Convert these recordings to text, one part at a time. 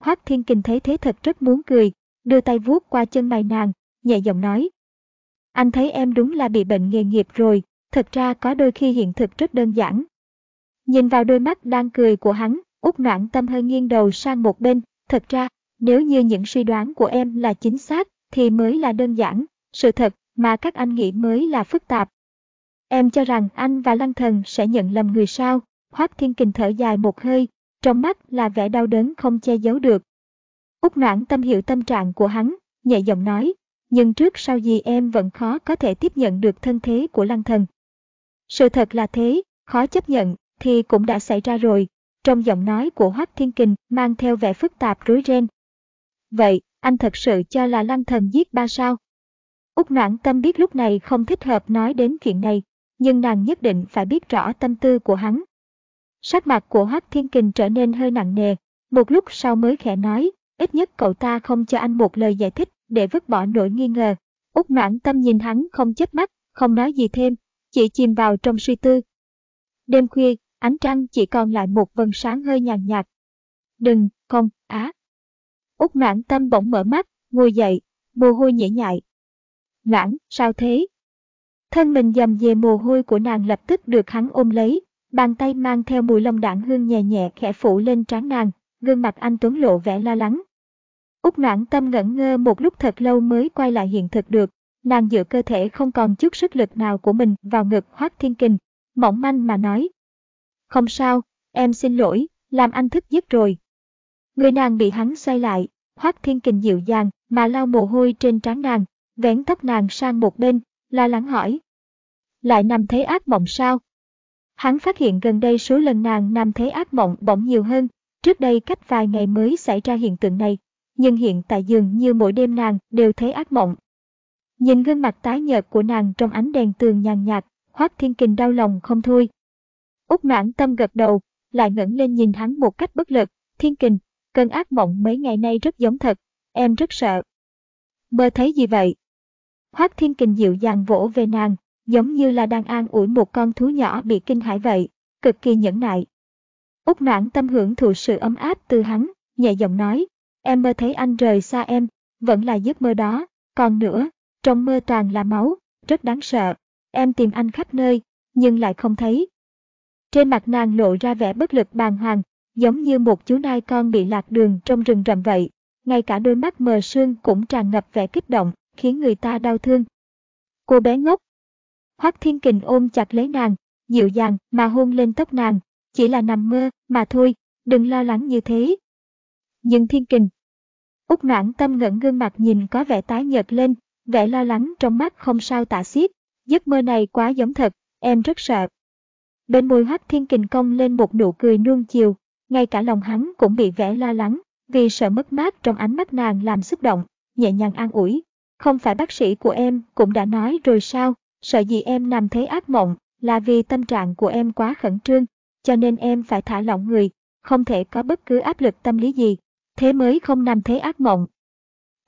Hoác Thiên Kình thấy thế thật rất muốn cười, đưa tay vuốt qua chân mày nàng, nhẹ giọng nói. Anh thấy em đúng là bị bệnh nghề nghiệp rồi, thật ra có đôi khi hiện thực rất đơn giản. Nhìn vào đôi mắt đang cười của hắn, út noãn tâm hơi nghiêng đầu sang một bên, thật ra, nếu như những suy đoán của em là chính xác, thì mới là đơn giản, sự thật mà các anh nghĩ mới là phức tạp. Em cho rằng anh và Lăng Thần sẽ nhận lầm người sao, Hoác Thiên Kình thở dài một hơi, trong mắt là vẻ đau đớn không che giấu được. Úc noãn tâm hiểu tâm trạng của hắn, nhẹ giọng nói, nhưng trước sau gì em vẫn khó có thể tiếp nhận được thân thế của lăng thần. Sự thật là thế, khó chấp nhận, thì cũng đã xảy ra rồi, trong giọng nói của Hoác Thiên Kình mang theo vẻ phức tạp rối ren. Vậy, anh thật sự cho là lăng thần giết ba sao? Úc noãn tâm biết lúc này không thích hợp nói đến chuyện này, nhưng nàng nhất định phải biết rõ tâm tư của hắn. Sắc mặt của Hoắc Thiên Kình trở nên hơi nặng nề, một lúc sau mới khẽ nói, ít nhất cậu ta không cho anh một lời giải thích để vứt bỏ nỗi nghi ngờ. Úc noãn tâm nhìn hắn không chớp mắt, không nói gì thêm, chỉ chìm vào trong suy tư. Đêm khuya, ánh trăng chỉ còn lại một vầng sáng hơi nhàn nhạt. Đừng, không, á. Úc noãn tâm bỗng mở mắt, ngồi dậy, mồ hôi nhễ nhại. Noãn, sao thế? Thân mình dầm về mồ hôi của nàng lập tức được hắn ôm lấy, Bàn tay mang theo mùi lông đạn hương nhẹ nhẹ khẽ phủ lên trán nàng, gương mặt anh Tuấn lộ vẻ lo lắng. Úc noãn tâm ngẩn ngơ một lúc thật lâu mới quay lại hiện thực được, nàng dựa cơ thể không còn chút sức lực nào của mình vào ngực Hoác Thiên Kình, mỏng manh mà nói. Không sao, em xin lỗi, làm anh thức giấc rồi. Người nàng bị hắn xoay lại, Hoác Thiên Kình dịu dàng mà lau mồ hôi trên trán nàng, vén tóc nàng sang một bên, lo lắng hỏi. Lại nằm thấy ác mộng sao? Hắn phát hiện gần đây số lần nàng nằm thấy ác mộng bỗng nhiều hơn, trước đây cách vài ngày mới xảy ra hiện tượng này, nhưng hiện tại dường như mỗi đêm nàng đều thấy ác mộng. Nhìn gương mặt tái nhợt của nàng trong ánh đèn tường nhàn nhạt, Hoác Thiên Kình đau lòng không thôi. Úc noãn tâm gật đầu, lại ngẩng lên nhìn hắn một cách bất lực, Thiên Kình, cơn ác mộng mấy ngày nay rất giống thật, em rất sợ. Mơ thấy gì vậy? Hoác Thiên Kình dịu dàng vỗ về nàng, giống như là đang an ủi một con thú nhỏ bị kinh hãi vậy, cực kỳ nhẫn nại. Úc noãn tâm hưởng thụ sự ấm áp từ hắn, nhẹ giọng nói, em mơ thấy anh rời xa em, vẫn là giấc mơ đó, còn nữa, trong mơ toàn là máu, rất đáng sợ, em tìm anh khắp nơi, nhưng lại không thấy. Trên mặt nàng lộ ra vẻ bất lực bàng hoàng, giống như một chú nai con bị lạc đường trong rừng rậm vậy, ngay cả đôi mắt mờ sương cũng tràn ngập vẻ kích động, khiến người ta đau thương. Cô bé ngốc, Hoắc Thiên Kình ôm chặt lấy nàng, dịu dàng mà hôn lên tóc nàng, chỉ là nằm mơ mà thôi, đừng lo lắng như thế. Nhưng Thiên Kình, Úc noãn tâm ngẩn gương mặt nhìn có vẻ tái nhợt lên, vẻ lo lắng trong mắt không sao tả xiết, giấc mơ này quá giống thật, em rất sợ. Bên môi Hoắc Thiên Kình cong lên một nụ cười nuông chiều, ngay cả lòng hắn cũng bị vẻ lo lắng, vì sợ mất mát trong ánh mắt nàng làm xúc động, nhẹ nhàng an ủi. Không phải bác sĩ của em cũng đã nói rồi sao, Sợ gì em nằm thấy ác mộng là vì tâm trạng của em quá khẩn trương, cho nên em phải thả lỏng người, không thể có bất cứ áp lực tâm lý gì, thế mới không nằm thấy ác mộng.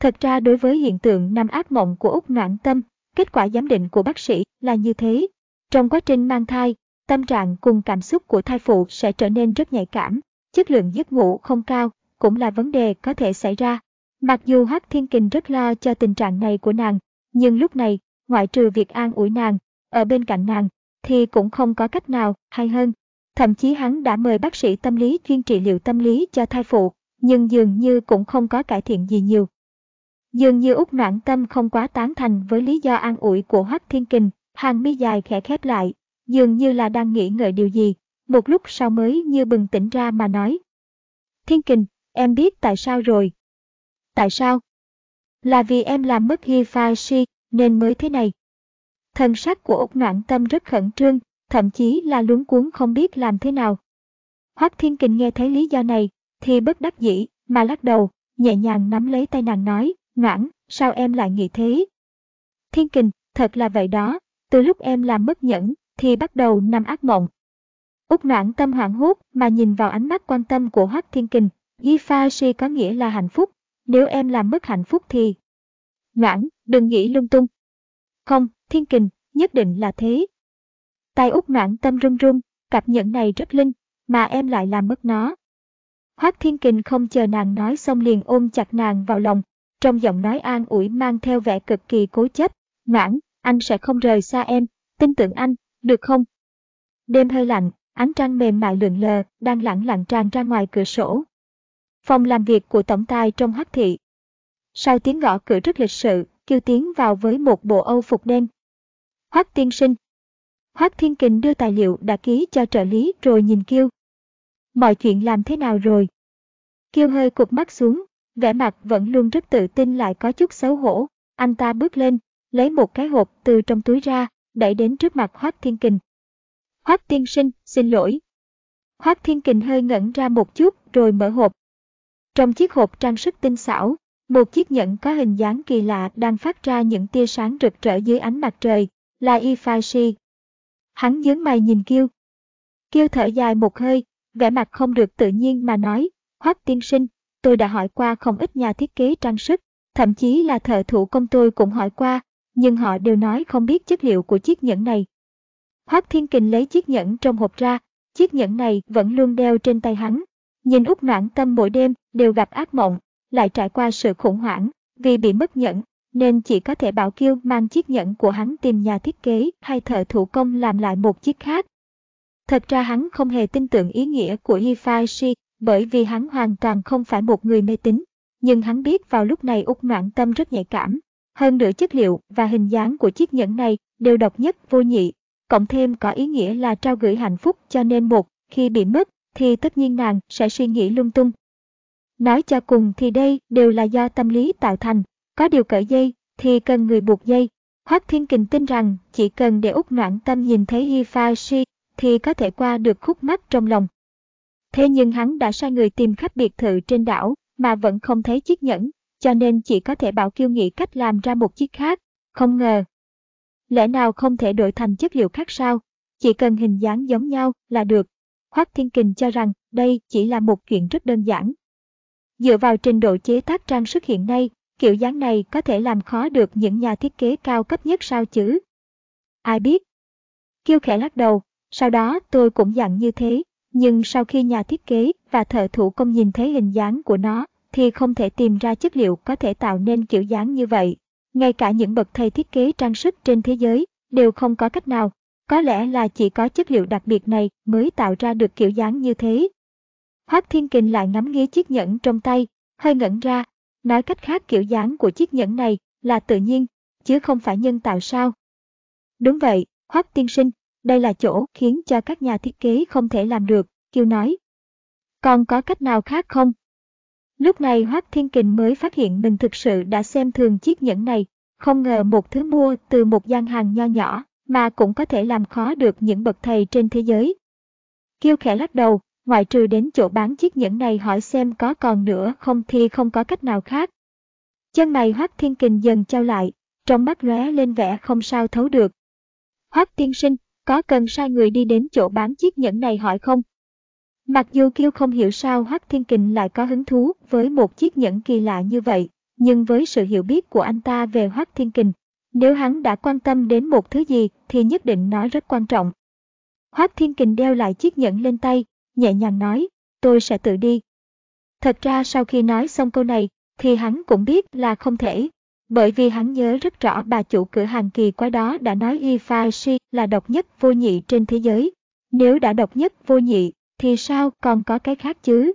Thật ra đối với hiện tượng nằm ác mộng của Úc Noãn Tâm, kết quả giám định của bác sĩ là như thế. Trong quá trình mang thai, tâm trạng cùng cảm xúc của thai phụ sẽ trở nên rất nhạy cảm, chất lượng giấc ngủ không cao cũng là vấn đề có thể xảy ra. Mặc dù Hắc Thiên Kình rất lo cho tình trạng này của nàng, nhưng lúc này ngoại trừ việc an ủi nàng, ở bên cạnh nàng, thì cũng không có cách nào hay hơn. Thậm chí hắn đã mời bác sĩ tâm lý chuyên trị liệu tâm lý cho thai phụ, nhưng dường như cũng không có cải thiện gì nhiều. Dường như Úc Noãn Tâm không quá tán thành với lý do an ủi của Hoắc Thiên Kình, hàng mi dài khẽ khép lại, dường như là đang nghĩ ngợi điều gì, một lúc sau mới như bừng tỉnh ra mà nói. Thiên Kình, em biết tại sao rồi. Tại sao? Là vì em làm mất Hi Pha Si, nên mới thế này. Thần sắc của Úc Noãn Tâm rất khẩn trương, thậm chí là luống cuốn không biết làm thế nào. Hoắc Thiên Kình nghe thấy lý do này, thì bất đắc dĩ, mà lắc đầu, nhẹ nhàng nắm lấy tay nàng nói, Noãn, sao em lại nghĩ thế? Thiên Kình, thật là vậy đó, từ lúc em làm mất nhẫn, thì bắt đầu nằm ác mộng. Úc Noãn tâm hoảng hốt mà nhìn vào ánh mắt quan tâm của Hoắc Thiên Kình, Di Pha Si có nghĩa là hạnh phúc, nếu em làm mất hạnh phúc thì... Noãn, đừng nghĩ lung tung. Không, Thiên Kình, nhất định là thế. Tay út Noãn tâm run run, cặp nhẫn này rất linh, mà em lại làm mất nó. Hoác Thiên Kình không chờ nàng nói xong liền ôm chặt nàng vào lòng, trong giọng nói an ủi mang theo vẻ cực kỳ cố chấp. Noãn, anh sẽ không rời xa em, tin tưởng anh, được không? Đêm hơi lạnh, ánh trăng mềm mại lượn lờ, đang lặng lặng tràn ra ngoài cửa sổ. Phòng làm việc của tổng tài trong hắc thị. Sau tiếng gõ cửa rất lịch sự, kêu tiến vào với một bộ âu phục đen. Hoắc tiên sinh. Hoắc Thiên Kình đưa tài liệu đã ký cho trợ lý rồi nhìn kêu. Mọi chuyện làm thế nào rồi? Kiêu hơi cụp mắt xuống, vẻ mặt vẫn luôn rất tự tin lại có chút xấu hổ. Anh ta bước lên, lấy một cái hộp từ trong túi ra, đẩy đến trước mặt Hoắc Thiên Kình. Hoắc tiên sinh, xin lỗi. Hoắc Thiên Kình hơi ngẩn ra một chút rồi mở hộp. Trong chiếc hộp trang sức tinh xảo, một chiếc nhẫn có hình dáng kỳ lạ đang phát ra những tia sáng rực rỡ dưới ánh mặt trời, là Ifashi. Hắn nhướng mày nhìn Kiêu. Kiêu thở dài một hơi, vẻ mặt không được tự nhiên mà nói, Hoắc tiên sinh, tôi đã hỏi qua không ít nhà thiết kế trang sức, thậm chí là thợ thủ công tôi cũng hỏi qua, nhưng họ đều nói không biết chất liệu của chiếc nhẫn này. Hoắc Thiên Kình lấy chiếc nhẫn trong hộp ra, chiếc nhẫn này vẫn luôn đeo trên tay hắn. Nhìn út noãn tâm mỗi đêm đều gặp ác mộng, lại trải qua sự khủng hoảng, vì bị mất nhẫn, nên chỉ có thể bảo kêu mang chiếc nhẫn của hắn tìm nhà thiết kế hay thợ thủ công làm lại một chiếc khác. Thật ra hắn không hề tin tưởng ý nghĩa của Hifashi bởi vì hắn hoàn toàn không phải một người mê tín. Nhưng hắn biết vào lúc này Úc Noãn Tâm rất nhạy cảm. Hơn nữa chất liệu và hình dáng của chiếc nhẫn này đều độc nhất vô nhị, cộng thêm có ý nghĩa là trao gửi hạnh phúc cho nên một, khi bị mất, thì tất nhiên nàng sẽ suy nghĩ lung tung. Nói cho cùng thì đây đều là do tâm lý tạo thành, có điều cởi dây thì cần người buộc dây. Hoác Thiên Kình tin rằng chỉ cần để Úc Noãn Tâm nhìn thấy hy pha si thì có thể qua được khúc mắc trong lòng. Thế nhưng hắn đã sai người tìm khắp biệt thự trên đảo mà vẫn không thấy chiếc nhẫn, cho nên chỉ có thể bảo kiêu nghĩ cách làm ra một chiếc khác. Không ngờ. Lẽ nào không thể đổi thành chất liệu khác sao? Chỉ cần hình dáng giống nhau là được. Hoác Thiên Kình cho rằng đây chỉ là một chuyện rất đơn giản. Dựa vào trình độ chế tác trang sức hiện nay, kiểu dáng này có thể làm khó được những nhà thiết kế cao cấp nhất sao chứ? Ai biết? Kiêu khẽ lắc đầu, sau đó tôi cũng dặn như thế, nhưng sau khi nhà thiết kế và thợ thủ công nhìn thấy hình dáng của nó, thì không thể tìm ra chất liệu có thể tạo nên kiểu dáng như vậy. Ngay cả những bậc thầy thiết kế trang sức trên thế giới đều không có cách nào. Có lẽ là chỉ có chất liệu đặc biệt này mới tạo ra được kiểu dáng như thế. Hoác Thiên Kình lại ngắm nghía chiếc nhẫn trong tay, hơi ngẩn ra. Nói cách khác kiểu dáng của chiếc nhẫn này là tự nhiên, chứ không phải nhân tạo sao. Đúng vậy, Hoác Tiên Sinh, đây là chỗ khiến cho các nhà thiết kế không thể làm được, Kiều nói. Còn có cách nào khác không? Lúc này Hoác Thiên Kình mới phát hiện mình thực sự đã xem thường chiếc nhẫn này, không ngờ một thứ mua từ một gian hàng nho nhỏ mà cũng có thể làm khó được những bậc thầy trên thế giới. Kiêu khẽ lắc đầu, ngoại trừ đến chỗ bán chiếc nhẫn này hỏi xem có còn nữa không thì không có cách nào khác. Chân mày Hoắc Thiên Kình dần trao lại, trong mắt lóe lên vẻ không sao thấu được. Hoắc tiên sinh, có cần sai người đi đến chỗ bán chiếc nhẫn này hỏi không? Mặc dù Kiêu không hiểu sao Hoắc Thiên Kình lại có hứng thú với một chiếc nhẫn kỳ lạ như vậy, nhưng với sự hiểu biết của anh ta về Hoắc Thiên Kình, nếu hắn đã quan tâm đến một thứ gì thì nhất định nó rất quan trọng. Hoắc Thiên Kình đeo lại chiếc nhẫn lên tay, nhẹ nhàng nói, tôi sẽ tự đi. Thật ra sau khi nói xong câu này, thì hắn cũng biết là không thể, bởi vì hắn nhớ rất rõ bà chủ cửa hàng kỳ quái đó đã nói Ifashi là độc nhất vô nhị trên thế giới. Nếu đã độc nhất vô nhị, thì sao còn có cái khác chứ?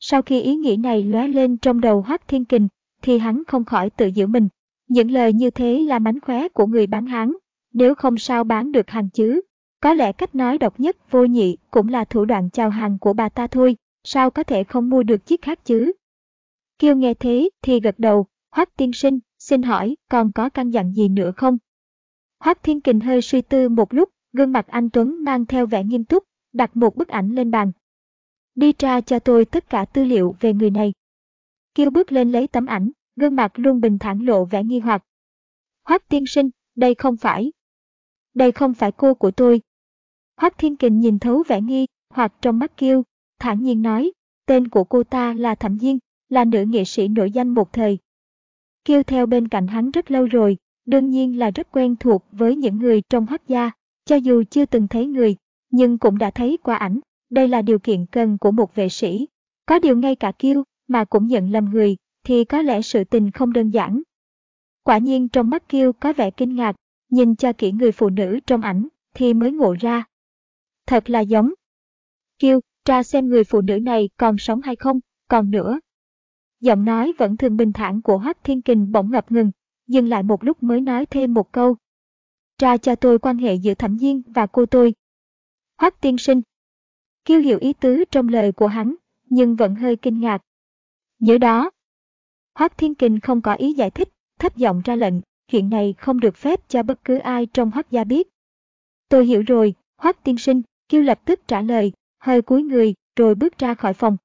Sau khi ý nghĩ này lóe lên trong đầu Hoắc Thiên Kình, thì hắn không khỏi tự giữ mình. Những lời như thế là mánh khóe của người bán hàng, nếu không sao bán được hàng chứ. Có lẽ cách nói độc nhất vô nhị cũng là thủ đoạn chào hàng của bà ta thôi, sao có thể không mua được chiếc khác chứ? Kiêu nghe thế thì gật đầu, Hoắc tiên sinh, xin hỏi còn có căn dặn gì nữa không? Hoắc Thiên Kình hơi suy tư một lúc, gương mặt anh Tuấn mang theo vẻ nghiêm túc, đặt một bức ảnh lên bàn. Đi tra cho tôi tất cả tư liệu về người này. Kiều bước lên lấy tấm ảnh, gương mặt luôn bình thản lộ vẻ nghi hoặc. Hoắc tiên sinh, đây không phải. Đây không phải cô của tôi. Hoắc Thiên Kình nhìn thấu vẻ nghi, hoặc trong mắt Kêu, thản nhiên nói, tên của cô ta là Thẩm Nhiên, là nữ nghệ sĩ nổi danh một thời. Kêu theo bên cạnh hắn rất lâu rồi, đương nhiên là rất quen thuộc với những người trong Hoắc gia, cho dù chưa từng thấy người, nhưng cũng đã thấy qua ảnh, đây là điều kiện cần của một vệ sĩ. Có điều ngay cả Kêu, mà cũng nhận lầm người, thì có lẽ sự tình không đơn giản. Quả nhiên trong mắt Kêu có vẻ kinh ngạc, nhìn cho kỹ người phụ nữ trong ảnh, thì mới ngộ ra. Thật là giống. Kêu, tra xem người phụ nữ này còn sống hay không, còn nữa. Giọng nói vẫn thường bình thản của Hoắc Thiên Kình bỗng ngập ngừng, dừng lại một lúc mới nói thêm một câu. Tra cho tôi quan hệ giữa Thẩm Nhiên và cô tôi. Hoắc tiên sinh. Kiêu hiểu ý tứ trong lời của hắn, nhưng vẫn hơi kinh ngạc. Nhớ đó. Hoắc Thiên Kình không có ý giải thích, thấp giọng ra lệnh, chuyện này không được phép cho bất cứ ai trong Hoắc gia biết. Tôi hiểu rồi, Hoắc tiên sinh, Kiêu lập tức trả lời, hơi cúi người, rồi bước ra khỏi phòng.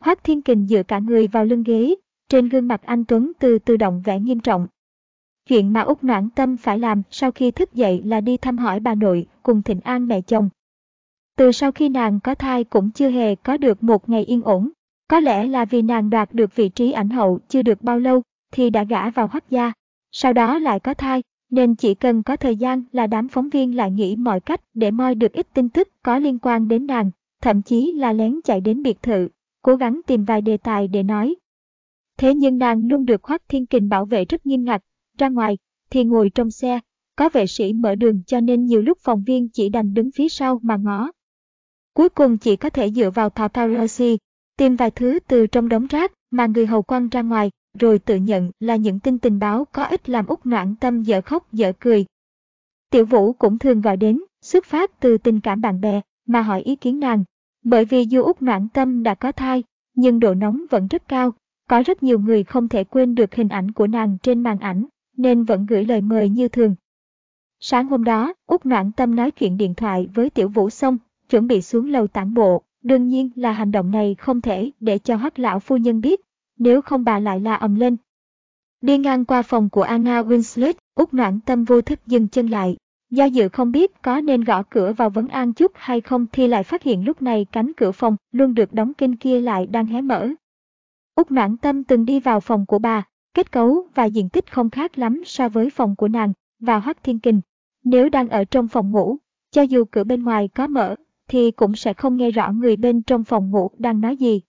Hoác Thiên Kình dựa cả người vào lưng ghế, trên gương mặt anh Tuấn từ tự động vẻ nghiêm trọng. Chuyện mà Úc Noãn Tâm phải làm sau khi thức dậy là đi thăm hỏi bà nội cùng thịnh an mẹ chồng. Từ sau khi nàng có thai cũng chưa hề có được một ngày yên ổn. Có lẽ là vì nàng đoạt được vị trí ảnh hậu chưa được bao lâu thì đã gả vào hoắc gia. Sau đó lại có thai, nên chỉ cần có thời gian là đám phóng viên lại nghĩ mọi cách để moi được ít tin tức có liên quan đến nàng, thậm chí là lén chạy đến biệt thự, cố gắng tìm vài đề tài để nói. Thế nhưng nàng luôn được Hoắc Thiên Kình bảo vệ rất nghiêm ngặt, ra ngoài thì ngồi trong xe, có vệ sĩ mở đường cho nên nhiều lúc phóng viên chỉ đành đứng phía sau mà ngó. Cuối cùng chỉ có thể dựa vào paparazzi, tìm vài thứ từ trong đống rác mà người hầu quăng ra ngoài, rồi tự nhận là những tin tình báo có ích làm út noãn tâm dở khóc dở cười. Tiểu Vũ cũng thường gọi đến, xuất phát từ tình cảm bạn bè, mà hỏi ý kiến nàng. Bởi vì dù út noãn tâm đã có thai, nhưng độ nóng vẫn rất cao, có rất nhiều người không thể quên được hình ảnh của nàng trên màn ảnh, nên vẫn gửi lời mời như thường. Sáng hôm đó, Úc Noãn Tâm nói chuyện điện thoại với Tiểu Vũ xong, chuẩn bị xuống lầu tản bộ. Đương nhiên là hành động này không thể để cho hoắc lão phu nhân biết, nếu không bà lại la ầm lên. Đi ngang qua phòng của Anna Winslet, Úc Noãn Tâm vô thức dừng chân lại. Do dự không biết có nên gõ cửa vào vấn an chút hay không thì lại phát hiện lúc này cánh cửa phòng luôn được đóng kinh kia lại đang hé mở. Úc Noãn Tâm từng đi vào phòng của bà, kết cấu và diện tích không khác lắm so với phòng của nàng và Hoắc Thiên Kình. Nếu đang ở trong phòng ngủ, cho dù cửa bên ngoài có mở, thì cũng sẽ không nghe rõ người bên trong phòng ngủ đang nói gì.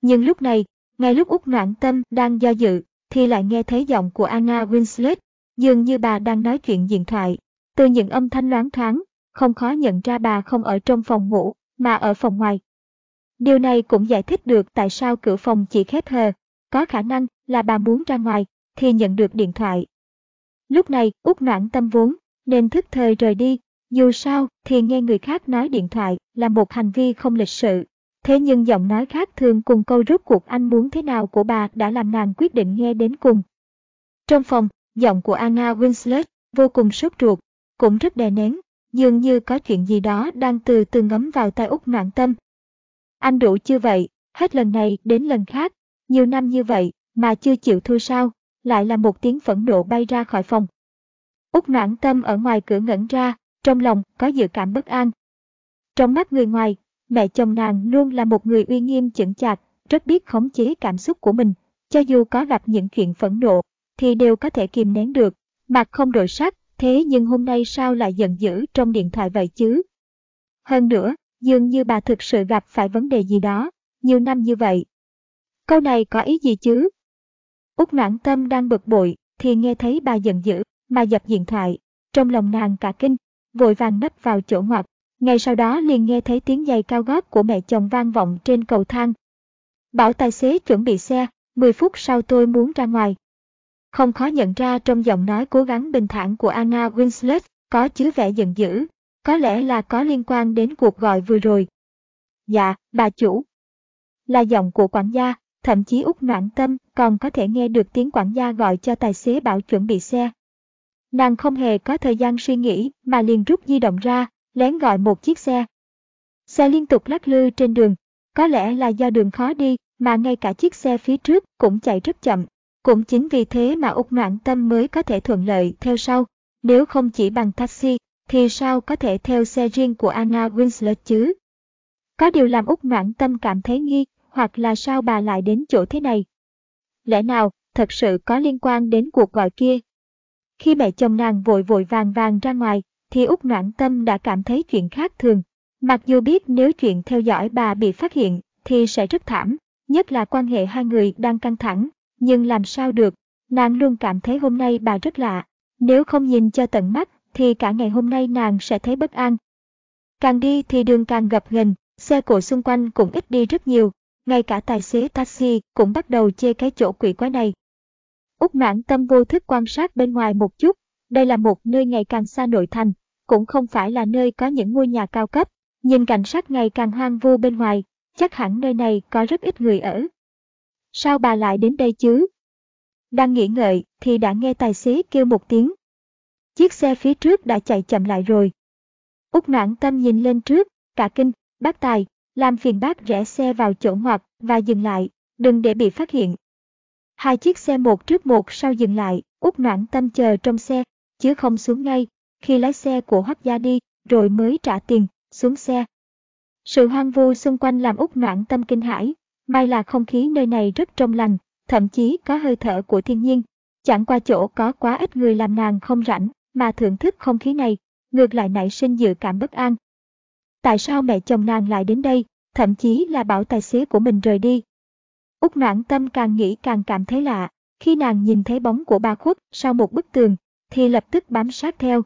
Nhưng lúc này, ngay lúc Úc Noãn Tâm đang do dự, thì lại nghe thấy giọng của Anna Winslet, dường như bà đang nói chuyện điện thoại. Từ những âm thanh loáng thoáng, không khó nhận ra bà không ở trong phòng ngủ, mà ở phòng ngoài. Điều này cũng giải thích được tại sao cửa phòng chỉ khép hờ. Có khả năng là bà muốn ra ngoài, thì nhận được điện thoại. Lúc này, Úc Noãn Tâm vốn, nên thức thời rời đi, dù sao thì nghe người khác nói điện thoại là một hành vi không lịch sự. Thế nhưng giọng nói khác thường cùng câu rốt cuộc anh muốn thế nào của bà đã làm nàng quyết định nghe đến cùng. Trong phòng, giọng của Anna Winslet vô cùng sốt ruột, cũng rất đè nén, dường như có chuyện gì đó đang từ từ ngấm vào tai út nạn tâm. Anh đủ chưa vậy, hết lần này đến lần khác, nhiều năm như vậy mà chưa chịu thua sao, lại là một tiếng phẫn nộ bay ra khỏi phòng. Út noãn tâm ở ngoài cửa ngẩn ra, trong lòng có dự cảm bất an. Trong mắt người ngoài, mẹ chồng nàng luôn là một người uy nghiêm chững chạc, rất biết khống chế cảm xúc của mình, cho dù có gặp những chuyện phẫn nộ, thì đều có thể kìm nén được, mặt không đổi sắc, thế nhưng hôm nay sao lại giận dữ trong điện thoại vậy chứ? Hơn nữa, dường như bà thực sự gặp phải vấn đề gì đó, nhiều năm như vậy. Câu này có ý gì chứ? Úc noãn tâm đang bực bội, thì nghe thấy bà giận dữ, mà dập điện thoại, trong lòng nàng cả kinh, vội vàng nấp vào chỗ ngoặt. Ngay sau đó liền nghe thấy tiếng giày cao gót của mẹ chồng vang vọng trên cầu thang. Bảo tài xế chuẩn bị xe, 10 phút sau tôi muốn ra ngoài. Không khó nhận ra trong giọng nói cố gắng bình thản của Anna Winslet có chứa vẻ giận dữ, có lẽ là có liên quan đến cuộc gọi vừa rồi. Dạ, bà chủ. Là giọng của quản gia, thậm chí út noạn tâm còn có thể nghe được tiếng quản gia gọi cho tài xế bảo chuẩn bị xe. Nàng không hề có thời gian suy nghĩ mà liền rút di động ra, lén gọi một chiếc xe. Xe liên tục lắc lư trên đường, có lẽ là do đường khó đi mà ngay cả chiếc xe phía trước cũng chạy rất chậm. Cũng chính vì thế mà Úc Noãn Tâm mới có thể thuận lợi theo sau. Nếu không chỉ bằng taxi, thì sao có thể theo xe riêng của Anna Winslet chứ? Có điều làm Úc Noãn Tâm cảm thấy nghi, hoặc là sao bà lại đến chỗ thế này? Lẽ nào, thật sự có liên quan đến cuộc gọi kia? Khi mẹ chồng nàng vội vội vàng vàng ra ngoài, thì Úc Noãn Tâm đã cảm thấy chuyện khác thường. Mặc dù biết nếu chuyện theo dõi bà bị phát hiện, thì sẽ rất thảm, nhất là quan hệ hai người đang căng thẳng, nhưng làm sao được, nàng luôn cảm thấy hôm nay bà rất lạ. Nếu không nhìn cho tận mắt, thì cả ngày hôm nay nàng sẽ thấy bất an. Càng đi thì đường càng gập ghềnh, xe cộ xung quanh cũng ít đi rất nhiều, ngay cả tài xế taxi cũng bắt đầu chê cái chỗ quỷ quái này. Úc mãn tâm vô thức quan sát bên ngoài một chút, đây là một nơi ngày càng xa nội thành, cũng không phải là nơi có những ngôi nhà cao cấp, nhìn cảnh sát ngày càng hoang vu bên ngoài, chắc hẳn nơi này có rất ít người ở. Sao bà lại đến đây chứ? Đang nghĩ ngợi thì đã nghe tài xế kêu một tiếng. Chiếc xe phía trước đã chạy chậm lại rồi. Úc noãn tâm nhìn lên trước, cả kinh, bác tài, làm phiền bác rẽ xe vào chỗ ngoặt và dừng lại, đừng để bị phát hiện. Hai chiếc xe một trước một sau dừng lại, Úc noãn tâm chờ trong xe, chứ không xuống ngay, khi lái xe của Hoắc Gia đi, rồi mới trả tiền, xuống xe. Sự hoang vu xung quanh làm Úc noãn tâm kinh hãi, may là không khí nơi này rất trong lành, thậm chí có hơi thở của thiên nhiên. Chẳng qua chỗ có quá ít người làm nàng không rảnh, mà thưởng thức không khí này, ngược lại nảy sinh dự cảm bất an. Tại sao mẹ chồng nàng lại đến đây, thậm chí là bảo tài xế của mình rời đi? Úc noãn tâm càng nghĩ càng cảm thấy lạ, khi nàng nhìn thấy bóng của ba khuất sau một bức tường, thì lập tức bám sát theo.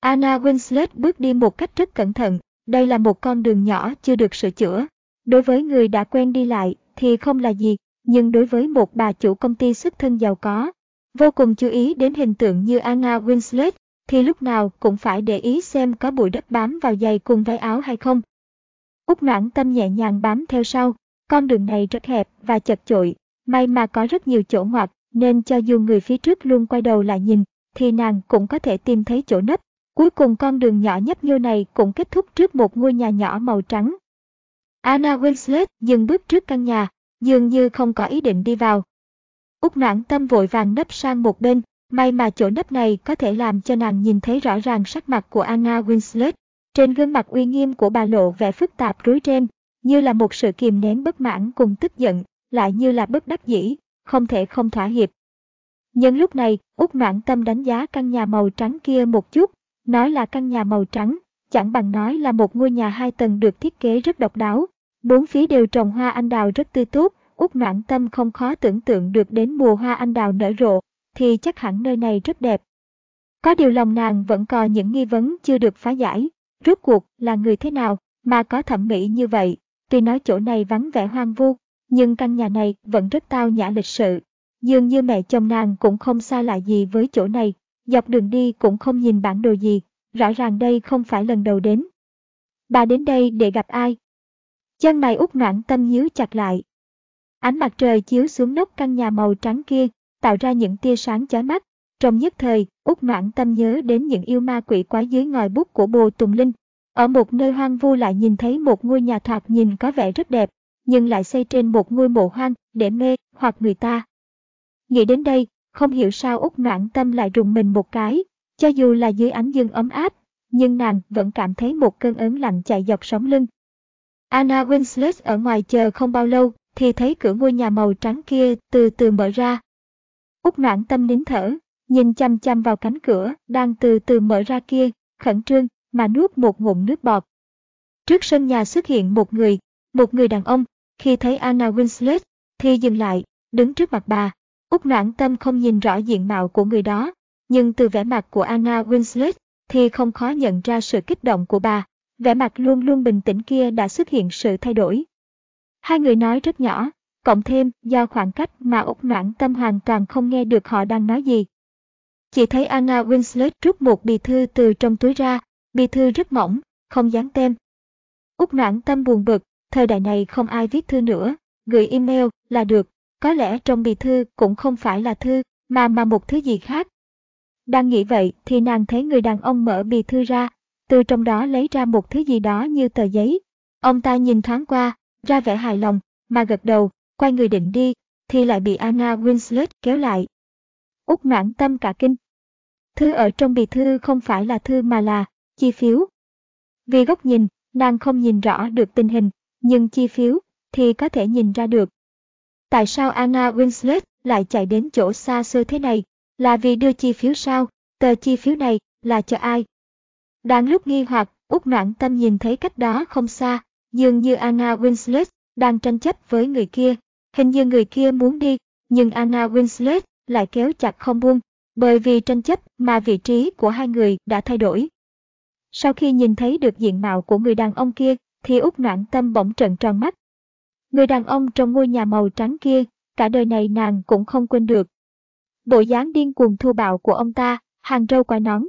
Anna Winslet bước đi một cách rất cẩn thận, đây là một con đường nhỏ chưa được sửa chữa. Đối với người đã quen đi lại thì không là gì, nhưng đối với một bà chủ công ty xuất thân giàu có, vô cùng chú ý đến hình tượng như Anna Winslet, thì lúc nào cũng phải để ý xem có bụi đất bám vào giày cùng váy áo hay không. Úc noãn tâm nhẹ nhàng bám theo sau, con đường này rất hẹp và chật chội, may mà có rất nhiều chỗ ngoặt, nên cho dù người phía trước luôn quay đầu lại nhìn, thì nàng cũng có thể tìm thấy chỗ nấp. Cuối cùng con đường nhỏ nhấp nhô này cũng kết thúc trước một ngôi nhà nhỏ màu trắng. Anna Winslet dừng bước trước căn nhà, dường như không có ý định đi vào. Úc noãn tâm vội vàng nấp sang một bên, may mà chỗ nấp này có thể làm cho nàng nhìn thấy rõ ràng sắc mặt của Anna Winslet. Trên gương mặt uy nghiêm của bà lộ vẻ phức tạp rối ren, như là một sự kìm nén bất mãn cùng tức giận, lại như là bất đắc dĩ, không thể không thỏa hiệp. Nhân lúc này, Úc Noãn Tâm đánh giá căn nhà màu trắng kia một chút, nói là căn nhà màu trắng, chẳng bằng nói là một ngôi nhà hai tầng được thiết kế rất độc đáo. Bốn phía đều trồng hoa anh đào rất tươi tốt, Úc Noãn Tâm không khó tưởng tượng được đến mùa hoa anh đào nở rộ, thì chắc hẳn nơi này rất đẹp. Có điều lòng nàng vẫn còn những nghi vấn chưa được phá giải, rốt cuộc là người thế nào mà có thẩm mỹ như vậy, tuy nói chỗ này vắng vẻ hoang vu, nhưng căn nhà này vẫn rất tao nhã lịch sự. Dường như mẹ chồng nàng cũng không xa lạ gì với chỗ này, dọc đường đi cũng không nhìn bản đồ gì, rõ ràng đây không phải lần đầu đến. Bà đến đây để gặp ai? Chân mày út noãn tâm nhíu chặt lại. Ánh mặt trời chiếu xuống nóc căn nhà màu trắng kia, tạo ra những tia sáng chói mắt. Trong nhất thời, út noãn tâm nhớ đến những yêu ma quỷ quái dưới ngòi bút của bồ Tùng Linh. Ở một nơi hoang vu lại nhìn thấy một ngôi nhà thoạt nhìn có vẻ rất đẹp, nhưng lại xây trên một ngôi mộ hoang để mê hoặc người ta. Nghĩ đến đây, không hiểu sao út noãn tâm lại rùng mình một cái, cho dù là dưới ánh dương ấm áp, nhưng nàng vẫn cảm thấy một cơn ớn lạnh chạy dọc sống lưng. Anna Winslet ở ngoài chờ không bao lâu, thì thấy cửa ngôi nhà màu trắng kia từ từ mở ra. Úc noãn tâm nín thở, nhìn chăm chăm vào cánh cửa đang từ từ mở ra kia, khẩn trương mà nuốt một ngụm nước bọt. Trước sân nhà xuất hiện một người, một người đàn ông, khi thấy Anna Winslet thì dừng lại, đứng trước mặt bà. Úc noãn tâm không nhìn rõ diện mạo của người đó, nhưng từ vẻ mặt của Anna Winslet thì không khó nhận ra sự kích động của bà. Vẻ mặt luôn luôn bình tĩnh kia đã xuất hiện sự thay đổi. Hai người nói rất nhỏ, cộng thêm do khoảng cách mà Úc noãn tâm hoàn toàn không nghe được họ đang nói gì. Chỉ thấy Anna Winslet rút một bì thư từ trong túi ra, bì thư rất mỏng, không dán tem. Úc noãn tâm buồn bực, thời đại này không ai viết thư nữa, gửi email là được, có lẽ trong bì thư cũng không phải là thư, mà mà một thứ gì khác. Đang nghĩ vậy thì nàng thấy người đàn ông mở bì thư ra, từ trong đó lấy ra một thứ gì đó như tờ giấy. Ông ta nhìn thoáng qua, ra vẻ hài lòng, mà gật đầu, quay người định đi, thì lại bị Anna Winslet kéo lại. Út mãn tâm cả kinh. Thư ở trong bì thư không phải là thư mà là chi phiếu. Vì góc nhìn, nàng không nhìn rõ được tình hình, nhưng chi phiếu thì có thể nhìn ra được. Tại sao Anna Winslet lại chạy đến chỗ xa xôi thế này? Là vì đưa chi phiếu sao? Tờ chi phiếu này là cho ai? Đang lúc nghi hoặc, Úc noãn tâm nhìn thấy cách đó không xa, dường như Anna Winslet đang tranh chấp với người kia. Hình như người kia muốn đi, nhưng Anna Winslet lại kéo chặt không buông, bởi vì tranh chấp mà vị trí của hai người đã thay đổi. Sau khi nhìn thấy được diện mạo của người đàn ông kia, thì Úc noãn tâm bỗng trợn tròn mắt. Người đàn ông trong ngôi nhà màu trắng kia, cả đời này nàng cũng không quên được. Bộ dáng điên cuồng thô bạo của ông ta, hàng râu quai nón.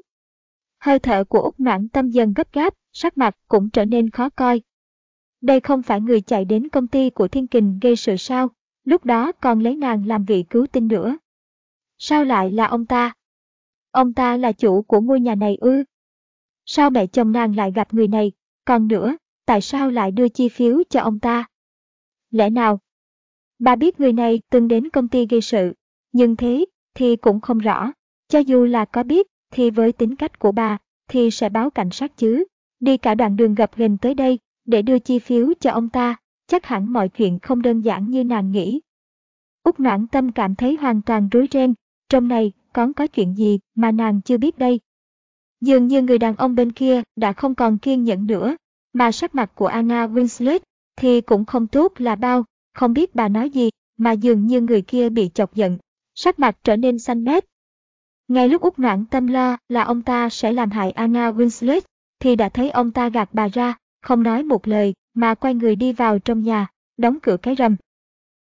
Hơi thở của Úc noãn tâm dần gấp gáp, sắc mặt cũng trở nên khó coi. Đây không phải người chạy đến công ty của Thiên Kình gây sự sao, lúc đó còn lấy nàng làm vị cứu tinh nữa. Sao lại là ông ta? Ông ta là chủ của ngôi nhà này ư? Sao mẹ chồng nàng lại gặp người này? Còn nữa, tại sao lại đưa chi phiếu cho ông ta? Lẽ nào? Bà biết người này từng đến công ty gây sự, nhưng thế thì cũng không rõ. Cho dù là có biết, thì với tính cách của bà, thì sẽ báo cảnh sát chứ. Đi cả đoạn đường gập ghềnh tới đây, để đưa chi phiếu cho ông ta, chắc hẳn mọi chuyện không đơn giản như nàng nghĩ. Úc noãn tâm cảm thấy hoàn toàn rối ren, trong này còn có chuyện gì mà nàng chưa biết đây. Dường như người đàn ông bên kia đã không còn kiên nhẫn nữa, mà sắc mặt của Anna Winslet thì cũng không tốt là bao, không biết bà nói gì, mà dường như người kia bị chọc giận, sắc mặt trở nên xanh mét. Ngay lúc út noãn tâm lo là ông ta sẽ làm hại Anna Winslet, thì đã thấy ông ta gạt bà ra, không nói một lời, mà quay người đi vào trong nhà, đóng cửa cái rầm.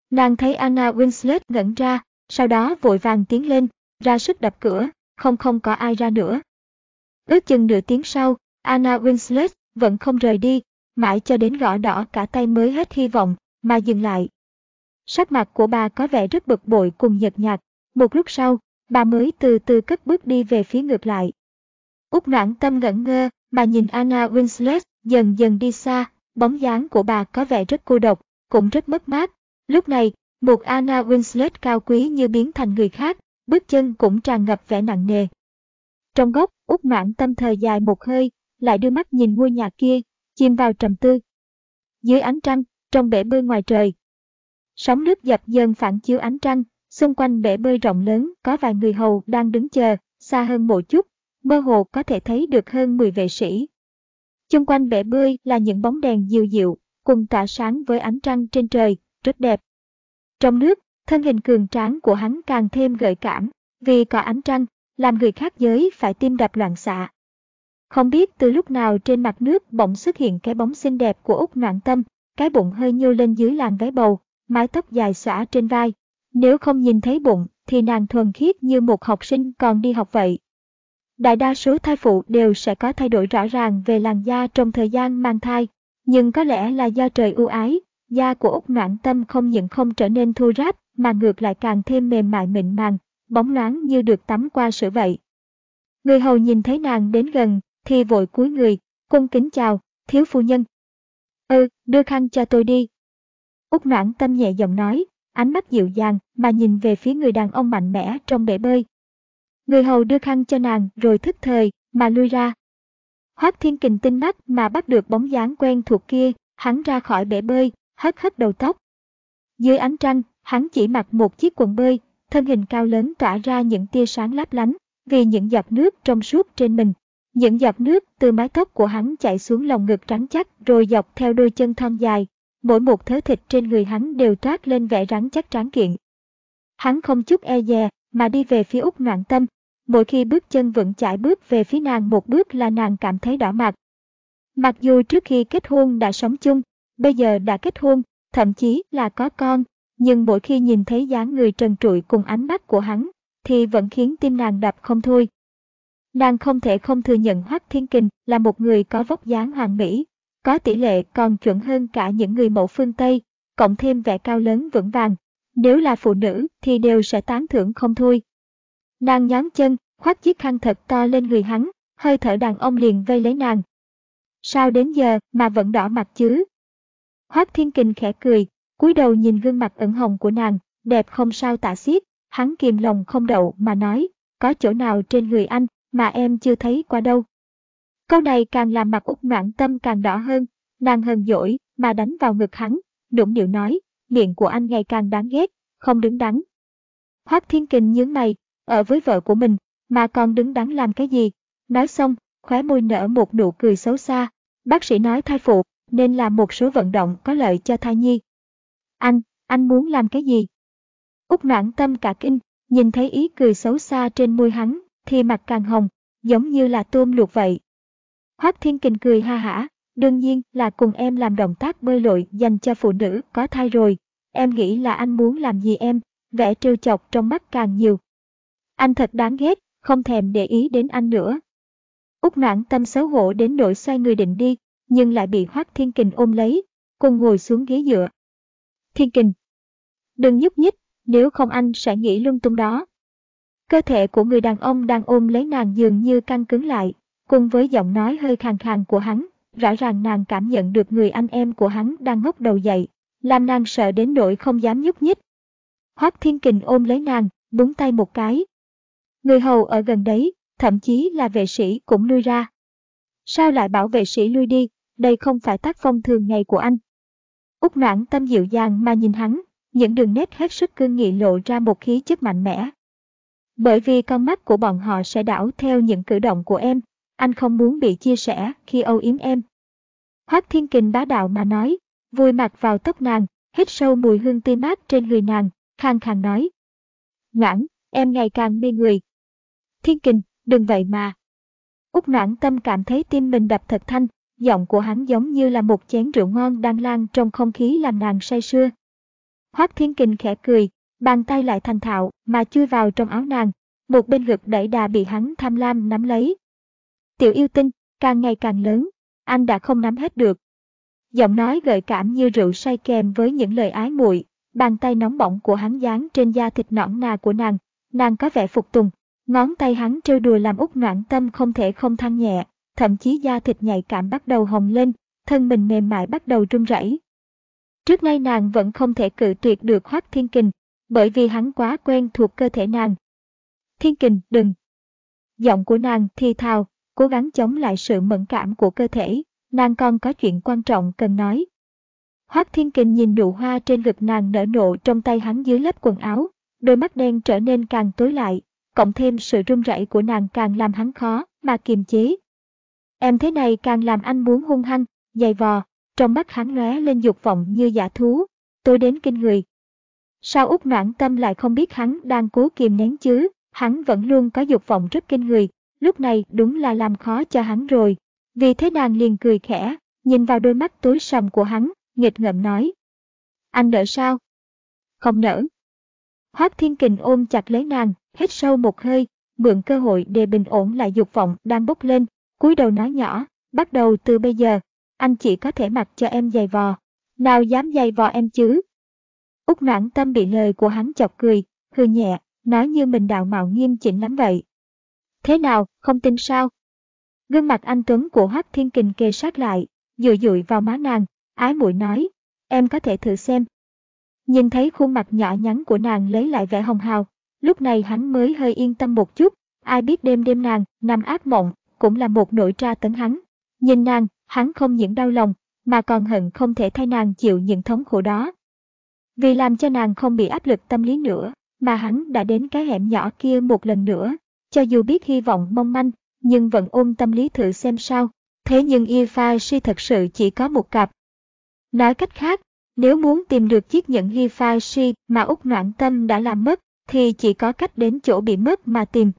Nàng thấy Anna Winslet ngẩn ra, sau đó vội vàng tiến lên, ra sức đập cửa, không không có ai ra nữa. Ước chừng nửa tiếng sau, Anna Winslet vẫn không rời đi, mãi cho đến gõ đỏ cả tay mới hết hy vọng, mà dừng lại. Sắc mặt của bà có vẻ rất bực bội cùng nhợt nhạt, một lúc sau, bà mới từ từ cất bước đi về phía ngược lại. Úc noãn tâm ngẩn ngơ, mà nhìn Anna Winslet dần dần đi xa, bóng dáng của bà có vẻ rất cô độc, cũng rất mất mát. Lúc này, một Anna Winslet cao quý như biến thành người khác, bước chân cũng tràn ngập vẻ nặng nề. Trong góc, Úc noãn tâm thời dài một hơi, lại đưa mắt nhìn ngôi nhà kia, chìm vào trầm tư. Dưới ánh trăng, trong bể bơi ngoài trời. Sóng nước dập dần phản chiếu ánh trăng, xung quanh bể bơi rộng lớn có vài người hầu đang đứng chờ, xa hơn một chút, mơ hồ có thể thấy được hơn 10 vệ sĩ. Chung quanh bể bơi là những bóng đèn dịu dịu, cùng tỏa sáng với ánh trăng trên trời, rất đẹp. Trong nước, thân hình cường tráng của hắn càng thêm gợi cảm, vì có ánh trăng, làm người khác giới phải tim đập loạn xạ. Không biết từ lúc nào trên mặt nước bỗng xuất hiện cái bóng xinh đẹp của Úc Noạn Tâm, cái bụng hơi nhô lên dưới làn váy bầu, mái tóc dài xõa trên vai. Nếu không nhìn thấy bụng, thì nàng thuần khiết như một học sinh còn đi học vậy. Đại đa số thai phụ đều sẽ có thay đổi rõ ràng về làn da trong thời gian mang thai, nhưng có lẽ là do trời ưu ái, da của Úc Noãn Tâm không những không trở nên thô ráp mà ngược lại càng thêm mềm mại mịn màng, bóng loáng như được tắm qua sữa vậy. Người hầu nhìn thấy nàng đến gần, thì vội cúi người, cung kính chào, thiếu phu nhân. Ừ, đưa khăn cho tôi đi. Úc noãn tâm nhẹ giọng nói, ánh mắt dịu dàng mà nhìn về phía người đàn ông mạnh mẽ trong bể bơi. Người hầu đưa khăn cho nàng rồi thức thời mà lui ra. Hoác thiên kình tinh mắt mà bắt được bóng dáng quen thuộc kia, hắn ra khỏi bể bơi, hất hất đầu tóc. Dưới ánh trăng, hắn chỉ mặc một chiếc quần bơi, thân hình cao lớn tỏa ra những tia sáng lấp lánh, vì những giọt nước trong suốt trên mình. Những giọt nước từ mái tóc của hắn chảy xuống lòng ngực trắng chắc rồi dọc theo đôi chân thon dài. Mỗi một thớ thịt trên người hắn đều toát lên vẻ rắn chắc tráng kiện. Hắn không chút e dè mà đi về phía út Ngoạn tâm. Mỗi khi bước chân vững chãi bước về phía nàng một bước là nàng cảm thấy đỏ mặt. Mặc dù trước khi kết hôn đã sống chung, bây giờ đã kết hôn, thậm chí là có con, nhưng mỗi khi nhìn thấy dáng người trần trụi cùng ánh mắt của hắn, thì vẫn khiến tim nàng đập không thôi. Nàng không thể không thừa nhận Hoắc Thiên Kình là một người có vóc dáng hoàn mỹ, có tỷ lệ còn chuẩn hơn cả những người mẫu phương Tây, cộng thêm vẻ cao lớn vững vàng. Nếu là phụ nữ thì đều sẽ tán thưởng không thôi. Nàng nhón chân, khoác chiếc khăn thật to lên người hắn, hơi thở đàn ông liền vây lấy nàng. Sao đến giờ mà vẫn đỏ mặt chứ? Hoác Thiên Kình khẽ cười, cúi đầu nhìn gương mặt ửng hồng của nàng, đẹp không sao tả xiết, hắn kìm lòng không đậu mà nói, có chỗ nào trên người anh mà em chưa thấy qua đâu. Câu này càng làm mặt út noãn tâm càng đỏ hơn, nàng hờn dỗi mà đánh vào ngực hắn, nũng nịu nói, miệng của anh ngày càng đáng ghét, không đứng đắn. Hoác Thiên Kình nhướng mày, ở với vợ của mình, mà còn đứng đắn làm cái gì? Nói xong, khóe môi nở một nụ cười xấu xa. Bác sĩ nói thai phụ, nên làm một số vận động có lợi cho thai nhi. Anh, anh muốn làm cái gì? Úc noãn tâm cả kinh, nhìn thấy ý cười xấu xa trên môi hắn, thì mặt càng hồng, giống như là tôm luộc vậy. Hoác Thiên Kình cười ha hả, đương nhiên là cùng em làm động tác bơi lội dành cho phụ nữ có thai rồi. Em nghĩ là anh muốn làm gì em, vẽ trêu chọc trong mắt càng nhiều. Anh thật đáng ghét, không thèm để ý đến anh nữa. Úc noãn tâm xấu hổ đến nỗi xoay người định đi, nhưng lại bị Hoác Thiên Kình ôm lấy, cùng ngồi xuống ghế dựa. Thiên Kình, đừng nhúc nhích, nếu không anh sẽ nghĩ lung tung đó. Cơ thể của người đàn ông đang ôm lấy nàng dường như căng cứng lại, cùng với giọng nói hơi khàn khàn của hắn, rõ ràng nàng cảm nhận được người anh em của hắn đang ngốc đầu dậy, làm nàng sợ đến nỗi không dám nhúc nhích. Hoác Thiên Kình ôm lấy nàng, búng tay một cái. Người hầu ở gần đấy, thậm chí là vệ sĩ cũng lui ra. Sao lại bảo vệ sĩ lui đi, đây không phải tác phong thường ngày của anh. Úc noãn tâm dịu dàng mà nhìn hắn, những đường nét hết sức cương nghị lộ ra một khí chất mạnh mẽ. Bởi vì con mắt của bọn họ sẽ đảo theo những cử động của em, anh không muốn bị chia sẻ khi âu yếm em. Hoác Thiên Kình bá đạo mà nói, vùi mặt vào tóc nàng, hít sâu mùi hương tươi mát trên người nàng, khang khang nói. Noãn, em ngày càng mê người. Thiên Kình, đừng vậy mà. Úc noãn tâm cảm thấy tim mình đập thật thanh, giọng của hắn giống như là một chén rượu ngon đang lan trong không khí làm nàng say sưa. Hoác Thiên Kình khẽ cười, bàn tay lại thành thạo mà chui vào trong áo nàng, một bên ngực đẩy đà bị hắn tham lam nắm lấy. Tiểu yêu tinh, càng ngày càng lớn, anh đã không nắm hết được. Giọng nói gợi cảm như rượu say kèm với những lời ái muội, bàn tay nóng bỏng của hắn dán trên da thịt nõn nà của nàng, nàng có vẻ phục tùng, ngón tay hắn trêu đùa làm út noãn tâm không thể không thăng nhẹ, thậm chí da thịt nhạy cảm bắt đầu hồng lên, thân mình mềm mại bắt đầu run rẩy. Trước nay nàng vẫn không thể cự tuyệt được Hoác Thiên Kình, bởi vì hắn quá quen thuộc cơ thể nàng. Thiên Kình, đừng! Giọng của nàng thi thào, cố gắng chống lại sự mẫn cảm của cơ thể, nàng còn có chuyện quan trọng cần nói. Hoác Thiên Kình nhìn nụ hoa trên ngực nàng nở nộ trong tay hắn dưới lớp quần áo, đôi mắt đen trở nên càng tối lại, cộng thêm sự run rẩy của nàng càng làm hắn khó mà kiềm chế. Em thế này càng làm anh muốn hung hăng, dày vò, trong mắt hắn lóe lên dục vọng như giả thú, tôi đến kinh người. Sao út noãn tâm lại không biết hắn đang cố kìm nén chứ, hắn vẫn luôn có dục vọng rất kinh người, lúc này đúng là làm khó cho hắn rồi. Vì thế nàng liền cười khẽ, nhìn vào đôi mắt tối sầm của hắn, nghịch ngợm nói. Anh nỡ sao? Không nỡ. Hoác Thiên Kình ôm chặt lấy nàng, hít sâu một hơi, mượn cơ hội để bình ổn lại dục vọng đang bốc lên, cúi đầu nói nhỏ, bắt đầu từ bây giờ, anh chỉ có thể mặc cho em giày vò. Nào dám giày vò em chứ? Úc noãn tâm bị lời của hắn chọc cười, hư nhẹ, nói như mình đạo mạo nghiêm chỉnh lắm vậy. Thế nào, không tin sao? Gương mặt anh Tuấn của Hoác Thiên Kình kề sát lại, dựa dụi vào má nàng, ái mũi nói, em có thể thử xem. Nhìn thấy khuôn mặt nhỏ nhắn của nàng lấy lại vẻ hồng hào, lúc này hắn mới hơi yên tâm một chút, ai biết đêm đêm nàng nằm ác mộng, cũng là một nỗi tra tấn hắn. Nhìn nàng, hắn không những đau lòng, mà còn hận không thể thay nàng chịu những thống khổ đó. Vì làm cho nàng không bị áp lực tâm lý nữa, mà hắn đã đến cái hẻm nhỏ kia một lần nữa, cho dù biết hy vọng mong manh, nhưng vẫn ôm tâm lý thử xem sao. Thế nhưng y pha si thật sự chỉ có một cặp. Nói cách khác, nếu muốn tìm được chiếc nhẫn hi pha si mà Úc Noãn Tâm đã làm mất, thì chỉ có cách đến chỗ bị mất mà tìm.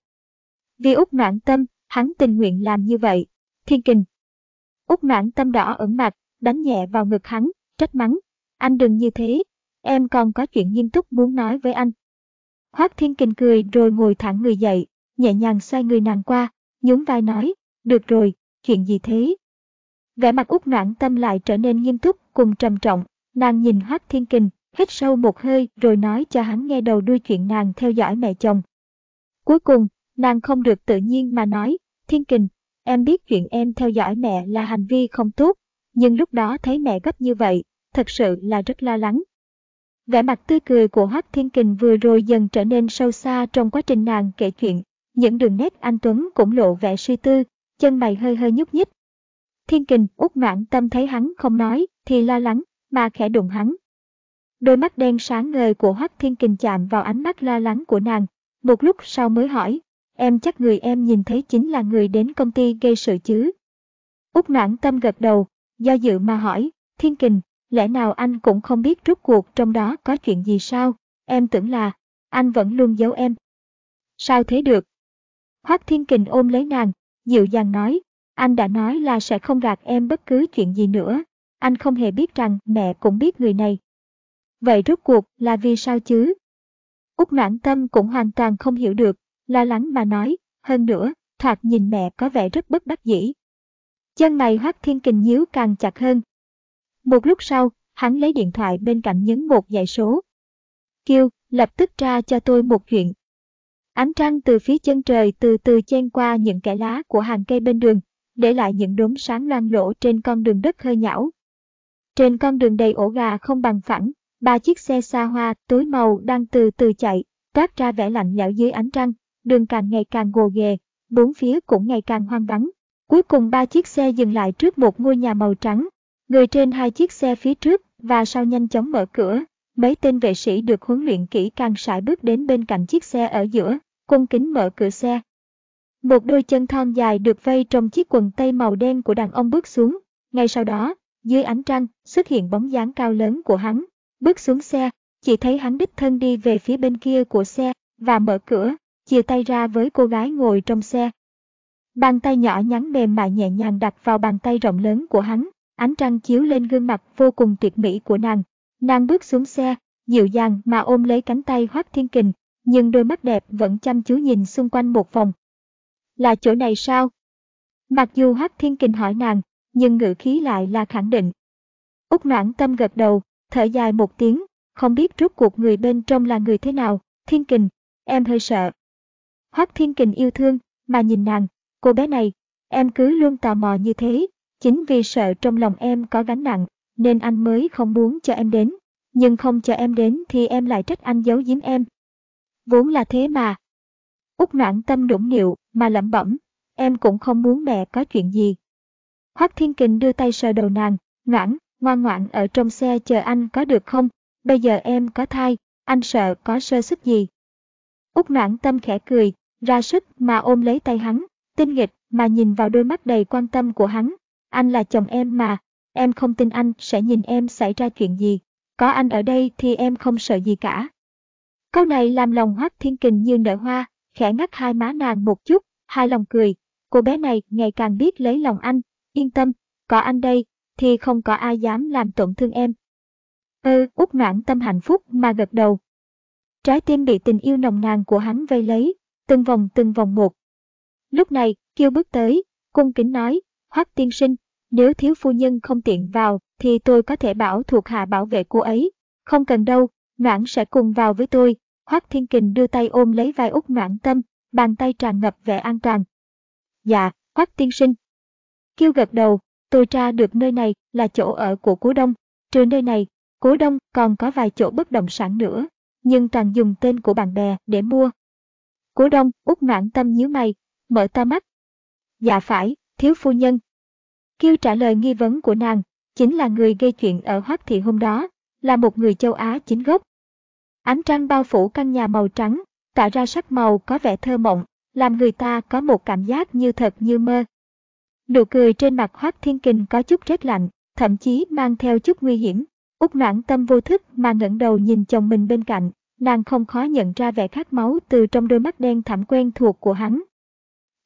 Vì Úc Noãn Tâm, hắn tình nguyện làm như vậy. Thiên kình. Úc Noãn Tâm đỏ ẩn mặt, đánh nhẹ vào ngực hắn, trách mắng. Anh đừng như thế, em còn có chuyện nghiêm túc muốn nói với anh. Hoác Thiên Kình cười rồi ngồi thẳng người dậy, nhẹ nhàng xoay người nàng qua, nhún vai nói, được rồi, chuyện gì thế? Vẻ mặt út noãn tâm lại trở nên nghiêm túc cùng trầm trọng, nàng nhìn Hoác Thiên Kình, hít sâu một hơi rồi nói cho hắn nghe đầu đuôi chuyện nàng theo dõi mẹ chồng. Cuối cùng, nàng không được tự nhiên mà nói, Thiên Kình, em biết chuyện em theo dõi mẹ là hành vi không tốt, nhưng lúc đó thấy mẹ gấp như vậy, thật sự là rất lo lắng. Vẻ mặt tươi cười của Hoác Thiên Kình vừa rồi dần trở nên sâu xa trong quá trình nàng kể chuyện. Những đường nét anh Tuấn cũng lộ vẻ suy tư, chân mày hơi hơi nhúc nhích. Thiên Kình út mãn tâm thấy hắn không nói, thì lo lắng, mà khẽ đụng hắn. Đôi mắt đen sáng ngời của Hoác Thiên Kình chạm vào ánh mắt lo lắng của nàng. Một lúc sau mới hỏi, em chắc người em nhìn thấy chính là người đến công ty gây sự chứ. Út mãn tâm gật đầu, do dự mà hỏi, Thiên Kình, lẽ nào anh cũng không biết rốt cuộc trong đó có chuyện gì sao? Em tưởng là, anh vẫn luôn giấu em. Sao thế được? Hoác Thiên Kình ôm lấy nàng, dịu dàng nói, anh đã nói là sẽ không gạt em bất cứ chuyện gì nữa. Anh không hề biết rằng mẹ cũng biết người này. Vậy rốt cuộc là vì sao chứ? Úc noãn tâm cũng hoàn toàn không hiểu được, lo lắng mà nói, hơn nữa, thoạt nhìn mẹ có vẻ rất bất đắc dĩ. Chân mày Hoác Thiên Kình nhíu càng chặt hơn, một lúc sau, hắn lấy điện thoại bên cạnh nhấn một dãy số. Kêu, lập tức ra cho tôi một chuyện. Ánh trăng từ phía chân trời từ từ chen qua những kẽ lá của hàng cây bên đường, để lại những đốm sáng loang lỗ trên con đường đất hơi nhão. Trên con đường đầy ổ gà không bằng phẳng, ba chiếc xe xa hoa tối màu đang từ từ chạy, toát ra vẻ lạnh lẽo dưới ánh trăng, đường càng ngày càng gồ ghề, bốn phía cũng ngày càng hoang vắng. Cuối cùng ba chiếc xe dừng lại trước một ngôi nhà màu trắng, Người trên hai chiếc xe phía trước và sau nhanh chóng mở cửa, mấy tên vệ sĩ được huấn luyện kỹ càng sải bước đến bên cạnh chiếc xe ở giữa, cung kính mở cửa xe. Một đôi chân thon dài được vây trong chiếc quần tây màu đen của đàn ông bước xuống, ngay sau đó, dưới ánh trăng, xuất hiện bóng dáng cao lớn của hắn. Bước xuống xe, chỉ thấy hắn đích thân đi về phía bên kia của xe và mở cửa, chia tay ra với cô gái ngồi trong xe. Bàn tay nhỏ nhắn mềm mại nhẹ nhàng đặt vào bàn tay rộng lớn của hắn, Ánh trăng chiếu lên gương mặt vô cùng tuyệt mỹ của nàng. Nàng bước xuống xe, dịu dàng mà ôm lấy cánh tay Hoác Thiên Kình, nhưng đôi mắt đẹp vẫn chăm chú nhìn xung quanh một vòng. Là chỗ này sao? Mặc dù Hoác Thiên Kình hỏi nàng, nhưng ngữ khí lại là khẳng định. Úc noãn tâm gật đầu, thở dài một tiếng, không biết rốt cuộc người bên trong là người thế nào. Thiên Kình, em hơi sợ. Hoác Thiên Kình yêu thương, mà nhìn nàng, cô bé này, em cứ luôn tò mò như thế, Chính vì sợ trong lòng em có gánh nặng, nên anh mới không muốn cho em đến. Nhưng không cho em đến thì em lại trách anh giấu giếm em. Vốn là thế mà. Út noạn tâm đũng nịu mà lẩm bẩm, em cũng không muốn mẹ có chuyện gì. Hoác Thiên Kình đưa tay sờ đầu nàng, noãn, ngoan ngoãn ở trong xe chờ anh có được không? Bây giờ em có thai, anh sợ có sơ sức gì. út noãn tâm khẽ cười, ra sức mà ôm lấy tay hắn, tinh nghịch mà nhìn vào đôi mắt đầy quan tâm của hắn, anh là chồng em mà, em không tin anh sẽ nhìn em xảy ra chuyện gì. Có anh ở đây thì em không sợ gì cả. Câu này làm lòng Hoắc Thiên Kình như nở hoa, khẽ ngắt hai má nàng một chút, hai lòng cười. Cô bé này ngày càng biết lấy lòng anh, yên tâm, có anh đây, thì không có ai dám làm tổn thương em. Ừ, út noãn tâm hạnh phúc mà gật đầu. Trái tim bị tình yêu nồng nàn của hắn vây lấy, từng vòng từng vòng một. Lúc này, kêu bước tới, cung kính nói, Hoắc tiên sinh, nếu thiếu phu nhân không tiện vào, thì tôi có thể bảo thuộc hạ bảo vệ cô ấy. Không cần đâu, Noãn sẽ cùng vào với tôi. Hoác Thiên Kình đưa tay ôm lấy vai út Noãn Tâm, bàn tay tràn ngập vẻ an toàn. Dạ, Hoác tiên sinh. Kêu gật đầu, tôi tra được nơi này là chỗ ở của Cố Đông. Trừ nơi này, Cố Đông còn có vài chỗ bất động sản nữa, nhưng toàn dùng tên của bạn bè để mua. Cố Đông, út Noãn Tâm nhíu mày, mở to mắt. Dạ phải, thiếu phu nhân, Kiêu trả lời nghi vấn của nàng, chính là người gây chuyện ở Hoắc Thị hôm đó, là một người châu Á chính gốc. Ánh trăng bao phủ căn nhà màu trắng, tạo ra sắc màu có vẻ thơ mộng, làm người ta có một cảm giác như thật như mơ. Nụ cười trên mặt Hoắc Thiên Kình có chút rét lạnh, thậm chí mang theo chút nguy hiểm. Úc noãn tâm vô thức mà ngẩng đầu nhìn chồng mình bên cạnh, nàng không khó nhận ra vẻ khát máu từ trong đôi mắt đen thẳm quen thuộc của hắn.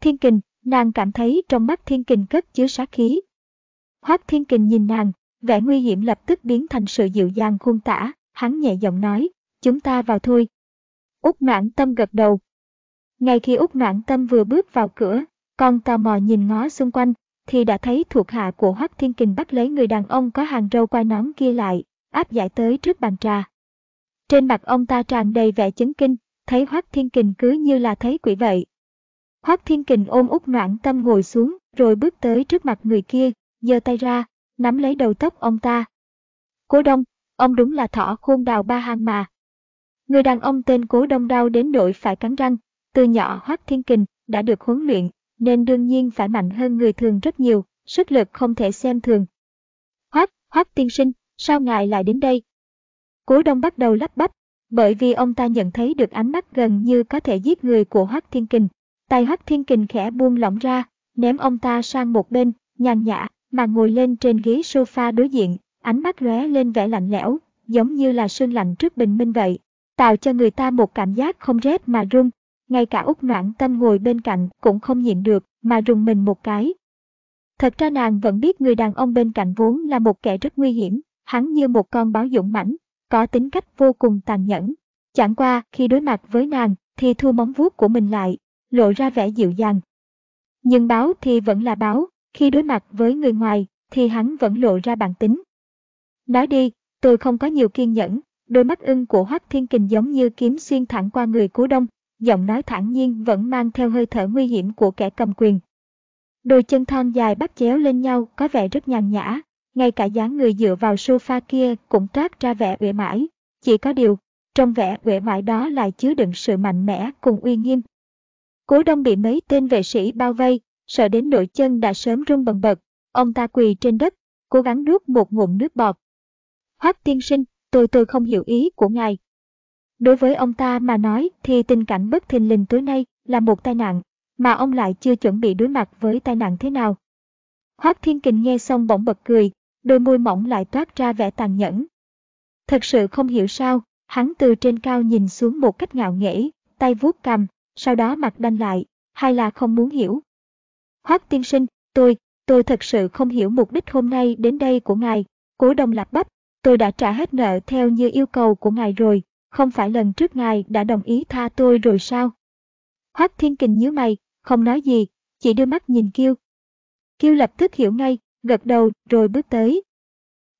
Thiên Kình, nàng cảm thấy trong mắt Thiên Kình cất chứa sát khí, Hoác Thiên Kình nhìn nàng, vẻ nguy hiểm lập tức biến thành sự dịu dàng khuôn tả, hắn nhẹ giọng nói, chúng ta vào thôi. Úc noãn tâm gật đầu. Ngay khi Úc noãn tâm vừa bước vào cửa, con tò mò nhìn ngó xung quanh, thì đã thấy thuộc hạ của Hoác Thiên Kình bắt lấy người đàn ông có hàng râu quai nón kia lại, áp giải tới trước bàn trà. Trên mặt ông ta tràn đầy vẻ chấn kinh, thấy Hoác Thiên Kình cứ như là thấy quỷ vậy. Hoác Thiên Kình ôm Úc noãn tâm ngồi xuống, rồi bước tới trước mặt người kia, giơ tay ra, nắm lấy đầu tóc ông ta. Cố đông, ông đúng là thỏ khôn đào ba hang mà. Người đàn ông tên Cố Đông đau đến nỗi phải cắn răng, từ nhỏ Hoắc Thiên Kình đã được huấn luyện, nên đương nhiên phải mạnh hơn người thường rất nhiều, sức lực không thể xem thường. Hoắc, Hoắc tiên sinh, sao ngài lại đến đây? Cố Đông bắt đầu lắp bắp, bởi vì ông ta nhận thấy được ánh mắt gần như có thể giết người của Hoắc Thiên Kình. Tay Hoắc Thiên Kình khẽ buông lỏng ra, ném ông ta sang một bên, nhàn nhã mà ngồi lên trên ghế sofa đối diện, ánh mắt lóe lên vẻ lạnh lẽo, giống như là sương lạnh trước bình minh vậy, tạo cho người ta một cảm giác không rét mà run. Ngay cả Úc Noãn Tâm ngồi bên cạnh cũng không nhịn được mà rùng mình một cái. Thật ra nàng vẫn biết người đàn ông bên cạnh vốn là một kẻ rất nguy hiểm, hắn như một con báo dũng mãnh, có tính cách vô cùng tàn nhẫn. Chẳng qua khi đối mặt với nàng thì thu móng vuốt của mình lại, lộ ra vẻ dịu dàng. Nhưng báo thì vẫn là báo, khi đối mặt với người ngoài thì hắn vẫn lộ ra bản tính. Nói đi, tôi không có nhiều kiên nhẫn, đôi mắt ưng của Hoắc Thiên Kình giống như kiếm xuyên thẳng qua người cố đông, giọng nói thản nhiên vẫn mang theo hơi thở nguy hiểm của kẻ cầm quyền. Đôi chân thon dài bắt chéo lên nhau có vẻ rất nhàn nhã, ngay cả dáng người dựa vào sofa kia cũng toát ra vẻ uể mãi. Chỉ có điều, trong vẻ uể mãi đó lại chứa đựng sự mạnh mẽ cùng uy nghiêm. Cố đông bị mấy tên vệ sĩ bao vây, sợ đến nỗi chân đã sớm run bần bật. Ông ta quỳ trên đất, cố gắng nuốt một ngụm nước bọt. Hoắc tiên sinh, tôi tôi không hiểu ý của ngài. Đối với ông ta mà nói thì tình cảnh bất thình lình tối nay là một tai nạn, mà ông lại chưa chuẩn bị đối mặt với tai nạn thế nào. Hoác Thiên Kình nghe xong bỗng bật cười, đôi môi mỏng lại toát ra vẻ tàn nhẫn. Thật sự không hiểu sao, hắn từ trên cao nhìn xuống một cách ngạo nghễ, tay vuốt cằm, sau đó mặt đanh lại, hay là không muốn hiểu. Hoác tiên sinh, tôi, tôi thật sự không hiểu mục đích hôm nay đến đây của ngài, cố đồng lạp bắp, tôi đã trả hết nợ theo như yêu cầu của ngài rồi, không phải lần trước ngài đã đồng ý tha tôi rồi sao? Hoác Thiên Kình nhíu mày, không nói gì, chỉ đưa mắt nhìn Kiêu. Kiêu lập tức hiểu ngay, gật đầu rồi bước tới.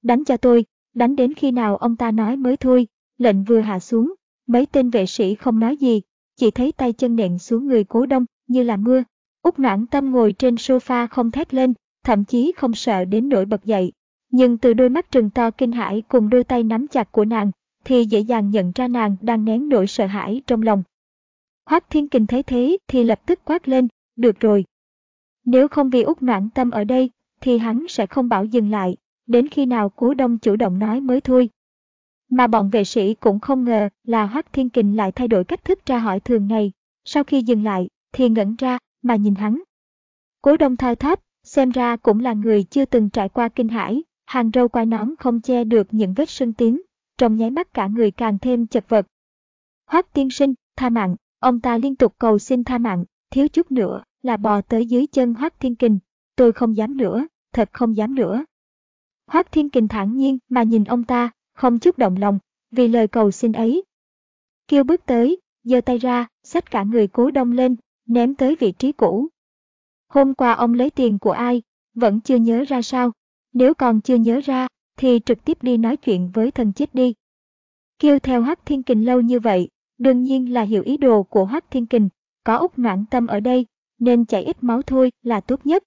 Đánh cho tôi, đánh đến khi nào ông ta nói mới thôi, lệnh vừa hạ xuống, mấy tên vệ sĩ không nói gì, chỉ thấy tay chân nện xuống người cố đông như là mưa. Úc noãn tâm ngồi trên sofa không thét lên, thậm chí không sợ đến nỗi bật dậy. Nhưng từ đôi mắt trừng to kinh hãi cùng đôi tay nắm chặt của nàng, thì dễ dàng nhận ra nàng đang nén nỗi sợ hãi trong lòng. Hoác Thiên Kình thấy thế thì lập tức quát lên, được rồi. Nếu không vì Úc noãn tâm ở đây, thì hắn sẽ không bảo dừng lại, đến khi nào cố đông chủ động nói mới thôi. Mà bọn vệ sĩ cũng không ngờ là Hoác Thiên Kình lại thay đổi cách thức tra hỏi thường ngày, sau khi dừng lại, thì ngẩn ra, mà nhìn hắn. Cố đông thao tháp, xem ra cũng là người chưa từng trải qua kinh hãi, hàng râu quai nón không che được những vết sưng tím, trong nháy mắt cả người càng thêm chật vật. Hoác tiên sinh, tha mạng, ông ta liên tục cầu xin tha mạng, thiếu chút nữa là bò tới dưới chân Hoác Thiên Kình, tôi không dám nữa, thật không dám nữa. Hoác Thiên Kình thản nhiên mà nhìn ông ta, không chút động lòng, vì lời cầu xin ấy. Kêu bước tới, giơ tay ra, xách cả người cố đông lên, ném tới vị trí cũ. Hôm qua ông lấy tiền của ai, vẫn chưa nhớ ra sao, nếu còn chưa nhớ ra, thì trực tiếp đi nói chuyện với thần chết đi. Kêu theo Hắc Thiên Kình lâu như vậy, đương nhiên là hiểu ý đồ của Hắc Thiên Kình, có Úc Noãn Tâm ở đây, nên chảy ít máu thôi là tốt nhất.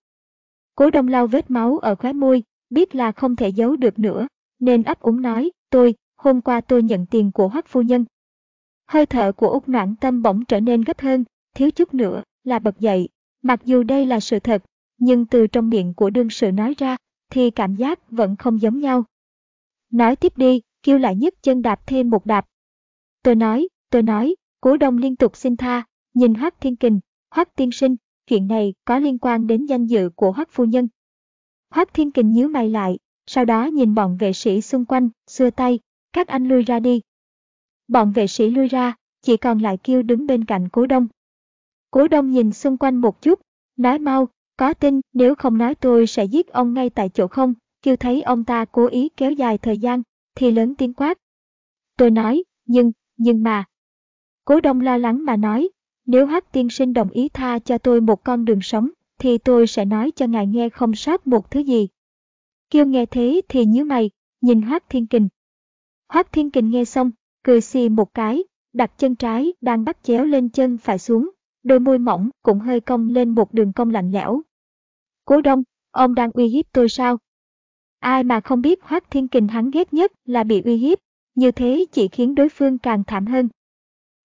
Cố đông lau vết máu ở khóe môi, biết là không thể giấu được nữa, nên ấp úng nói, tôi, hôm qua tôi nhận tiền của Hoắc phu nhân. Hơi thở của Úc Noãn Tâm bỗng trở nên gấp hơn, thiếu chút nữa là bật dậy. Mặc dù đây là sự thật, nhưng từ trong miệng của đương sự nói ra, thì cảm giác vẫn không giống nhau. Nói tiếp đi, kêu lại nhấc chân đạp thêm một đạp. Tôi nói, tôi nói, cố đông liên tục xin tha, nhìn Hoắc Thiên Kình, Hoắc tiên sinh, chuyện này có liên quan đến danh dự của Hoắc phu nhân. Hoắc Thiên Kình nhíu mày lại, sau đó nhìn bọn vệ sĩ xung quanh, xưa tay, các anh lui ra đi. Bọn vệ sĩ lui ra, chỉ còn lại kêu đứng bên cạnh cố đông. Cố đông nhìn xung quanh một chút, nói mau, có tin nếu không nói tôi sẽ giết ông ngay tại chỗ không, kêu thấy ông ta cố ý kéo dài thời gian, thì lớn tiếng quát. Tôi nói, nhưng, nhưng mà. Cố đông lo lắng mà nói, nếu hát tiên sinh đồng ý tha cho tôi một con đường sống, thì tôi sẽ nói cho ngài nghe không sót một thứ gì. Kiêu nghe thế thì nhíu mày, nhìn Hoác Thiên Kình. Hoác Thiên Kình nghe xong, cười xì một cái, đặt chân trái đang bắt chéo lên chân phải xuống, đôi môi mỏng cũng hơi cong lên một đường cong lạnh lẽo. Cố đông, ông đang uy hiếp tôi sao? Ai mà không biết Hoác Thiên Kình hắn ghét nhất là bị uy hiếp, như thế chỉ khiến đối phương càng thảm hơn.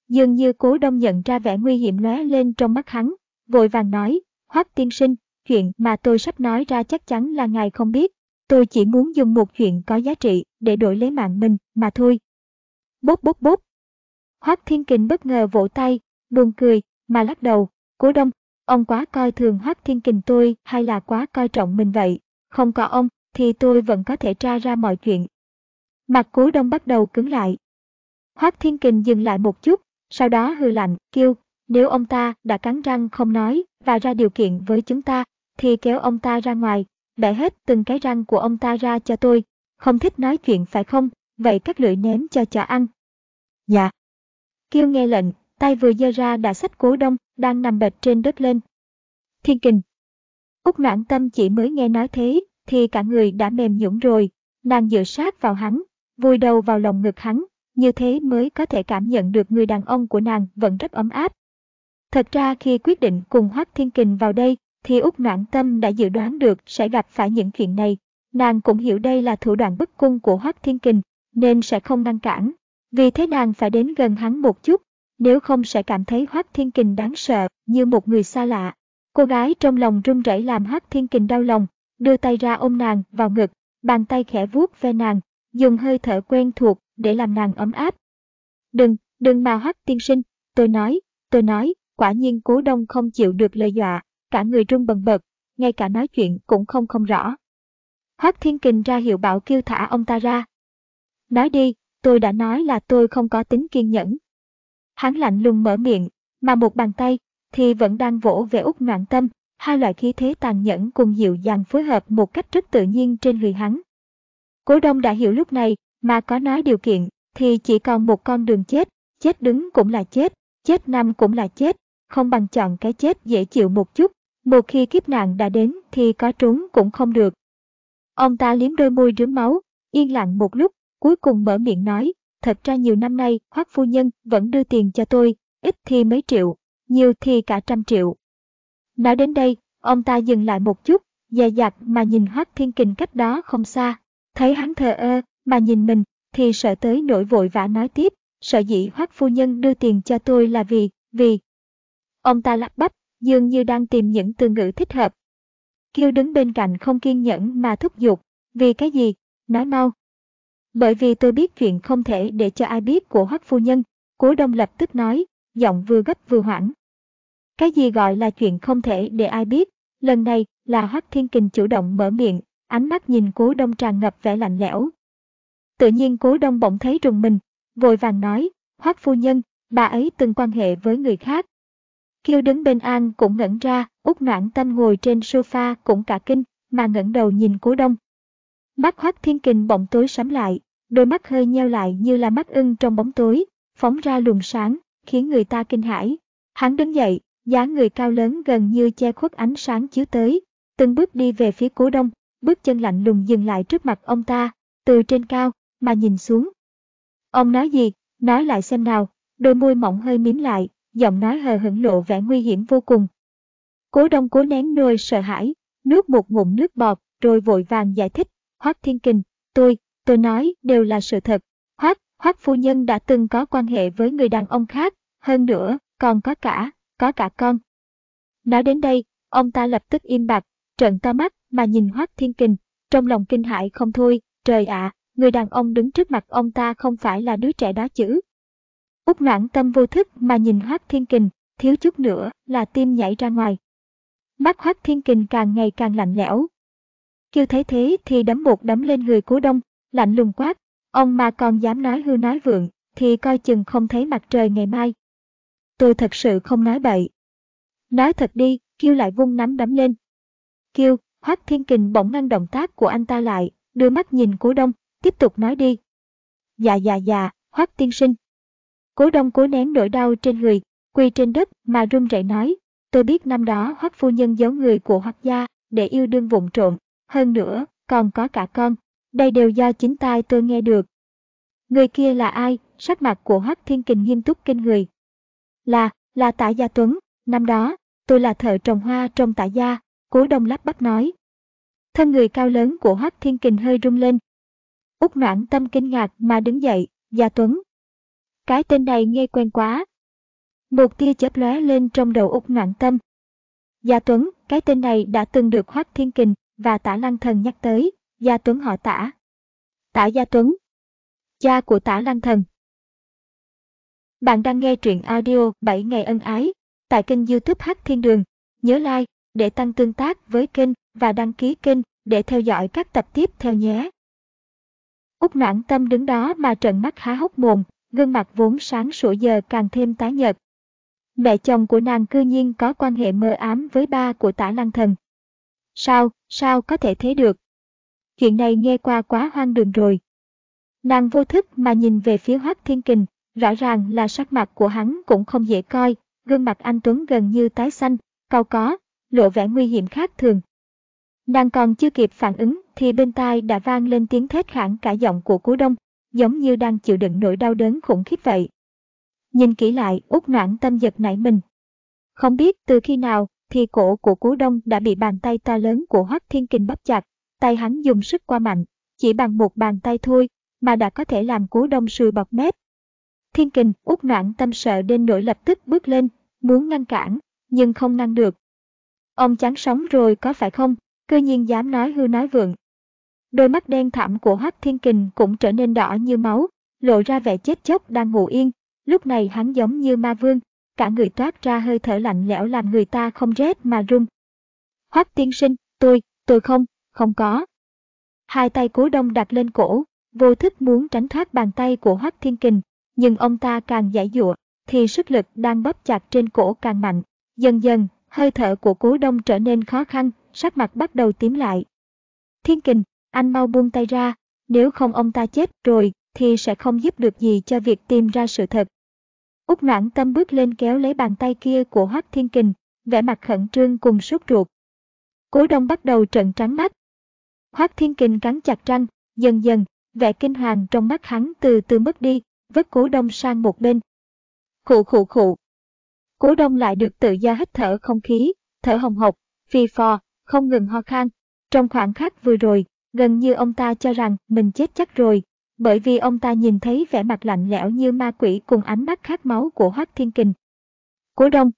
Dường như cố đông nhận ra vẻ nguy hiểm lóe lên trong mắt hắn, vội vàng nói, Hoác tiên sinh, chuyện mà tôi sắp nói ra chắc chắn là ngài không biết. Tôi chỉ muốn dùng một chuyện có giá trị để đổi lấy mạng mình mà thôi. Bốp bốp bốp. Hoác Thiên Kình bất ngờ vỗ tay, buồn cười, mà lắc đầu. Cố đông, ông quá coi thường Hoác Thiên Kình tôi hay là quá coi trọng mình vậy? Không có ông, thì tôi vẫn có thể tra ra mọi chuyện. Mặt cố đông bắt đầu cứng lại. Hoác Thiên Kình dừng lại một chút, sau đó hư lạnh, kêu, nếu ông ta đã cắn răng không nói và ra điều kiện với chúng ta, thì kéo ông ta ra ngoài, bẻ hết từng cái răng của ông ta ra cho tôi. Không thích nói chuyện phải không? Vậy các lưỡi ném cho chó ăn. Dạ. Kêu nghe lệnh, tay vừa giơ ra đã xách cố đông, đang nằm bệt trên đất lên. Thiên kình. Úc noãn tâm chỉ mới nghe nói thế, thì cả người đã mềm nhũn rồi. Nàng dựa sát vào hắn, vùi đầu vào lòng ngực hắn, như thế mới có thể cảm nhận được người đàn ông của nàng vẫn rất ấm áp. Thật ra khi quyết định cùng Hoác Thiên Kình vào đây, thì Úc Noãn Tâm đã dự đoán được sẽ gặp phải những chuyện này. Nàng cũng hiểu đây là thủ đoạn bức cung của Hoác Thiên Kình, nên sẽ không ngăn cản. Vì thế nàng phải đến gần hắn một chút, nếu không sẽ cảm thấy Hoác Thiên Kình đáng sợ như một người xa lạ. Cô gái trong lòng run rẩy làm Hoác Thiên Kình đau lòng, đưa tay ra ôm nàng vào ngực, bàn tay khẽ vuốt ve nàng, dùng hơi thở quen thuộc để làm nàng ấm áp. Đừng, đừng mà Hoác tiên sinh, tôi nói, tôi nói, quả nhiên cố đông không chịu được lời dọa, cả người run bần bật, ngay cả nói chuyện cũng không không rõ. Hoác Thiên Kình ra hiệu bảo kêu thả ông ta ra. Nói đi, tôi đã nói là tôi không có tính kiên nhẫn. Hắn lạnh lùng mở miệng, mà một bàn tay thì vẫn đang vỗ về út noạn tâm, hai loại khí thế tàn nhẫn cùng dịu dàng phối hợp một cách rất tự nhiên trên người hắn. Cố đông đã hiểu lúc này, mà có nói điều kiện, thì chỉ còn một con đường chết, chết đứng cũng là chết, chết nằm cũng là chết, không bằng chọn cái chết dễ chịu một chút, một khi kiếp nạn đã đến thì có trốn cũng không được. Ông ta liếm đôi môi rướm máu, yên lặng một lúc, cuối cùng mở miệng nói, thật ra nhiều năm nay Hoác phu nhân vẫn đưa tiền cho tôi, ít thì mấy triệu, nhiều thì cả trăm triệu. Nói đến đây, ông ta dừng lại một chút, dè dặt mà nhìn Hoác Thiên Kình cách đó không xa. Thấy hắn thờ ơ, mà nhìn mình, thì sợ tới nỗi vội vã nói tiếp, sợ dĩ Hoác phu nhân đưa tiền cho tôi là vì, vì. Ông ta lắp bắp, dường như đang tìm những từ ngữ thích hợp. Kiêu đứng bên cạnh không kiên nhẫn mà thúc giục, vì cái gì, nói mau. Bởi vì tôi biết chuyện không thể để cho ai biết của Hoắc phu nhân, Cố Đông lập tức nói, giọng vừa gấp vừa hoảng. Cái gì gọi là chuyện không thể để ai biết, lần này là Hoắc Thiên Kình chủ động mở miệng, ánh mắt nhìn Cố Đông tràn ngập vẻ lạnh lẽo. Tự nhiên Cố Đông bỗng thấy rùng mình, vội vàng nói, Hoắc phu nhân, bà ấy từng quan hệ với người khác, Kiêu đứng bên An cũng ngẩn ra, út noãn tâm ngồi trên sofa cũng cả kinh, mà ngẩng đầu nhìn cố đông. Mắt hoắc thiên kình bỗng tối sắm lại, đôi mắt hơi nheo lại như là mắt ưng trong bóng tối, phóng ra luồng sáng, khiến người ta kinh hãi. Hắn đứng dậy, dáng người cao lớn gần như che khuất ánh sáng chiếu tới, từng bước đi về phía cố đông, bước chân lạnh lùng dừng lại trước mặt ông ta, từ trên cao, mà nhìn xuống. Ông nói gì, nói lại xem nào, đôi môi mỏng hơi mím lại, giọng nói hờ hững lộ vẻ nguy hiểm vô cùng. Cố đông cố nén nôi sợ hãi, nuốt một ngụm nước bọt, rồi vội vàng giải thích, Hoác Thiên Kình, tôi, tôi nói đều là sự thật. Hoác, Hoác phu nhân đã từng có quan hệ với người đàn ông khác, hơn nữa, còn có cả, có cả con. Nói đến đây, ông ta lập tức im bặt, trợn to mắt mà nhìn Hoác Thiên Kình, trong lòng kinh hãi không thôi, trời ạ, người đàn ông đứng trước mặt ông ta không phải là đứa trẻ đó chứ. Úc noãn tâm vô thức mà nhìn Hoác Thiên Kình, thiếu chút nữa là tim nhảy ra ngoài. Mắt Hoác Thiên Kình càng ngày càng lạnh lẽo. Kêu thấy thế thì đấm một đấm lên người cố đông, lạnh lùng quát, ông mà còn dám nói hư nói vượng, thì coi chừng không thấy mặt trời ngày mai. Tôi thật sự không nói bậy. Nói thật đi, kêu lại vung nắm đấm lên. Kêu, Hoác Thiên Kình bỗng ngăn động tác của anh ta lại, đưa mắt nhìn cố đông, tiếp tục nói đi. Dạ dạ dạ, Hoác tiên sinh, Cố đông cố nén nỗi đau trên người, quỳ trên đất mà run rẩy nói, tôi biết năm đó hoắc phu nhân giấu người của hoắc gia để yêu đương vụng trộm, hơn nữa còn có cả con, đây đều do chính tai tôi nghe được. Người kia là ai? Sắc mặt của hoắc thiên kình nghiêm túc kinh người. Là, là tạ gia tuấn, năm đó, tôi là thợ trồng hoa trong tạ gia, cố đông lắp bắp nói. Thân người cao lớn của Hoắc Thiên Kình hơi rung lên. Úc noãn tâm kinh ngạc mà đứng dậy, Gia Tuấn. Cái tên này nghe quen quá. Một tia chớp lóe lên trong đầu Úc noãn tâm. Gia Tuấn, cái tên này đã từng được Hoắc Thiên Kình và Tả Lăng Thần nhắc tới, Gia Tuấn họ Tả. Tả Gia Tuấn, cha của Tả Lăng Thần. Bạn đang nghe truyện audio 7 ngày ân ái tại kênh youtube Hát Thiên Đường. Nhớ like để tăng tương tác với kênh và đăng ký kênh để theo dõi các tập tiếp theo nhé. Úc noãn tâm đứng đó mà trận mắt há hốc mồm, gương mặt vốn sáng sủa giờ càng thêm tái nhợt. Mẹ chồng của nàng cư nhiên có quan hệ mơ ám với ba của tả lăng thần. Sao, sao có thể thế được? Chuyện này nghe qua quá hoang đường rồi. Nàng vô thức mà nhìn về phía Hoác Thiên Kình, rõ ràng là sắc mặt của hắn cũng không dễ coi, gương mặt anh Tuấn gần như tái xanh, cau có, lộ vẻ nguy hiểm khác thường. Nàng còn chưa kịp phản ứng thì bên tai đã vang lên tiếng thét khản cả giọng của Cú Đông, giống như đang chịu đựng nỗi đau đớn khủng khiếp vậy. Nhìn kỹ lại, út noãn tâm giật nảy mình. Không biết từ khi nào thì cổ của Cú Đông đã bị bàn tay to lớn của Hoắc Thiên Kình bắp chặt, tay hắn dùng sức qua mạnh, chỉ bằng một bàn tay thôi mà đã có thể làm Cú Đông sùi bọt mép. Thiên Kình, út noạn tâm sợ đến nỗi lập tức bước lên, muốn ngăn cản, nhưng không ngăn được. Ông chán sống rồi có phải không? Cơ nhiên dám nói hư nói vượng. Đôi mắt đen thẳm của Hoắc Thiên Kình cũng trở nên đỏ như máu, lộ ra vẻ chết chóc đang ngủ yên. Lúc này hắn giống như ma vương, cả người toát ra hơi thở lạnh lẽo làm người ta không rét mà run. Hoắc tiên sinh, tôi, tôi không, không có. Hai tay cố đông đặt lên cổ, vô thức muốn tránh thoát bàn tay của Hoắc Thiên Kình, nhưng ông ta càng giải dụa, thì sức lực đang bóp chặt trên cổ càng mạnh. Dần dần, hơi thở của cố đông trở nên khó khăn, sắc mặt bắt đầu tím lại. Thiên kình, anh mau buông tay ra, nếu không ông ta chết rồi thì sẽ không giúp được gì cho việc tìm ra sự thật. Úc noãn tâm bước lên kéo lấy bàn tay kia của Hoắc Thiên Kình, vẻ mặt khẩn trương cùng sốt ruột. Cố đông bắt đầu trận trắng mắt. Hoắc Thiên Kình cắn chặt răng, dần dần, vẻ kinh hoàng trong mắt hắn từ từ mất đi, vứt cố đông sang một bên. Khụ khụ khụ. Cố đông lại được tự do hít thở không khí, thở hồng hộc, phi phò, không ngừng ho khan. Trong khoảng khắc vừa rồi, gần như ông ta cho rằng mình chết chắc rồi, bởi vì ông ta nhìn thấy vẻ mặt lạnh lẽo như ma quỷ cùng ánh mắt khát máu của Hoắc Thiên Kình. Cố đông.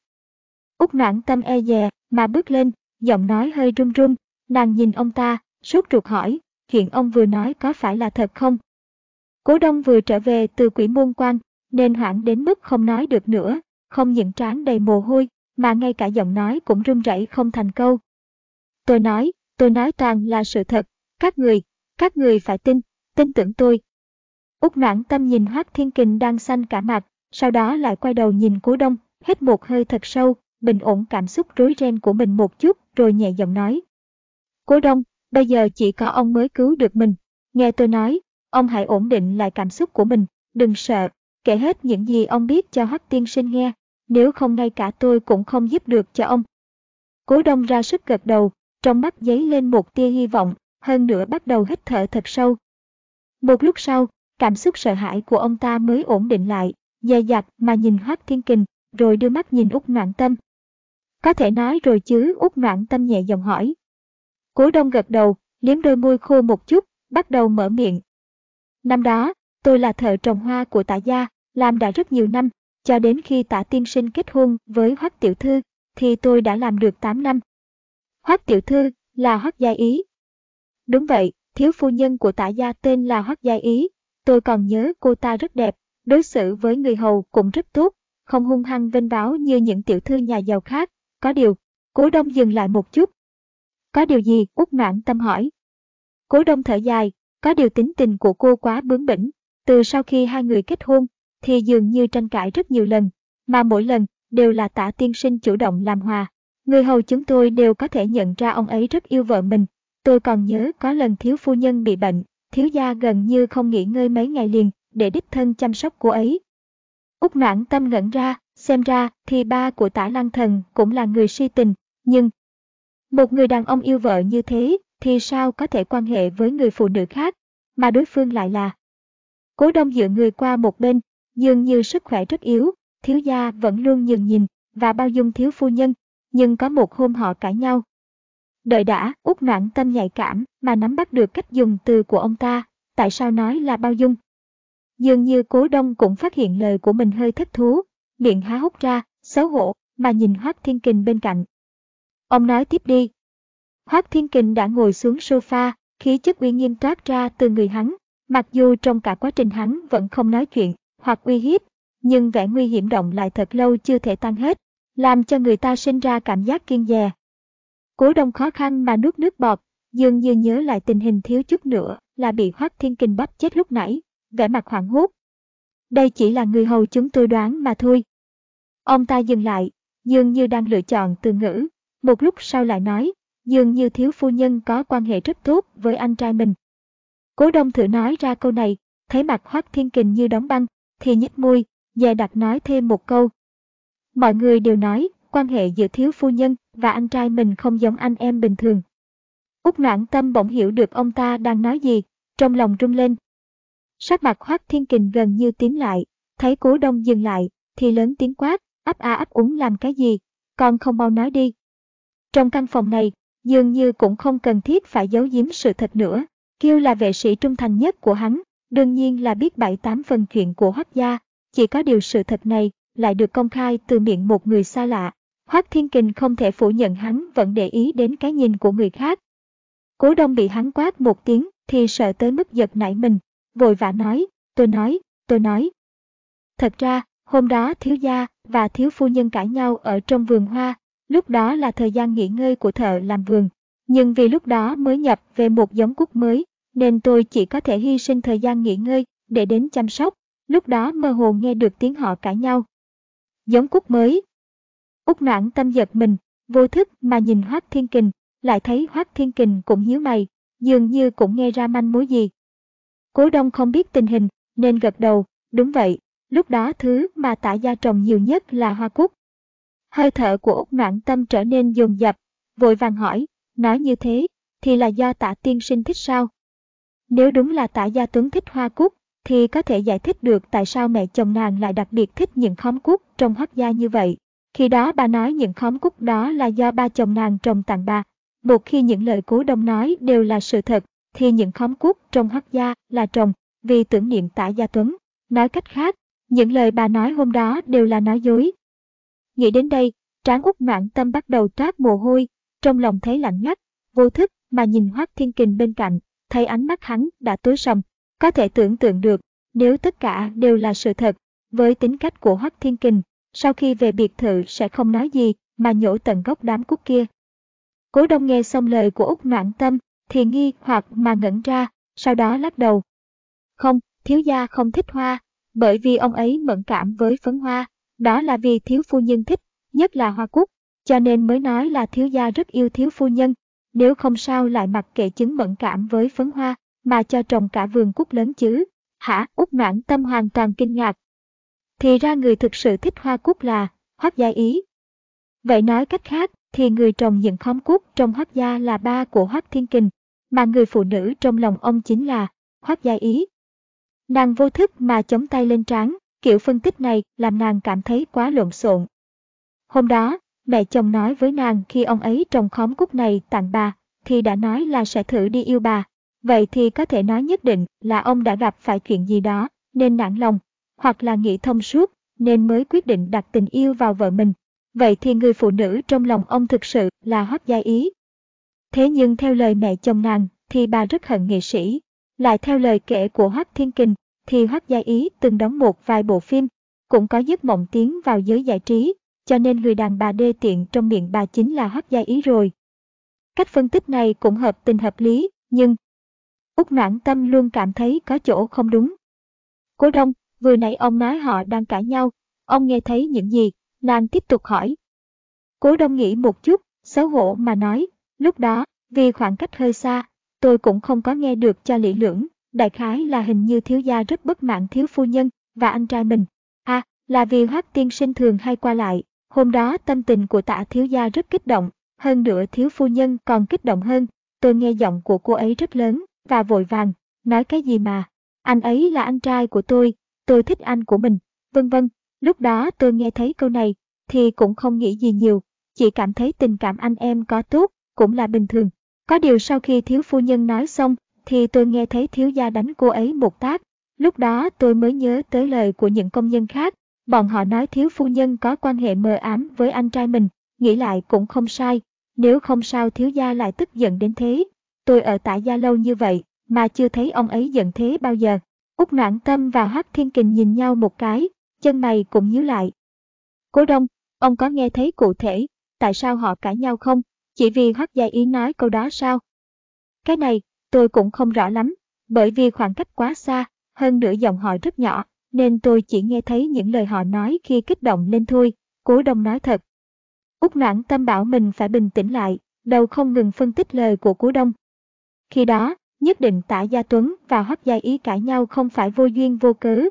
Úc noãn tâm e dè, mà bước lên, giọng nói hơi run run, nàng nhìn ông ta, sốt ruột hỏi, hiện ông vừa nói có phải là thật không? Cố đông vừa trở về từ quỷ môn quan, nên hoảng đến mức không nói được nữa, không những trán đầy mồ hôi, mà ngay cả giọng nói cũng run rẩy không thành câu. Tôi nói, tôi nói toàn là sự thật, các người, các người phải tin, tin tưởng tôi. Úc noãn tâm nhìn Hoác Thiên Kình đang xanh cả mặt, sau đó lại quay đầu nhìn Cố Đông, hít một hơi thật sâu, bình ổn cảm xúc rối ren của mình một chút rồi nhẹ giọng nói. Cố Đông, bây giờ chỉ có ông mới cứu được mình. Nghe tôi nói, ông hãy ổn định lại cảm xúc của mình, đừng sợ, kể hết những gì ông biết cho Hắc tiên sinh nghe, nếu không ngay cả tôi cũng không giúp được cho ông. Cố đông ra sức gật đầu, trong mắt giấy lên một tia hy vọng, hơn nữa bắt đầu hít thở thật sâu. Một lúc sau, cảm xúc sợ hãi của ông ta mới ổn định lại, dè dặt mà nhìn Hoác Thiên Kình, rồi đưa mắt nhìn Úc Noãn Tâm. Có thể nói rồi chứ Úc Noãn Tâm nhẹ giọng hỏi. Cố đông gật đầu, liếm đôi môi khô một chút, bắt đầu mở miệng. Năm đó, tôi là thợ trồng hoa của tạ gia, làm đã rất nhiều năm, cho đến khi tạ tiên sinh kết hôn với Hoắc tiểu thư, thì tôi đã làm được 8 năm. Hoắc tiểu thư là Hoắc gia ý. Đúng vậy, thiếu phu nhân của tạ gia tên là Hoắc gia ý, tôi còn nhớ cô ta rất đẹp, đối xử với người hầu cũng rất tốt, không hung hăng vênh báo như những tiểu thư nhà giàu khác. Có điều, cố đông dừng lại một chút. Có điều gì? Út noãn tâm hỏi. Cố đông thở dài, có điều tính tình của cô quá bướng bỉnh. Từ sau khi hai người kết hôn, thì dường như tranh cãi rất nhiều lần, mà mỗi lần đều là tả tiên sinh chủ động làm hòa. Người hầu chúng tôi đều có thể nhận ra ông ấy rất yêu vợ mình. Tôi còn nhớ có lần thiếu phu nhân bị bệnh, thiếu gia gần như không nghỉ ngơi mấy ngày liền để đích thân chăm sóc cô ấy. Úc noãn tâm ngẩn ra, xem ra thì ba của tả lăng thần cũng là người si tình, nhưng một người đàn ông yêu vợ như thế thì sao có thể quan hệ với người phụ nữ khác, mà đối phương lại là. Cố đông dựa người qua một bên, dường như sức khỏe rất yếu, thiếu gia vẫn luôn nhường nhìn và bao dung thiếu phu nhân, nhưng có một hôm họ cãi nhau. Đợi đã, út noãn tâm nhạy cảm mà nắm bắt được cách dùng từ của ông ta, tại sao nói là bao dung. Dường như cố đông cũng phát hiện lời của mình hơi thất thú, miệng há hốc ra, xấu hổ, mà nhìn Hoác Thiên Kình bên cạnh. Ông nói tiếp đi. Hoác Thiên Kình đã ngồi xuống sofa, khí chất uy nghiêm toát ra từ người hắn, mặc dù trong cả quá trình hắn vẫn không nói chuyện, hoặc uy hiếp, nhưng vẻ nguy hiểm động lại thật lâu chưa thể tan hết, làm cho người ta sinh ra cảm giác kiên dè. Cố đông khó khăn mà nuốt nước bọt, dường như nhớ lại tình hình thiếu chút nữa là bị Hoác Thiên Kình bắp chết lúc nãy, vẻ mặt hoảng hốt. Đây chỉ là người hầu chúng tôi đoán mà thôi. Ông ta dừng lại, dường như đang lựa chọn từ ngữ, một lúc sau lại nói, dường như thiếu phu nhân có quan hệ rất tốt với anh trai mình. Cố đông thử nói ra câu này, thấy mặt Hoác Thiên Kình như đóng băng, thì nhếch môi, dè đặt nói thêm một câu. Mọi người đều nói, quan hệ giữa thiếu phu nhân và anh trai mình không giống anh em bình thường. Úc noãn tâm bỗng hiểu được ông ta đang nói gì, trong lòng rung lên. Sắc mặt Hoác Thiên Kình gần như tím lại, thấy cố đông dừng lại, thì lớn tiếng quát, ấp a ấp úng làm cái gì, con không mau nói đi. Trong căn phòng này, dường như cũng không cần thiết phải giấu giếm sự thật nữa. Kiêu là vệ sĩ trung thành nhất của hắn, đương nhiên là biết bảy tám phần chuyện của Hoắc gia, chỉ có điều sự thật này lại được công khai từ miệng một người xa lạ. Hoắc Thiên Kình không thể phủ nhận hắn vẫn để ý đến cái nhìn của người khác. Cố đông bị hắn quát một tiếng thì sợ tới mức giật nảy mình, vội vã nói, tôi nói, tôi nói. Thật ra, hôm đó thiếu gia và thiếu phu nhân cãi nhau ở trong vườn hoa, lúc đó là thời gian nghỉ ngơi của thợ làm vườn. Nhưng vì lúc đó mới nhập về một giống cúc mới, nên tôi chỉ có thể hy sinh thời gian nghỉ ngơi để đến chăm sóc. Lúc đó mơ hồ nghe được tiếng họ cãi nhau. Giống cúc mới. Úc noãn tâm giật mình, vô thức mà nhìn Hoác Thiên Kình, lại thấy Hoác Thiên Kình cũng nhíu mày, dường như cũng nghe ra manh mối gì. Cố đông không biết tình hình, nên gật đầu, đúng vậy, lúc đó thứ mà tả gia trồng nhiều nhất là hoa cúc. Hơi thở của Úc noãn tâm trở nên dồn dập, vội vàng hỏi, nói như thế, thì là do tả tiên sinh thích sao? Nếu đúng là tả gia tuấn thích hoa cúc, thì có thể giải thích được tại sao mẹ chồng nàng lại đặc biệt thích những khóm cúc trong hoác gia như vậy. Khi đó bà nói những khóm cúc đó là do ba chồng nàng trồng tặng bà. Một khi những lời cố đông nói đều là sự thật, thì những khóm cúc trong hoác gia là trồng vì tưởng niệm tả gia tuấn. Nói cách khác, những lời bà nói hôm đó đều là nói dối. Nghĩ đến đây, tráng út mạng tâm bắt đầu trát mồ hôi, trong lòng thấy lạnh ngắt, vô thức mà nhìn Hoác Thiên Kình bên cạnh, thấy ánh mắt hắn đã tối sầm, có thể tưởng tượng được, nếu tất cả đều là sự thật, với tính cách của Hoắc Thiên Kình, sau khi về biệt thự sẽ không nói gì mà nhổ tận gốc đám cúc kia. Cố đông nghe xong lời của Úc Noãn Tâm, thì nghi hoặc mà ngẩn ra, sau đó lắc đầu. Không, thiếu gia không thích hoa, bởi vì ông ấy mẫn cảm với phấn hoa, đó là vì thiếu phu nhân thích, nhất là hoa cúc, cho nên mới nói là thiếu gia rất yêu thiếu phu nhân, nếu không sao lại mặc kệ chứng mẫn cảm với phấn hoa, mà cho trồng cả vườn cúc lớn chứ. Hả, út noãn tâm hoàn toàn kinh ngạc. Thì ra người thực sự thích hoa cúc là Hoắc Gia Ý. Vậy nói cách khác, thì người trồng những khóm cúc trong Hoắc Gia là ba của Hoắc Thiên Kình, mà người phụ nữ trong lòng ông chính là Hoắc Gia Ý. Nàng vô thức mà chống tay lên trán, kiểu phân tích này làm nàng cảm thấy quá lộn xộn. Hôm đó, mẹ chồng nói với nàng khi ông ấy trồng khóm cúc này tặng bà, thì đã nói là sẽ thử đi yêu bà. Vậy thì có thể nói nhất định là ông đã gặp phải chuyện gì đó, nên nản lòng, hoặc là nghĩ thông suốt, nên mới quyết định đặt tình yêu vào vợ mình. Vậy thì người phụ nữ trong lòng ông thực sự là hót Gia Ý. Thế nhưng theo lời mẹ chồng nàng, thì bà rất hận nghệ sĩ. Lại theo lời kể của Hoác Thiên Kình, thì Hắc Gia Ý từng đóng một vài bộ phim, cũng có giấc mộng tiến vào giới giải trí, cho nên người đàn bà đê tiện trong miệng bà chính là Hắc Gia Ý rồi. Cách phân tích này cũng hợp tình hợp lý, nhưng Úc noãn tâm luôn cảm thấy có chỗ không đúng. Cố đông, vừa nãy ông nói họ đang cãi nhau, ông nghe thấy những gì, nàng tiếp tục hỏi. Cố đông nghĩ một chút, xấu hổ mà nói, lúc đó, vì khoảng cách hơi xa, tôi cũng không có nghe được cho lý lưỡng, đại khái là hình như thiếu gia rất bất mãn thiếu phu nhân và anh trai mình. À, là vì hoác tiên sinh thường hay qua lại, hôm đó tâm tình của tạ thiếu gia rất kích động, hơn nữa thiếu phu nhân còn kích động hơn, tôi nghe giọng của cô ấy rất lớn, và vội vàng, nói cái gì mà, anh ấy là anh trai của tôi, tôi thích anh của mình, vân vân. Lúc đó tôi nghe thấy câu này, thì cũng không nghĩ gì nhiều, chỉ cảm thấy tình cảm anh em có tốt, cũng là bình thường. Có điều sau khi thiếu phu nhân nói xong, thì tôi nghe thấy thiếu gia đánh cô ấy một tác. Lúc đó tôi mới nhớ tới lời của những công nhân khác. Bọn họ nói thiếu phu nhân có quan hệ mờ ám với anh trai mình, nghĩ lại cũng không sai. Nếu không sao thiếu gia lại tức giận đến thế. Tôi ở tại gia lâu như vậy, mà chưa thấy ông ấy giận thế bao giờ. Úc Noãn Tâm và Hoắc Thiên Kình nhìn nhau một cái, chân mày cũng nhíu lại. Cố đông, ông có nghe thấy cụ thể, tại sao họ cãi nhau không? Chỉ vì Hoắc Gia Ý nói câu đó sao? Cái này, tôi cũng không rõ lắm, bởi vì khoảng cách quá xa, hơn nữa giọng họ rất nhỏ, nên tôi chỉ nghe thấy những lời họ nói khi kích động lên thôi, cố đông nói thật. Úc noãn tâm bảo mình phải bình tĩnh lại, đầu không ngừng phân tích lời của cố đông. Khi đó, nhất định tả Gia Tuấn và Hoắc Gia Ý cãi nhau không phải vô duyên vô cớ.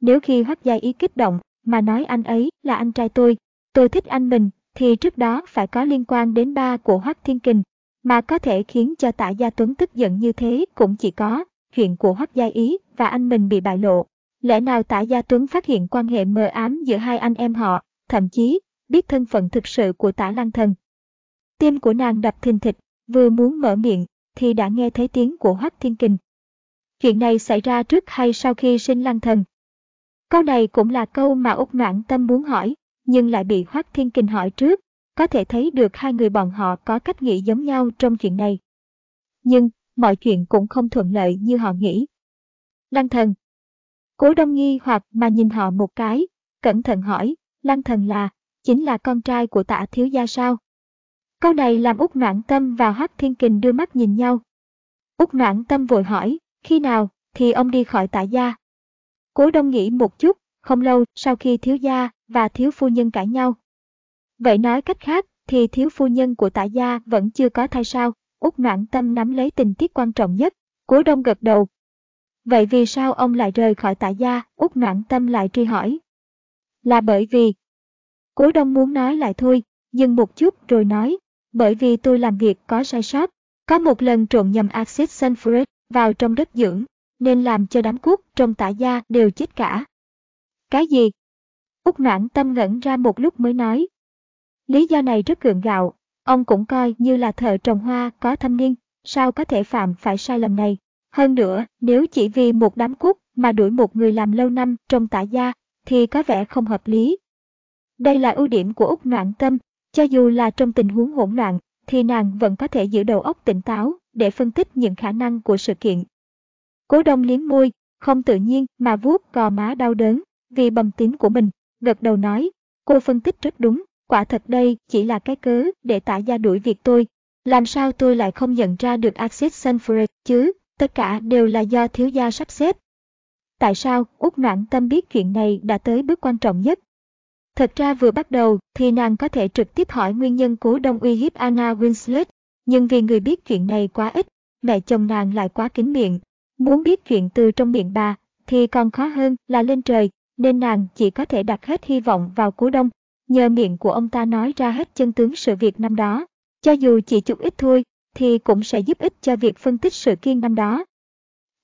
Nếu khi Hoắc Gia Ý kích động mà nói anh ấy là anh trai tôi, tôi thích anh mình, thì trước đó phải có liên quan đến ba của Hoắc Thiên Kình, mà có thể khiến cho Tả Gia Tuấn tức giận như thế cũng chỉ có chuyện của Hoắc Gia Ý và anh mình bị bại lộ. Lẽ nào Tả Gia Tuấn phát hiện quan hệ mờ ám giữa hai anh em họ, thậm chí biết thân phận thực sự của Tả Lăng Thần. Tim của nàng đập thình thịch, vừa muốn mở miệng thì đã nghe thấy tiếng của Hoắc Thiên Kình. Chuyện này xảy ra trước hay sau khi sinh Lăng Thần? Câu này cũng là câu mà Úc Noãn Tâm muốn hỏi, nhưng lại bị Hoắc Thiên Kình hỏi trước, có thể thấy được hai người bọn họ có cách nghĩ giống nhau trong chuyện này. Nhưng, mọi chuyện cũng không thuận lợi như họ nghĩ. Lăng thần. Cố đông nghi hoặc mà nhìn họ một cái, cẩn thận hỏi, lăng thần là, chính là con trai của tạ thiếu gia sao? Câu này làm Úc Noãn Tâm và Hoắc Thiên Kình đưa mắt nhìn nhau. Úc Noãn Tâm vội hỏi, khi nào thì ông đi khỏi tạ gia? Cố đông nghĩ một chút, không lâu sau khi thiếu gia và thiếu phu nhân cãi nhau. Vậy nói cách khác thì thiếu phu nhân của tạ gia vẫn chưa có thai sao? Úc Noãn Tâm nắm lấy tình tiết quan trọng nhất. Cố đông gật đầu. Vậy vì sao ông lại rời khỏi tạ gia? Úc Noãn Tâm lại truy hỏi. Là bởi vì... Cố đông muốn nói lại thôi, dừng một chút rồi nói. Bởi vì tôi làm việc có sai sót. Có một lần trộn nhầm axit sulfuric vào trong đất dưỡng, nên làm cho đám cuốc trong tả gia đều chết cả. Cái gì? Úc noãn tâm ngẩn ra một lúc mới nói. Lý do này rất gượng gạo, ông cũng coi như là thợ trồng hoa có thâm niên, sao có thể phạm phải sai lầm này. Hơn nữa, nếu chỉ vì một đám cúc mà đuổi một người làm lâu năm trong tả gia, thì có vẻ không hợp lý. Đây là ưu điểm của Úc Noạn Tâm, cho dù là trong tình huống hỗn loạn, thì nàng vẫn có thể giữ đầu óc tỉnh táo để phân tích những khả năng của sự kiện. Cố đông liếm môi, không tự nhiên mà vuốt gò má đau đớn vì bầm tím của mình, gật đầu nói, cô phân tích rất đúng, quả thật đây chỉ là cái cớ để tả gia đuổi việc tôi. Làm sao tôi lại không nhận ra được axit sulfuric chứ, tất cả đều là do thiếu gia sắp xếp. Tại sao Úc Noãn Tâm biết chuyện này đã tới bước quan trọng nhất? Thật ra vừa bắt đầu thì nàng có thể trực tiếp hỏi nguyên nhân cố đông uy hiếp Anna Winslet, nhưng vì người biết chuyện này quá ít, mẹ chồng nàng lại quá kín miệng. Muốn biết chuyện từ trong miệng bà thì còn khó hơn là lên trời, nên nàng chỉ có thể đặt hết hy vọng vào cố đông. Nhờ miệng của ông ta nói ra hết chân tướng sự việc năm đó, cho dù chỉ chút ít thôi, thì cũng sẽ giúp ích cho việc phân tích sự kiên năm đó.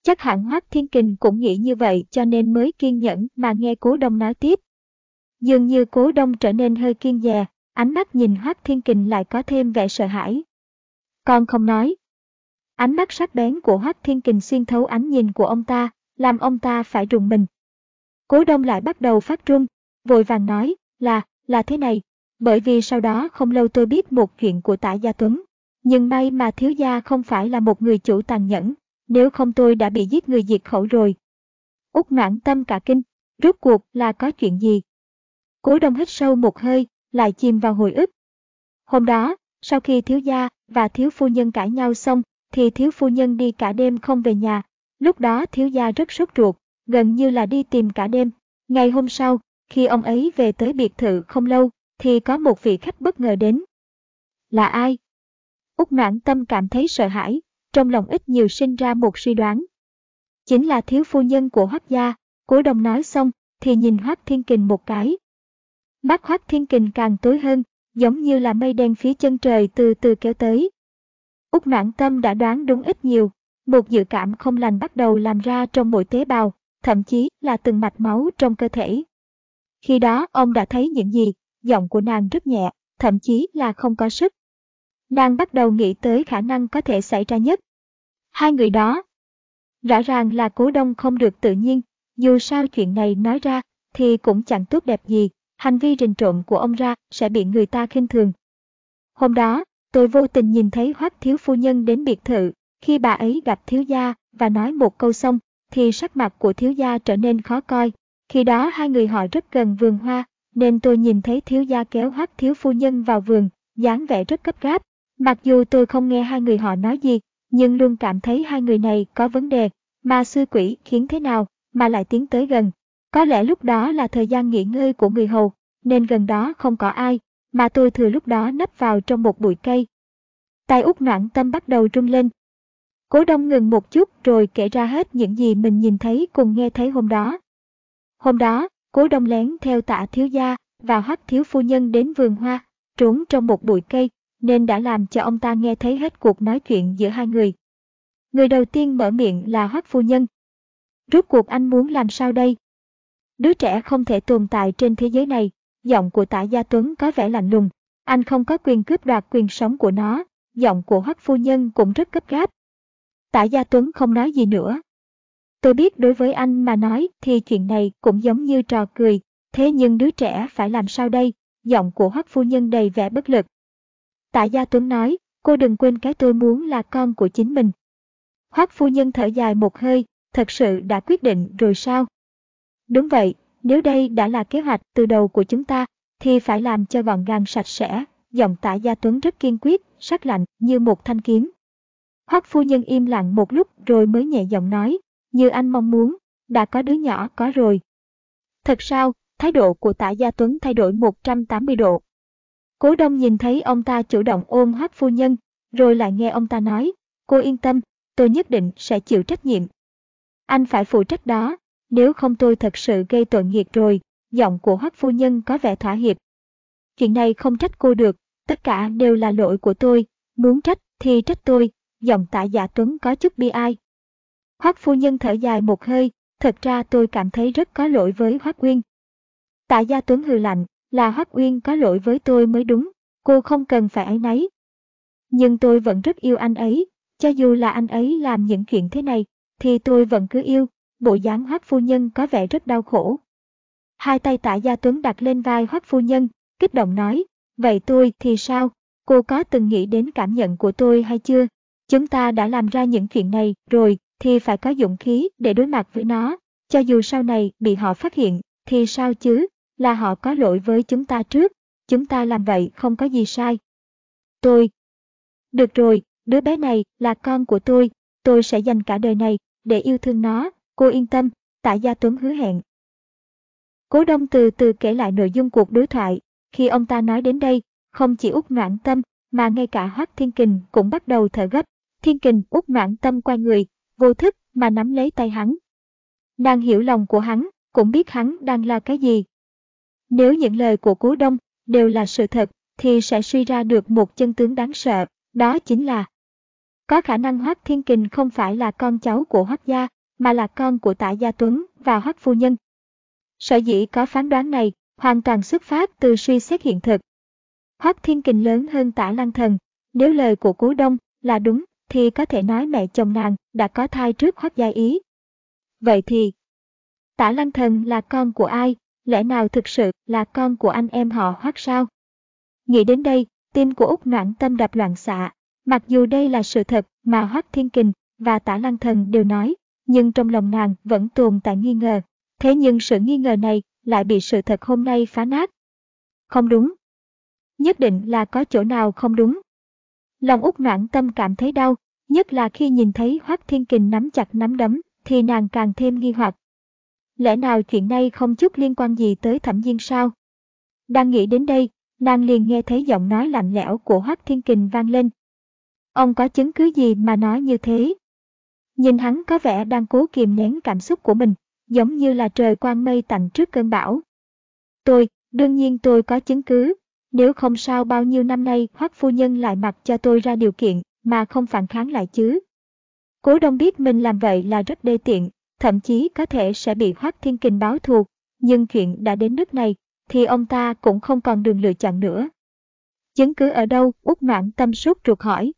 Chắc hẳn Hoác Thiên Kình cũng nghĩ như vậy cho nên mới kiên nhẫn mà nghe cố đông nói tiếp. Dường như cố đông trở nên hơi kiên dè, ánh mắt nhìn Hoác Thiên Kình lại có thêm vẻ sợ hãi. Con không nói. Ánh mắt sắc bén của Hoác Thiên Kình xuyên thấu ánh nhìn của ông ta, làm ông ta phải rùng mình. Cố đông lại bắt đầu phát run, vội vàng nói là, là thế này, bởi vì sau đó không lâu tôi biết một chuyện của tả gia Tuấn. Nhưng may mà thiếu gia không phải là một người chủ tàn nhẫn, nếu không tôi đã bị giết người diệt khẩu rồi. Úc noãn tâm cả kinh, rốt cuộc là có chuyện gì? Cố đông hít sâu một hơi, lại chìm vào hồi ức. Hôm đó, sau khi thiếu gia và thiếu phu nhân cãi nhau xong, thì thiếu phu nhân đi cả đêm không về nhà. Lúc đó thiếu gia rất sốt ruột, gần như là đi tìm cả đêm. Ngày hôm sau, khi ông ấy về tới biệt thự không lâu, thì có một vị khách bất ngờ đến. Là ai? Úc noãn tâm cảm thấy sợ hãi, trong lòng ít nhiều sinh ra một suy đoán. Chính là thiếu phu nhân của Hoác gia, cố đồng nói xong, thì nhìn Hoác Thiên Kình một cái. Mắt Hoác Thiên Kình càng tối hơn, giống như là mây đen phía chân trời từ từ kéo tới. Úc noãn tâm đã đoán đúng ít nhiều, một dự cảm không lành bắt đầu làm ra trong mỗi tế bào, thậm chí là từng mạch máu trong cơ thể. Khi đó ông đã thấy những gì, giọng của nàng rất nhẹ, thậm chí là không có sức. nàng bắt đầu nghĩ tới khả năng có thể xảy ra nhất. Hai người đó. Rõ ràng là cố đông không được tự nhiên, dù sao chuyện này nói ra thì cũng chẳng tốt đẹp gì, hành vi rình trộm của ông ra sẽ bị người ta khinh thường. Hôm đó, tôi vô tình nhìn thấy hoác thiếu phu nhân đến biệt thự, khi bà ấy gặp thiếu gia và nói một câu xong, thì sắc mặt của thiếu gia trở nên khó coi. Khi đó hai người họ rất gần vườn hoa, nên tôi nhìn thấy thiếu gia kéo hoắc thiếu phu nhân vào vườn, dáng vẻ rất cấp gáp. Mặc dù tôi không nghe hai người họ nói gì, nhưng luôn cảm thấy hai người này có vấn đề, mà sư quỷ khiến thế nào mà lại tiến tới gần. Có lẽ lúc đó là thời gian nghỉ ngơi của người hầu, nên gần đó không có ai, mà tôi thừa lúc đó nấp vào trong một bụi cây. Tay út noãn tâm bắt đầu rung lên. Cố đông ngừng một chút rồi kể ra hết những gì mình nhìn thấy cùng nghe thấy hôm đó. Hôm đó, cố đông lén theo tạ thiếu gia và Hắc thiếu phu nhân đến vườn hoa, trốn trong một bụi cây, nên đã làm cho ông ta nghe thấy hết cuộc nói chuyện giữa hai người. Người đầu tiên mở miệng là hoắc phu nhân. Rốt cuộc anh muốn làm sao đây? Đứa trẻ không thể tồn tại trên thế giới này, giọng của tạ Gia Tuấn có vẻ lạnh lùng. Anh không có quyền cướp đoạt quyền sống của nó, giọng của hoắc phu nhân cũng rất cấp gáp. Tạ Gia Tuấn không nói gì nữa. Tôi biết đối với anh mà nói thì chuyện này cũng giống như trò cười, thế nhưng đứa trẻ phải làm sao đây? Giọng của hoắc phu nhân đầy vẻ bất lực. Tạ Gia Tuấn nói, cô đừng quên cái tôi muốn là con của chính mình. Hoắc phu nhân thở dài một hơi, thật sự đã quyết định rồi sao? Đúng vậy, nếu đây đã là kế hoạch từ đầu của chúng ta, thì phải làm cho gọn gàng sạch sẽ. Giọng tạ Gia Tuấn rất kiên quyết, sắc lạnh như một thanh kiếm. Hoắc phu nhân im lặng một lúc rồi mới nhẹ giọng nói, như anh mong muốn, đã có đứa nhỏ có rồi. Thật sao, thái độ của tạ Gia Tuấn thay đổi 180 độ. Cố đông nhìn thấy ông ta chủ động ôm Hoắc phu nhân, rồi lại nghe ông ta nói, cô yên tâm, tôi nhất định sẽ chịu trách nhiệm. Anh phải phụ trách đó, nếu không tôi thật sự gây tội nghiệp rồi, giọng của hoắc phu nhân có vẻ thỏa hiệp. Chuyện này không trách cô được, tất cả đều là lỗi của tôi, muốn trách thì trách tôi, giọng tạ giả tuấn có chút bi ai hoắc phu nhân thở dài một hơi, thật ra tôi cảm thấy rất có lỗi với hoắc uyên. Tạ gia tuấn hừ lạnh, là hoắc uyên có lỗi với tôi mới đúng, cô không cần phải ấy nấy. Nhưng tôi vẫn rất yêu anh ấy, cho dù là anh ấy làm những chuyện thế này, thì tôi vẫn cứ yêu, bộ dáng hoắc phu nhân có vẻ rất đau khổ. Hai tay tạ gia tuấn đặt lên vai hoắc phu nhân, kích động nói, vậy tôi thì sao, cô có từng nghĩ đến cảm nhận của tôi hay chưa? Chúng ta đã làm ra những chuyện này rồi thì phải có dũng khí để đối mặt với nó, cho dù sau này bị họ phát hiện thì sao chứ, là họ có lỗi với chúng ta trước, chúng ta làm vậy không có gì sai. Tôi. Được rồi, đứa bé này là con của tôi, tôi sẽ dành cả đời này để yêu thương nó, Cô yên tâm, tạ gia Tuấn hứa hẹn. Cố đông từ từ kể lại nội dung cuộc đối thoại, khi ông ta nói đến đây, không chỉ út noãn tâm, mà ngay cả hoác Thiên Kình cũng bắt đầu thở gấp. Thiên Kình út noãn tâm quay người, vô thức mà nắm lấy tay hắn. Nàng hiểu lòng của hắn, cũng biết hắn đang lo cái gì. Nếu những lời của cố đông đều là sự thật, thì sẽ suy ra được một chân tướng đáng sợ, đó chính là có khả năng Hoắc Thiên Kình không phải là con cháu của Hoắc gia, mà là con của Tạ Gia Tuấn và Hoắc Phu Nhân. Sở dĩ có phán đoán này hoàn toàn xuất phát từ suy xét hiện thực. Hoắc Thiên Kình lớn hơn Tạ Lăng Thần, nếu lời của Cố Đông là đúng thì có thể nói mẹ chồng nàng đã có thai trước Hoắc Gia Ý. Vậy thì, Tả Lăng Thần là con của ai, lẽ nào thực sự là con của anh em họ Hoắc sao? Nghĩ đến đây, tim của Úc Noãn Tâm đập loạn xạ, mặc dù đây là sự thật mà Hoắc Thiên Kình và Tả Lăng Thần đều nói, nhưng trong lòng nàng vẫn tồn tại nghi ngờ. Thế nhưng sự nghi ngờ này lại bị sự thật hôm nay phá nát. Không đúng. Nhất định là có chỗ nào không đúng. Lòng út noãn tâm cảm thấy đau, nhất là khi nhìn thấy Hoác Thiên Kình nắm chặt nắm đấm, thì nàng càng thêm nghi hoặc. Lẽ nào chuyện này không chút liên quan gì tới thẩm diên sao? Đang nghĩ đến đây, nàng liền nghe thấy giọng nói lạnh lẽo của Hoác Thiên Kình vang lên. Ông có chứng cứ gì mà nói như thế? Nhìn hắn có vẻ đang cố kìm nén cảm xúc của mình, giống như là trời quang mây tạnh trước cơn bão. Tôi, đương nhiên tôi có chứng cứ, nếu không sao bao nhiêu năm nay hoắc phu nhân lại mặc cho tôi ra điều kiện mà không phản kháng lại chứ. Cố đông biết mình làm vậy là rất đê tiện, thậm chí có thể sẽ bị hoắc thiên kình báo thù, nhưng chuyện đã đến nước này thì ông ta cũng không còn đường lựa chọn nữa. Chứng cứ ở đâu? Út mãn tâm sốt ruột hỏi.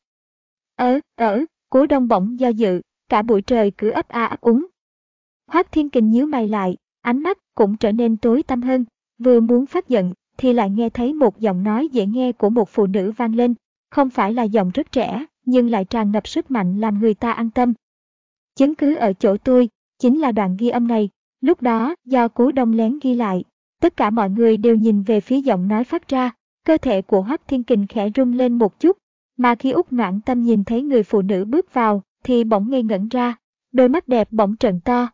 Ở, ở, cố đông bỗng do dự, cả buổi trời cứ ấp a ấp úng. Hoác Thiên Kình nhíu mày lại, ánh mắt cũng trở nên tối tăm hơn, vừa muốn phát giận, thì lại nghe thấy một giọng nói dễ nghe của một phụ nữ vang lên, không phải là giọng rất trẻ, nhưng lại tràn ngập sức mạnh làm người ta an tâm. Chứng cứ ở chỗ tôi, chính là đoạn ghi âm này, lúc đó do Cú đông lén ghi lại, tất cả mọi người đều nhìn về phía giọng nói phát ra, cơ thể của Hoắc Thiên Kình khẽ rung lên một chút, mà khi Úc Noãn Tâm nhìn thấy người phụ nữ bước vào, thì bỗng ngây ngẩn ra, đôi mắt đẹp bỗng trợn to.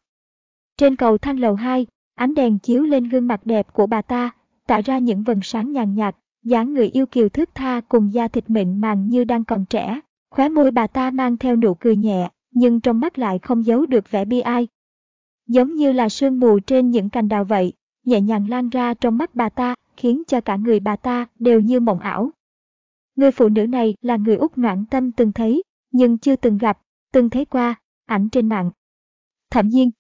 Trên cầu thang lầu 2, ánh đèn chiếu lên gương mặt đẹp của bà ta, tạo ra những vần sáng nhàn nhạt, dáng người yêu kiều thước tha cùng da thịt mịn màng như đang còn trẻ. Khóe môi bà ta mang theo nụ cười nhẹ, nhưng trong mắt lại không giấu được vẻ bi ai. Giống như là sương mù trên những cành đào vậy, nhẹ nhàng lan ra trong mắt bà ta, khiến cho cả người bà ta đều như mộng ảo. Người phụ nữ này là người Úc Noãn Tâm từng thấy, nhưng chưa từng gặp, từng thấy qua, ảnh trên mạng. Thậm nhiên.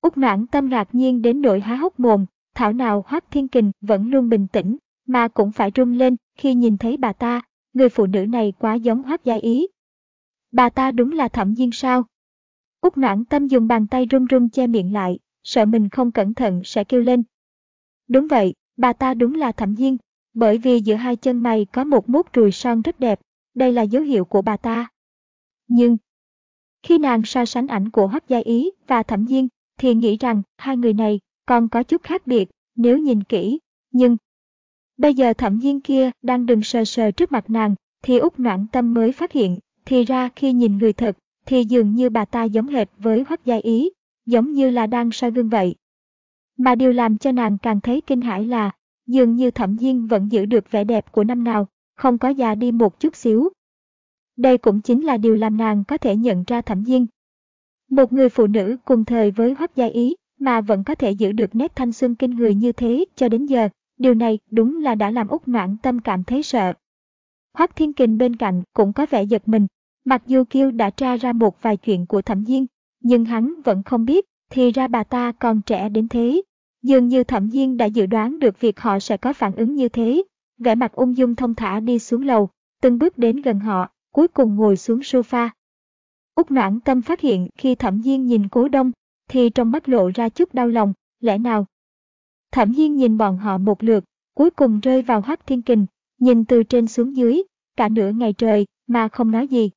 Úc Noãn Tâm ngạc nhiên đến nỗi há hốc mồm, thảo nào Hoác Thiên Kình vẫn luôn bình tĩnh, mà cũng phải run lên khi nhìn thấy bà ta, người phụ nữ này quá giống Hoác Gia Ý. Bà ta đúng là thẩm nhiên sao? Úc Noãn Tâm dùng bàn tay run run che miệng lại, sợ mình không cẩn thận sẽ kêu lên. Đúng vậy, bà ta đúng là thẩm nhiên, bởi vì giữa hai chân mày có một mốt ruồi son rất đẹp, đây là dấu hiệu của bà ta. Nhưng, khi nàng so sánh ảnh của Hoắc Gia Ý và Thẩm Nhiên, thì nghĩ rằng hai người này còn có chút khác biệt nếu nhìn kỹ, nhưng bây giờ Thẩm Nhiên kia đang đứng sờ sờ trước mặt nàng, thì út Noãn Tâm mới phát hiện, thì ra khi nhìn người thật, thì dường như bà ta giống hệt với Hoắc Gia Ý, giống như là đang soi gương vậy. Mà điều làm cho nàng càng thấy kinh hãi là, dường như thẩm nhiên vẫn giữ được vẻ đẹp của năm nào, không có già đi một chút xíu. Đây cũng chính là điều làm nàng có thể nhận ra thẩm nhiên. Một người phụ nữ cùng thời với Hoắc Gia Ý mà vẫn có thể giữ được nét thanh xuân kinh người như thế cho đến giờ, điều này đúng là đã làm Úc Noãn Tâm cảm thấy sợ. Hoắc Thiên Kình bên cạnh cũng có vẻ giật mình, mặc dù Kiêu đã tra ra một vài chuyện của thẩm Diên, nhưng hắn vẫn không biết thì ra bà ta còn trẻ đến thế. Dường như thẩm Diên đã dự đoán được việc họ sẽ có phản ứng như thế. Vẻ mặt ung dung thông thả đi xuống lầu, từng bước đến gần họ, cuối cùng ngồi xuống sofa. Úc noãn tâm phát hiện khi thẩm Diên nhìn cố đông, thì trong mắt lộ ra chút đau lòng, lẽ nào? Thẩm nhiên nhìn bọn họ một lượt, cuối cùng rơi vào Hắc thiên kình, nhìn từ trên xuống dưới, cả nửa ngày trời, mà không nói gì.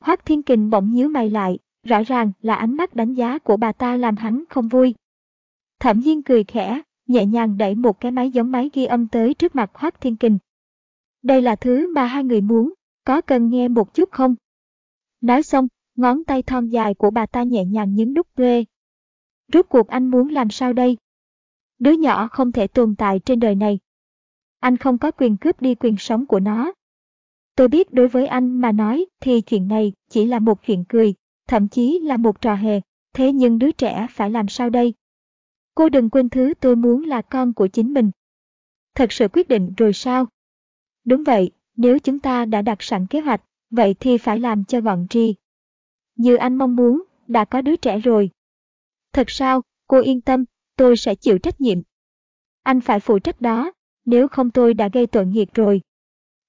Hoác thiên kình bỗng nhíu mày lại, rõ ràng là ánh mắt đánh giá của bà ta làm hắn không vui. Thẩm nhiên cười khẽ, nhẹ nhàng đẩy một cái máy giống máy ghi âm tới trước mặt Hoác Thiên Kình. Đây là thứ mà hai người muốn, có cần nghe một chút không? Nói xong, ngón tay thon dài của bà ta nhẹ nhàng nhấn nút play. Rốt cuộc anh muốn làm sao đây? Đứa nhỏ không thể tồn tại trên đời này. Anh không có quyền cướp đi quyền sống của nó. Tôi biết đối với anh mà nói thì chuyện này chỉ là một chuyện cười, thậm chí là một trò hề, thế nhưng đứa trẻ phải làm sao đây? Cô đừng quên thứ tôi muốn là con của chính mình. Thật sự quyết định rồi sao? Đúng vậy, nếu chúng ta đã đặt sẵn kế hoạch, vậy thì phải làm cho gọn tri. Như anh mong muốn, đã có đứa trẻ rồi. Thật sao, cô yên tâm, tôi sẽ chịu trách nhiệm. Anh phải phụ trách đó, nếu không tôi đã gây tội nghiệp rồi.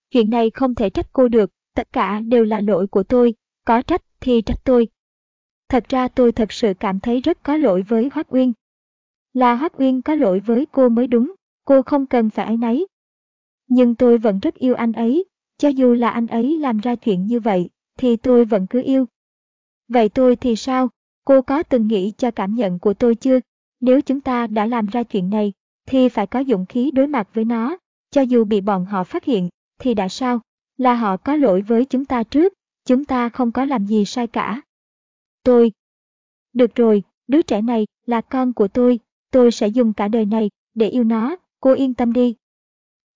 Chuyện này không thể trách cô được, tất cả đều là lỗi của tôi, có trách thì trách tôi. Thật ra tôi thật sự cảm thấy rất có lỗi với Hoác Uyên. Là Hoác Uyên có lỗi với cô mới đúng, cô không cần phải ấy nấy. Nhưng tôi vẫn rất yêu anh ấy, cho dù là anh ấy làm ra chuyện như vậy, thì tôi vẫn cứ yêu. Vậy tôi thì sao? Cô có từng nghĩ cho cảm nhận của tôi chưa? Nếu chúng ta đã làm ra chuyện này, thì phải có dũng khí đối mặt với nó, cho dù bị bọn họ phát hiện, thì đã sao? Là họ có lỗi với chúng ta trước, chúng ta không có làm gì sai cả. Tôi. Được rồi, đứa trẻ này là con của tôi, tôi sẽ dùng cả đời này để yêu nó, cô yên tâm đi.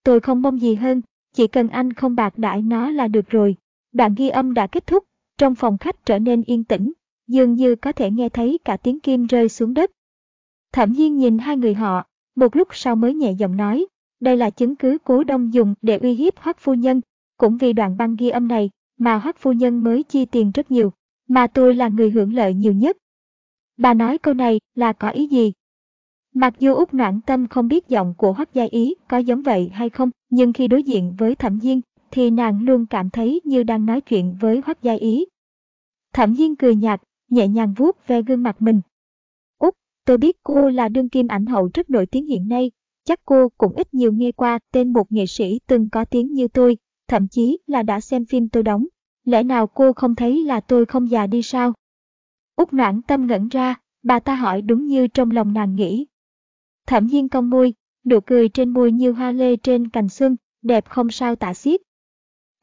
Tôi không mong gì hơn, chỉ cần anh không bạc đãi nó là được rồi. Đoạn ghi âm đã kết thúc, trong phòng khách trở nên yên tĩnh, dường như có thể nghe thấy cả tiếng kim rơi xuống đất. Thẩm nhiên nhìn hai người họ, một lúc sau mới nhẹ giọng nói, đây là chứng cứ cố đông dùng để uy hiếp hoắc phu nhân, cũng vì đoạn băng ghi âm này mà hoắc phu nhân mới chi tiền rất nhiều, mà tôi là người hưởng lợi nhiều nhất. Bà nói câu này là có ý gì? Mặc dù Úc Noãn Tâm không biết giọng của Hoắc Gia Ý có giống vậy hay không, nhưng khi đối diện với Thẩm Diên, thì nàng luôn cảm thấy như đang nói chuyện với Hoắc Gia Ý. Thẩm Diên cười nhạt, nhẹ nhàng vuốt ve gương mặt mình. Úc, tôi biết cô là đương kim ảnh hậu rất nổi tiếng hiện nay, chắc cô cũng ít nhiều nghe qua tên một nghệ sĩ từng có tiếng như tôi, thậm chí là đã xem phim tôi đóng. Lẽ nào cô không thấy là tôi không già đi sao? Úc noãn tâm ngẩn ra, bà ta hỏi đúng như trong lòng nàng nghĩ. Thẩm nhiên cong môi, nụ cười trên môi như hoa lê trên cành xuân, đẹp không sao tả xiết.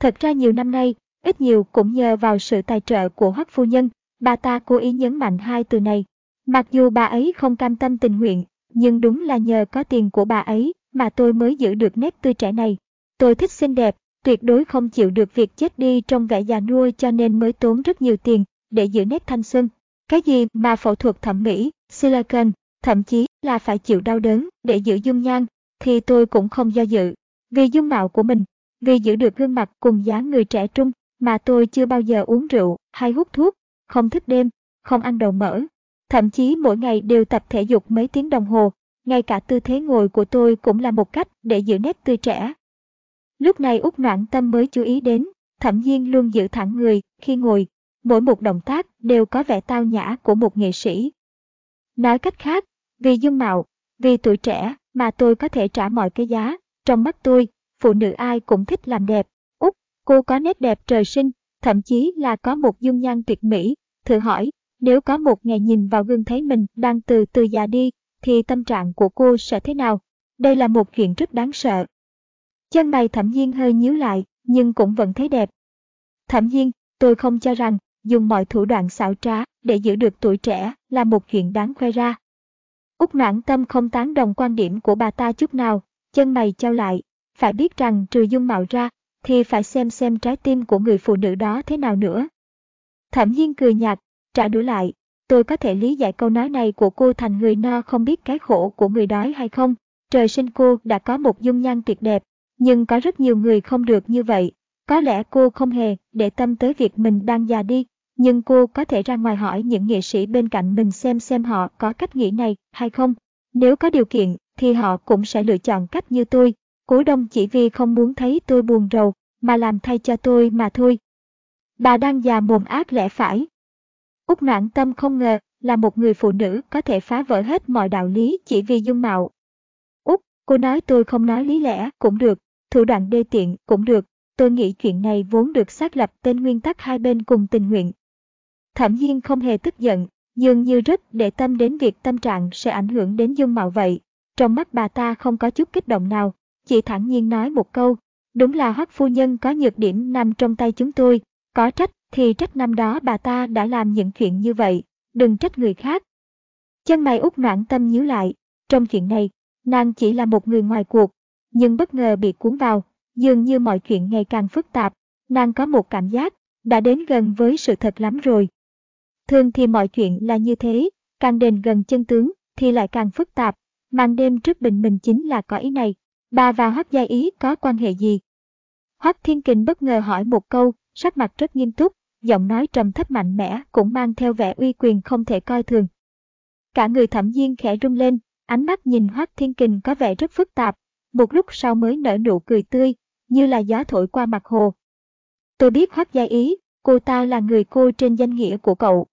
Thật ra nhiều năm nay, ít nhiều cũng nhờ vào sự tài trợ của Hoắc phu nhân, bà ta cố ý nhấn mạnh hai từ này. Mặc dù bà ấy không cam tâm tình nguyện, nhưng đúng là nhờ có tiền của bà ấy mà tôi mới giữ được nét tươi trẻ này. Tôi thích xinh đẹp, tuyệt đối không chịu được việc chết đi trong vẻ già nua cho nên mới tốn rất nhiều tiền để giữ nét thanh xuân. Cái gì mà phẫu thuật thẩm mỹ, silicone, thậm chí là phải chịu đau đớn để giữ dung nhan, thì tôi cũng không do dự. Vì dung mạo của mình, vì giữ được gương mặt cùng dáng người trẻ trung mà tôi chưa bao giờ uống rượu hay hút thuốc, không thức đêm, không ăn đầu mỡ. Thậm chí mỗi ngày đều tập thể dục mấy tiếng đồng hồ, ngay cả tư thế ngồi của tôi cũng là một cách để giữ nét tươi trẻ. Lúc này Úc Noãn Tâm mới chú ý đến, thẩm nhiên luôn giữ thẳng người khi ngồi, mỗi một động tác đều có vẻ tao nhã của một nghệ sĩ. Nói cách khác, vì dung mạo, vì tuổi trẻ mà tôi có thể trả mọi cái giá, trong mắt tôi, phụ nữ ai cũng thích làm đẹp. Úc, cô có nét đẹp trời sinh, thậm chí là có một dung nhan tuyệt mỹ. Thử hỏi, nếu có một ngày nhìn vào gương thấy mình đang từ từ già đi, thì tâm trạng của cô sẽ thế nào? Đây là một chuyện rất đáng sợ. Chân mày thẩm nhiên hơi nhíu lại, nhưng cũng vẫn thấy đẹp. Thẩm nhiên, tôi không cho rằng dùng mọi thủ đoạn xảo trá để giữ được tuổi trẻ là một chuyện đáng khoe ra. Úc noãn tâm không tán đồng quan điểm của bà ta chút nào, chân mày trao lại, phải biết rằng trừ dung mạo ra, thì phải xem xem trái tim của người phụ nữ đó thế nào nữa. Thẩm nhiên cười nhạt, trả đũa lại, tôi có thể lý giải câu nói này của cô thành người no không biết cái khổ của người đói hay không. Trời sinh cô đã có một dung nhan tuyệt đẹp, nhưng có rất nhiều người không được như vậy. Có lẽ cô không hề để tâm tới việc mình đang già đi, nhưng cô có thể ra ngoài hỏi những nghệ sĩ bên cạnh mình xem xem họ có cách nghĩ này hay không. Nếu có điều kiện thì họ cũng sẽ lựa chọn cách như tôi. Cố đông chỉ vì không muốn thấy tôi buồn rầu mà làm thay cho tôi mà thôi. Bà đang già mồm ác lẽ phải. Úc noãn tâm không ngờ là một người phụ nữ có thể phá vỡ hết mọi đạo lý chỉ vì dung mạo. Úc, cô nói tôi không nói lý lẽ cũng được, thủ đoạn đê tiện cũng được. Tôi nghĩ chuyện này vốn được xác lập tên nguyên tắc hai bên cùng tình nguyện, Thẩm nhiên không hề tức giận, dường như rất để tâm đến việc tâm trạng sẽ ảnh hưởng đến dung mạo vậy. Trong mắt bà ta không có chút kích động nào, chỉ thẳng nhiên nói một câu, đúng là hoắc phu nhân có nhược điểm nằm trong tay chúng tôi, có trách thì trách năm đó bà ta đã làm những chuyện như vậy, đừng trách người khác. Chân mày út noãn tâm nhíu lại, trong chuyện này, nàng chỉ là một người ngoài cuộc, nhưng bất ngờ bị cuốn vào, dường như mọi chuyện ngày càng phức tạp, nàng có một cảm giác, đã đến gần với sự thật lắm rồi. Thường thì mọi chuyện là như thế, càng đến gần chân tướng thì lại càng phức tạp. Màn đêm trước bình minh chính là có ý này. Bà và Hoắc Gia Ý có quan hệ gì? Hoắc Thiên Kình bất ngờ hỏi một câu, sắc mặt rất nghiêm túc, giọng nói trầm thấp mạnh mẽ cũng mang theo vẻ uy quyền không thể coi thường. Cả người thẩm Diên khẽ rung lên, ánh mắt nhìn Hoắc Thiên Kình có vẻ rất phức tạp, một lúc sau mới nở nụ cười tươi, như là gió thổi qua mặt hồ. Tôi biết Hoắc Gia Ý, cô ta là người cô trên danh nghĩa của cậu,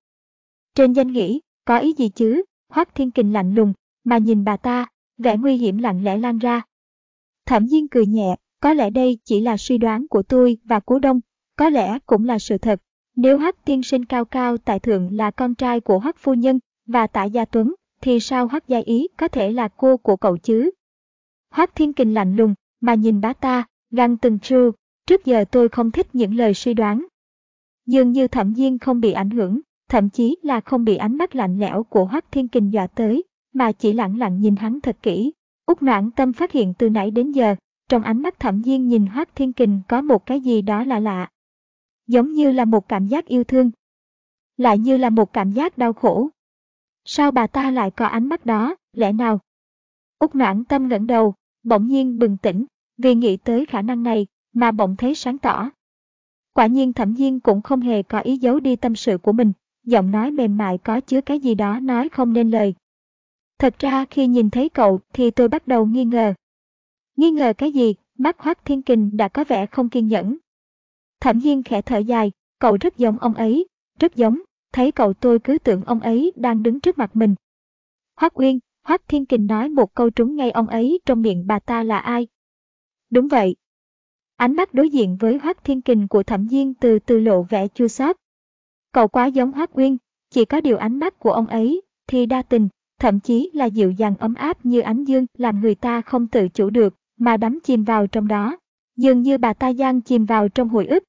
trên danh nghĩa, có ý gì chứ? Hoắc Thiên Kình lạnh lùng, mà nhìn bà ta, vẻ nguy hiểm lặng lẽ lan ra. Thẩm nhiên cười nhẹ, có lẽ đây chỉ là suy đoán của tôi và Cố Đông, có lẽ cũng là sự thật. Nếu Hắc tiên sinh cao cao tại thượng là con trai của Hắc phu nhân và Tạ Gia Tuấn, thì sao Hắc Gia Ý có thể là cô của cậu chứ? Hắc Thiên Kình lạnh lùng, mà nhìn Bá ta, găng từng trư, trước giờ tôi không thích những lời suy đoán. Dường như Thẩm nhiên không bị ảnh hưởng, thậm chí là không bị ánh mắt lạnh lẽo của Hoắc Thiên Kình dọa tới, mà chỉ lặng lặng nhìn hắn thật kỹ. Úc Noãn Tâm phát hiện từ nãy đến giờ, trong ánh mắt Thẩm nhiên nhìn Hoác Thiên Kình có một cái gì đó lạ lạ. Giống như là một cảm giác yêu thương, lại như là một cảm giác đau khổ. Sao bà ta lại có ánh mắt đó, lẽ nào? Úc Noãn Tâm ngẩng đầu, bỗng nhiên bừng tỉnh, vì nghĩ tới khả năng này mà bỗng thấy sáng tỏ. Quả nhiên Thẩm nhiên cũng không hề có ý giấu đi tâm sự của mình, giọng nói mềm mại có chứa cái gì đó nói không nên lời. Thật ra khi nhìn thấy cậu thì tôi bắt đầu nghi ngờ. Nghi ngờ cái gì? Mắt Hoác Thiên Kình đã có vẻ không kiên nhẫn. Thẩm Diên khẽ thở dài, cậu rất giống ông ấy, rất giống, thấy cậu tôi cứ tưởng ông ấy đang đứng trước mặt mình. Hoác Uyên, Hoác Thiên Kình nói một câu trúng ngay ông ấy trong miệng bà ta là ai. Đúng vậy. Ánh mắt đối diện với Hoác Thiên Kình của Thẩm Diên từ từ lộ vẻ chua xót. Cậu quá giống Hoác Uyên, chỉ có điều ánh mắt của ông ấy thì đa tình, thậm chí là dịu dàng ấm áp như ánh dương làm người ta không tự chủ được mà đắm chìm vào trong đó. Dường như bà ta giang chìm vào trong hồi ức.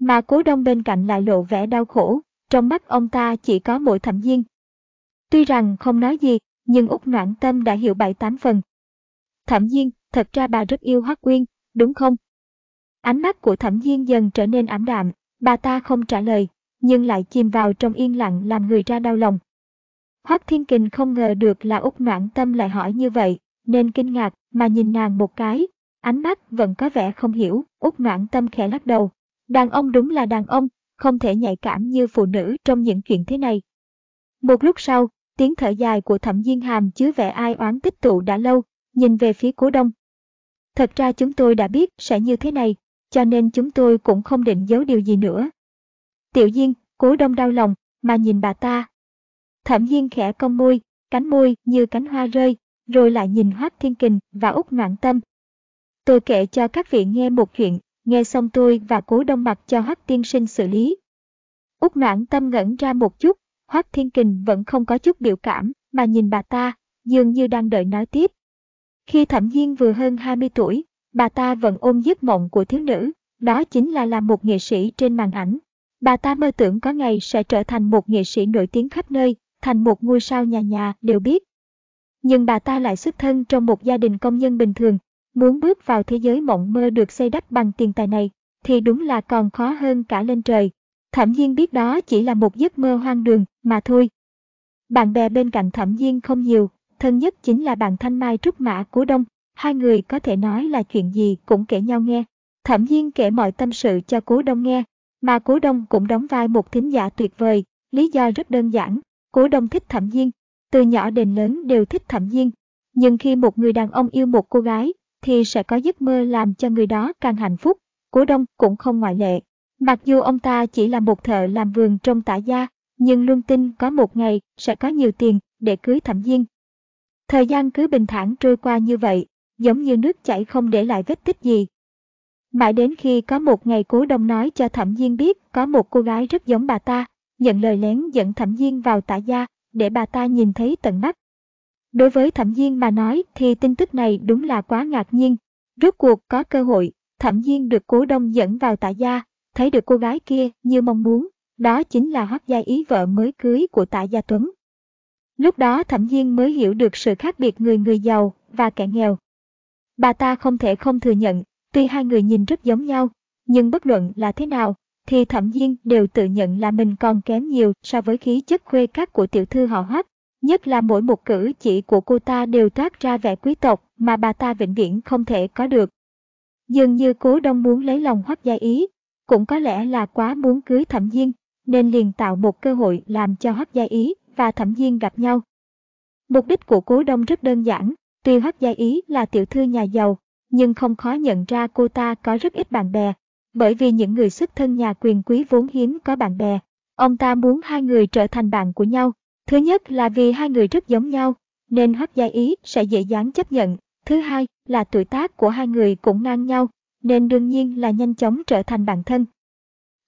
Mà cố đông bên cạnh lại lộ vẻ đau khổ, trong mắt ông ta chỉ có mỗi thẩm diên. Tuy rằng không nói gì, nhưng Úc Noãn Tâm đã hiểu bảy tám phần. Thẩm Diên, thật ra bà rất yêu Hoắc Quyên, đúng không? Ánh mắt của Thẩm Diên dần trở nên ảm đạm, bà ta không trả lời, nhưng lại chìm vào trong yên lặng làm người ra đau lòng. Hoắc Thiên Kình không ngờ được là Úc Noãn Tâm lại hỏi như vậy, nên kinh ngạc mà nhìn nàng một cái, ánh mắt vẫn có vẻ không hiểu, Úc Noãn Tâm khẽ lắc đầu. Đàn ông đúng là đàn ông, không thể nhạy cảm như phụ nữ trong những chuyện thế này. Một lúc sau, tiếng thở dài của thẩm Diên Hàm chứa vẻ ai oán tích tụ đã lâu, nhìn về phía cố đông. Thật ra chúng tôi đã biết sẽ như thế này, cho nên chúng tôi cũng không định giấu điều gì nữa. Tiểu Diên, cố đông đau lòng, mà nhìn bà ta. Thẩm nhiên khẽ cong môi, cánh môi như cánh hoa rơi, rồi lại nhìn Hoác Thiên Kình và Úc Noãn Tâm. Tôi kể cho các vị nghe một chuyện, nghe xong tôi và cố đông mặt cho Hoác Tiên Sinh xử lý. Úc Noãn Tâm ngẩn ra một chút, Hoác Thiên Kình vẫn không có chút biểu cảm, mà nhìn bà ta, dường như đang đợi nói tiếp. Khi Thẩm nhiên vừa hơn 20 tuổi, bà ta vẫn ôm giấc mộng của thiếu nữ, đó chính là làm một nghệ sĩ trên màn ảnh. Bà ta mơ tưởng có ngày sẽ trở thành một nghệ sĩ nổi tiếng khắp nơi, thành một ngôi sao nhà nhà đều biết. Nhưng bà ta lại xuất thân trong một gia đình công nhân bình thường, muốn bước vào thế giới mộng mơ được xây đắp bằng tiền tài này, thì đúng là còn khó hơn cả lên trời. Thẩm Diên biết đó chỉ là một giấc mơ hoang đường mà thôi. Bạn bè bên cạnh Thẩm Diên không nhiều, thân nhất chính là bạn Thanh Mai Trúc Mã của Đông, hai người có thể nói là chuyện gì cũng kể nhau nghe. Thẩm Diên kể mọi tâm sự cho Cố Đông nghe, mà Cố Đông cũng đóng vai một thính giả tuyệt vời, lý do rất đơn giản, Cố Đông thích Thẩm nhiên, từ nhỏ đến lớn đều thích Thẩm nhiên. Nhưng khi một người đàn ông yêu một cô gái, thì sẽ có giấc mơ làm cho người đó càng hạnh phúc, Cố Đông cũng không ngoại lệ. Mặc dù ông ta chỉ là một thợ làm vườn trong tả gia, nhưng luôn tin có một ngày sẽ có nhiều tiền để cưới Thẩm nhiên. Thời gian cứ bình thản trôi qua như vậy, giống như nước chảy không để lại vết tích gì. Mãi đến khi có một ngày cố đông nói cho Thẩm nhiên biết có một cô gái rất giống bà ta, nhận lời lén dẫn Thẩm Diên vào tả gia để bà ta nhìn thấy tận mắt. Đối với Thẩm Diên mà nói thì tin tức này đúng là quá ngạc nhiên. Rốt cuộc có cơ hội, Thẩm Diên được cố đông dẫn vào tả gia, thấy được cô gái kia như mong muốn, đó chính là hoác Gia Ý vợ mới cưới của Tạ Gia Tuấn. Lúc đó Thẩm Diên mới hiểu được sự khác biệt người người giàu và kẻ nghèo. Bà ta không thể không thừa nhận, tuy hai người nhìn rất giống nhau, nhưng bất luận là thế nào, thì Thẩm nhiên đều tự nhận là mình còn kém nhiều so với khí chất khuê các của tiểu thư họ Hoắc. Nhất là mỗi một cử chỉ của cô ta đều toát ra vẻ quý tộc mà bà ta vĩnh viễn không thể có được. Dường như cố đông muốn lấy lòng Hoắc Gia Ý, cũng có lẽ là quá muốn cưới Thẩm nhiên nên liền tạo một cơ hội làm cho Hoắc Gia Ý và Thẩm nhiên gặp nhau. Mục đích của cố đông rất đơn giản, tuy Hoắc Gia Ý là tiểu thư nhà giàu, nhưng không khó nhận ra cô ta có rất ít bạn bè, bởi vì những người xuất thân nhà quyền quý vốn hiếm có bạn bè. Ông ta muốn hai người trở thành bạn của nhau. Thứ nhất là vì hai người rất giống nhau, nên Hoắc Gia Ý sẽ dễ dàng chấp nhận. Thứ hai là tuổi tác của hai người cũng ngang nhau, nên đương nhiên là nhanh chóng trở thành bạn thân.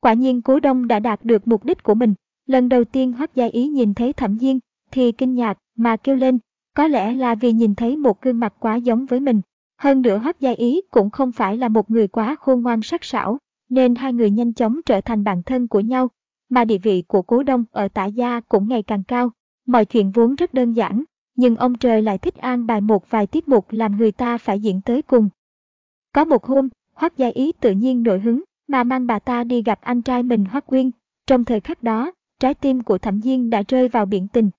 Quả nhiên Cố Đông đã đạt được mục đích của mình. Lần đầu tiên Hoắc Gia Ý nhìn thấy Thẩm Nhiên thì kinh ngạc mà kêu lên, có lẽ là vì nhìn thấy một gương mặt quá giống với mình. Hơn nữa Hoắc Gia Ý cũng không phải là một người quá khôn ngoan sắc sảo, nên hai người nhanh chóng trở thành bạn thân của nhau, mà địa vị của Cố Đông ở Tả Gia cũng ngày càng cao. Mọi chuyện vốn rất đơn giản, nhưng ông trời lại thích an bài một vài tiết mục làm người ta phải diễn tới cùng. Có một hôm, Hoắc Gia Ý tự nhiên nổi hứng, mà mang bà ta đi gặp anh trai mình Hoắc Quyên. Trong thời khắc đó, trái tim của Thẩm Diên đã rơi vào biển tình.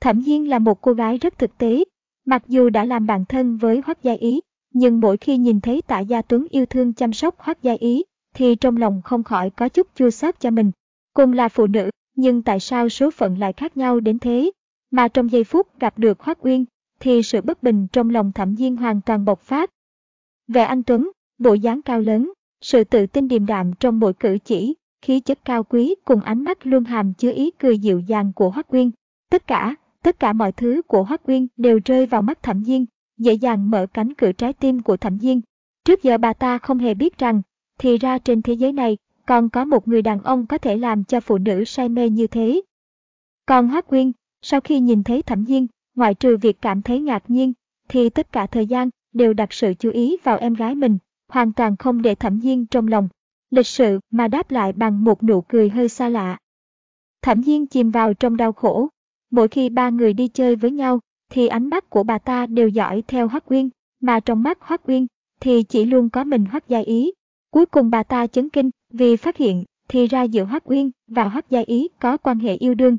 Thẩm Diên là một cô gái rất thực tế, mặc dù đã làm bạn thân với Hoắc Gia Ý, nhưng mỗi khi nhìn thấy Tạ Gia Tuấn yêu thương chăm sóc Hoắc Gia Ý, thì trong lòng không khỏi có chút chua xót cho mình. Cùng là phụ nữ, nhưng tại sao số phận lại khác nhau đến thế? mà trong giây phút gặp được Hoắc Uyên, thì sự bất bình trong lòng Thẩm Diên hoàn toàn bộc phát. Về anh Tuấn, bộ dáng cao lớn, sự tự tin điềm đạm trong mỗi cử chỉ, khí chất cao quý cùng ánh mắt luôn hàm chứa ý cười dịu dàng của Hoắc Uyên. Tất cả, tất cả mọi thứ của Hoắc Uyên đều rơi vào mắt Thẩm Diên, dễ dàng mở cánh cửa trái tim của Thẩm Diên. Trước giờ bà ta không hề biết rằng, thì ra trên thế giới này còn có một người đàn ông có thể làm cho phụ nữ say mê như thế. Còn Hoắc Uyên, sau khi nhìn thấy Thẩm Diên, ngoại trừ việc cảm thấy ngạc nhiên, thì tất cả thời gian đều đặt sự chú ý vào em gái mình, hoàn toàn không để Thẩm Diên trong lòng. Lịch sự mà đáp lại bằng một nụ cười hơi xa lạ. Thẩm Diên chìm vào trong đau khổ. Mỗi khi ba người đi chơi với nhau, thì ánh mắt của bà ta đều dõi theo Hoắc Uyên, mà trong mắt Hoắc Uyên thì chỉ luôn có mình Hoắc Gia Ý. Cuối cùng bà ta chấn kinh vì phát hiện thì ra giữa Hoắc Uyên và Hoắc Gia Ý có quan hệ yêu đương.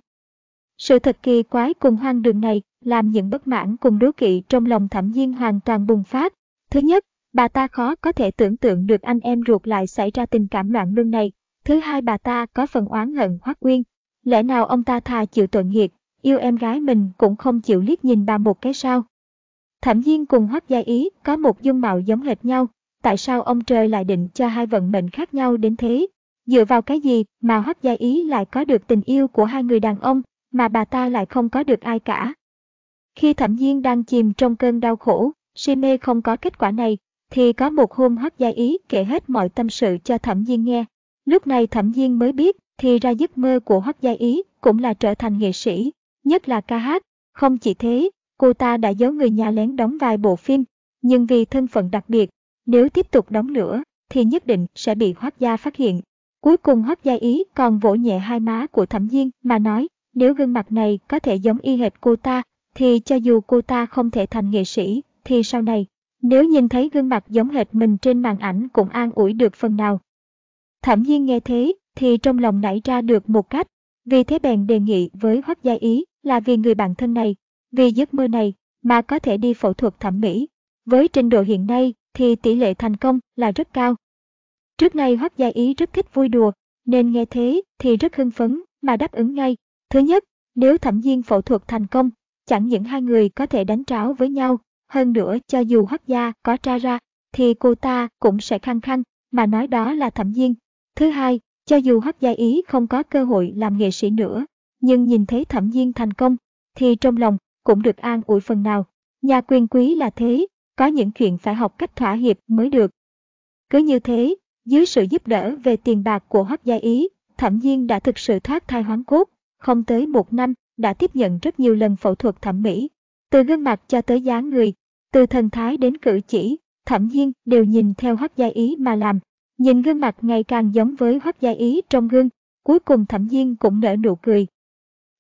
Sự thật kỳ quái cùng hoang đường này làm những bất mãn cùng đố kỵ trong lòng Thẩm nhiên hoàn toàn bùng phát. Thứ nhất, bà ta khó có thể tưởng tượng được anh em ruột lại xảy ra tình cảm loạn luân này. Thứ hai bà ta có phần oán hận Hoắc Uyên. Lẽ nào ông ta thà chịu tội nghiệt? Yêu em gái mình cũng không chịu liếc nhìn bà một cái sao? Thẩm Diên cùng Hoắc Gia Ý có một dung mạo giống hệt nhau, tại sao ông trời lại định cho hai vận mệnh khác nhau đến thế? Dựa vào cái gì mà Hoắc Gia Ý lại có được tình yêu của hai người đàn ông, mà bà ta lại không có được ai cả? Khi Thẩm Diên đang chìm trong cơn đau khổ, si mê không có kết quả này, thì có một hôm Hoắc Gia Ý kể hết mọi tâm sự cho Thẩm Diên nghe. Lúc này Thẩm Diên mới biết, thì ra giấc mơ của Hoắc Gia Ý cũng là trở thành nghệ sĩ, nhất là ca hát. Không chỉ thế, cô ta đã giấu người nhà lén đóng vài bộ phim, nhưng vì thân phận đặc biệt, nếu tiếp tục đóng nữa, thì nhất định sẽ bị Hoắc Gia phát hiện. Cuối cùng Hoắc Gia Ý còn vỗ nhẹ hai má của Thẩm Diên mà nói, nếu gương mặt này có thể giống y hệt cô ta, thì cho dù cô ta không thể thành nghệ sĩ, thì sau này, nếu nhìn thấy gương mặt giống hệt mình trên màn ảnh cũng an ủi được phần nào. Thẩm nhiên nghe thế, thì trong lòng nảy ra được một cách, vì thế bèn đề nghị với Hoắc Gia Ý là vì người bạn thân này, vì giấc mơ này mà có thể đi phẫu thuật thẩm mỹ. Với trình độ hiện nay thì tỷ lệ thành công là rất cao. Trước nay Hoắc Gia Ý rất thích vui đùa, nên nghe thế thì rất hưng phấn mà đáp ứng ngay. Thứ nhất, nếu thẩm duyên phẫu thuật thành công, chẳng những hai người có thể đánh tráo với nhau, hơn nữa cho dù Hoắc Gia có tra ra, thì cô ta cũng sẽ khăng khăng mà nói đó là thẩm duyên. Thứ hai, cho dù Hoắc Gia Ý không có cơ hội làm nghệ sĩ nữa, nhưng nhìn thấy thẩm nhiên thành công, thì trong lòng cũng được an ủi phần nào. Nhà quyền quý là thế, có những chuyện phải học cách thỏa hiệp mới được. Cứ như thế, dưới sự giúp đỡ về tiền bạc của Hoắc Gia Ý, Thẩm Nhiên đã thực sự thoát thai hoán cốt, không tới một năm đã tiếp nhận rất nhiều lần phẫu thuật thẩm mỹ. Từ gương mặt cho tới dáng người, từ thần thái đến cử chỉ, Thẩm Nhiên đều nhìn theo Hoắc Gia Ý mà làm. Nhìn gương mặt ngày càng giống với Hoắc Gia Ý trong gương, cuối cùng Thẩm Nhiên cũng nở nụ cười.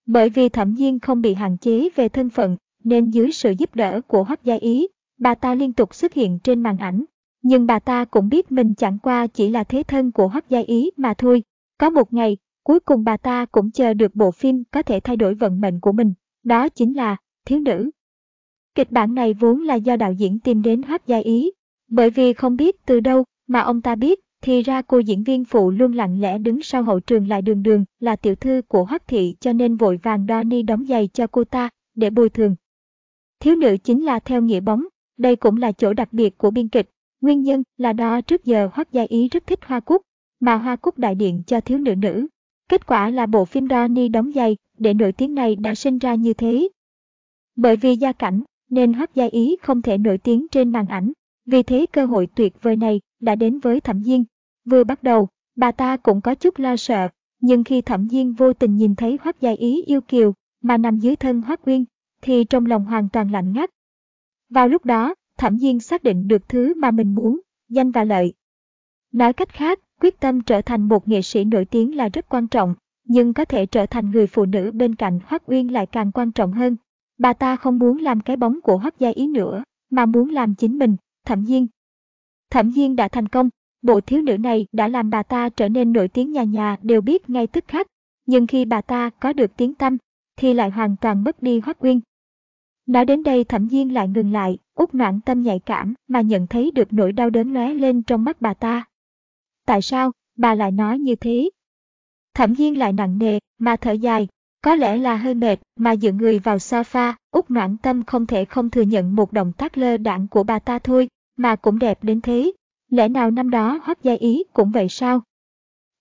Bởi vì Thẩm nhiên không bị hạn chế về thân phận, nên dưới sự giúp đỡ của Hoắc Gia Ý, bà ta liên tục xuất hiện trên màn ảnh. Nhưng bà ta cũng biết mình chẳng qua chỉ là thế thân của Hoắc Gia Ý mà thôi. Có một ngày, cuối cùng bà ta cũng chờ được bộ phim có thể thay đổi vận mệnh của mình, đó chính là Thiếu Nữ. Kịch bản này vốn là do đạo diễn tìm đến Hoắc Gia Ý, bởi vì không biết từ đâu mà ông ta biết thì ra cô diễn viên phụ luôn lặng lẽ đứng sau hậu trường lại đường đường là tiểu thư của Hoắc Thị cho nên vội vàng đo ni đóng giày cho cô ta để bồi thường. Thiếu nữ chính là theo nghĩa bóng, đây cũng là chỗ đặc biệt của biên kịch. Nguyên nhân là đó trước giờ Hoắc Gia Ý rất thích Hoa Cúc, mà Hoa Cúc đại điện cho thiếu nữ nữ. Kết quả là bộ phim Donnie đóng giày để nổi tiếng này đã sinh ra như thế. Bởi vì gia cảnh, nên Hoắc Gia Ý không thể nổi tiếng trên màn ảnh. Vì thế cơ hội tuyệt vời này đã đến với Thẩm Diên. Vừa bắt đầu, bà ta cũng có chút lo sợ, nhưng khi Thẩm nhiên vô tình nhìn thấy Hoắc Gia Ý yêu kiều mà nằm dưới thân Hoắc Uyên, thì trong lòng hoàn toàn lạnh ngắt. Vào lúc đó, Thẩm nhiên xác định được thứ mà mình muốn, danh và lợi. Nói cách khác, quyết tâm trở thành một nghệ sĩ nổi tiếng là rất quan trọng, nhưng có thể trở thành người phụ nữ bên cạnh Hoắc Uyên lại càng quan trọng hơn. Bà ta không muốn làm cái bóng của Hoắc Gia Ý nữa, mà muốn làm chính mình, Thẩm nhiên. Thẩm nhiên đã thành công, bộ thiếu nữ này đã làm bà ta trở nên nổi tiếng nhà nhà đều biết ngay tức khắc. Nhưng khi bà ta có được tiếng tâm, thì lại hoàn toàn mất đi hoác Uyên. Nói đến đây Thẩm nhiên lại ngừng lại, út noạn tâm nhạy cảm mà nhận thấy được nỗi đau đớn lóe lên trong mắt bà ta. Tại sao, bà lại nói như thế? Thẩm nhiên lại nặng nề, mà thở dài, Có lẽ là hơi mệt mà dựa người vào sofa, út noạn tâm không thể không thừa nhận một động tác lơ đãng của bà ta thôi, mà cũng đẹp đến thế. Lẽ nào năm đó Hoắc Gia Ý cũng vậy sao?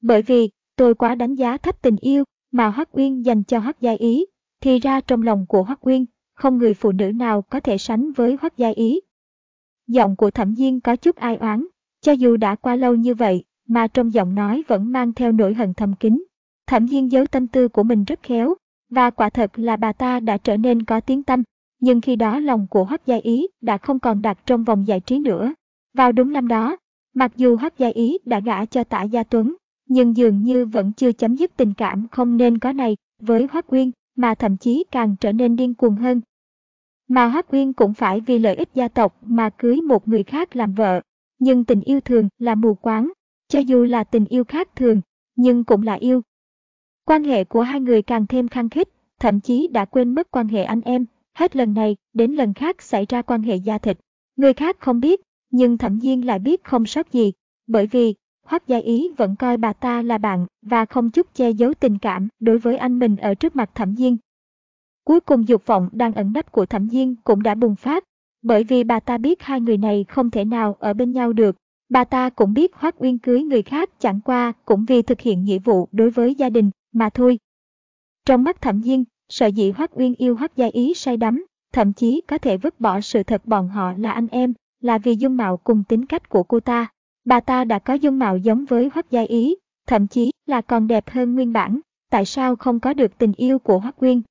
Bởi vì, tôi quá đánh giá thấp tình yêu mà Hoắc Uyên dành cho Hoắc Gia Ý, thì ra trong lòng của Hoắc Uyên, không người phụ nữ nào có thể sánh với Hoắc Gia Ý. Giọng của Thẩm Diên có chút ai oán, cho dù đã qua lâu như vậy, mà trong giọng nói vẫn mang theo nỗi hận thầm kín. Thẩm Diên giấu tâm tư của mình rất khéo, và quả thật là bà ta đã trở nên có tiếng tâm, nhưng khi đó lòng của Hoắc Gia Ý đã không còn đặt trong vòng giải trí nữa. Vào đúng năm đó, mặc dù Hoắc Gia Ý đã gả cho Tả Gia Tuấn, nhưng dường như vẫn chưa chấm dứt tình cảm không nên có này với Hoắc Uyên, mà thậm chí càng trở nên điên cuồng hơn. Mà Hoắc Uyên cũng phải vì lợi ích gia tộc mà cưới một người khác làm vợ, nhưng tình yêu thường là mù quáng, cho dù là tình yêu khác thường, nhưng cũng là yêu. Quan hệ của hai người càng thêm khăng khít, thậm chí đã quên mất quan hệ anh em, hết lần này đến lần khác xảy ra quan hệ gia thịt. Người khác không biết, nhưng thẩm nhiên lại biết không sót gì, bởi vì Hoắc Gia Ý vẫn coi bà ta là bạn và không chút che giấu tình cảm đối với anh mình ở trước mặt Thẩm Diên. Cuối cùng dục vọng đang ẩn nấp của Thẩm Diên cũng đã bùng phát, bởi vì bà ta biết hai người này không thể nào ở bên nhau được. Bà ta cũng biết Hoắc Uyên cưới người khác chẳng qua cũng vì thực hiện nghĩa vụ đối với gia đình mà thôi. Trong mắt Thẩm Diên, sợ dĩ Hoắc Uyên yêu Hoắc Gia Ý say đắm, thậm chí có thể vứt bỏ sự thật bọn họ là anh em, là vì dung mạo cùng tính cách của cô ta. Bà ta đã có dung mạo giống với Hoắc Gia Ý, thậm chí là còn đẹp hơn nguyên bản, tại sao không có được tình yêu của Hoắc Nguyên?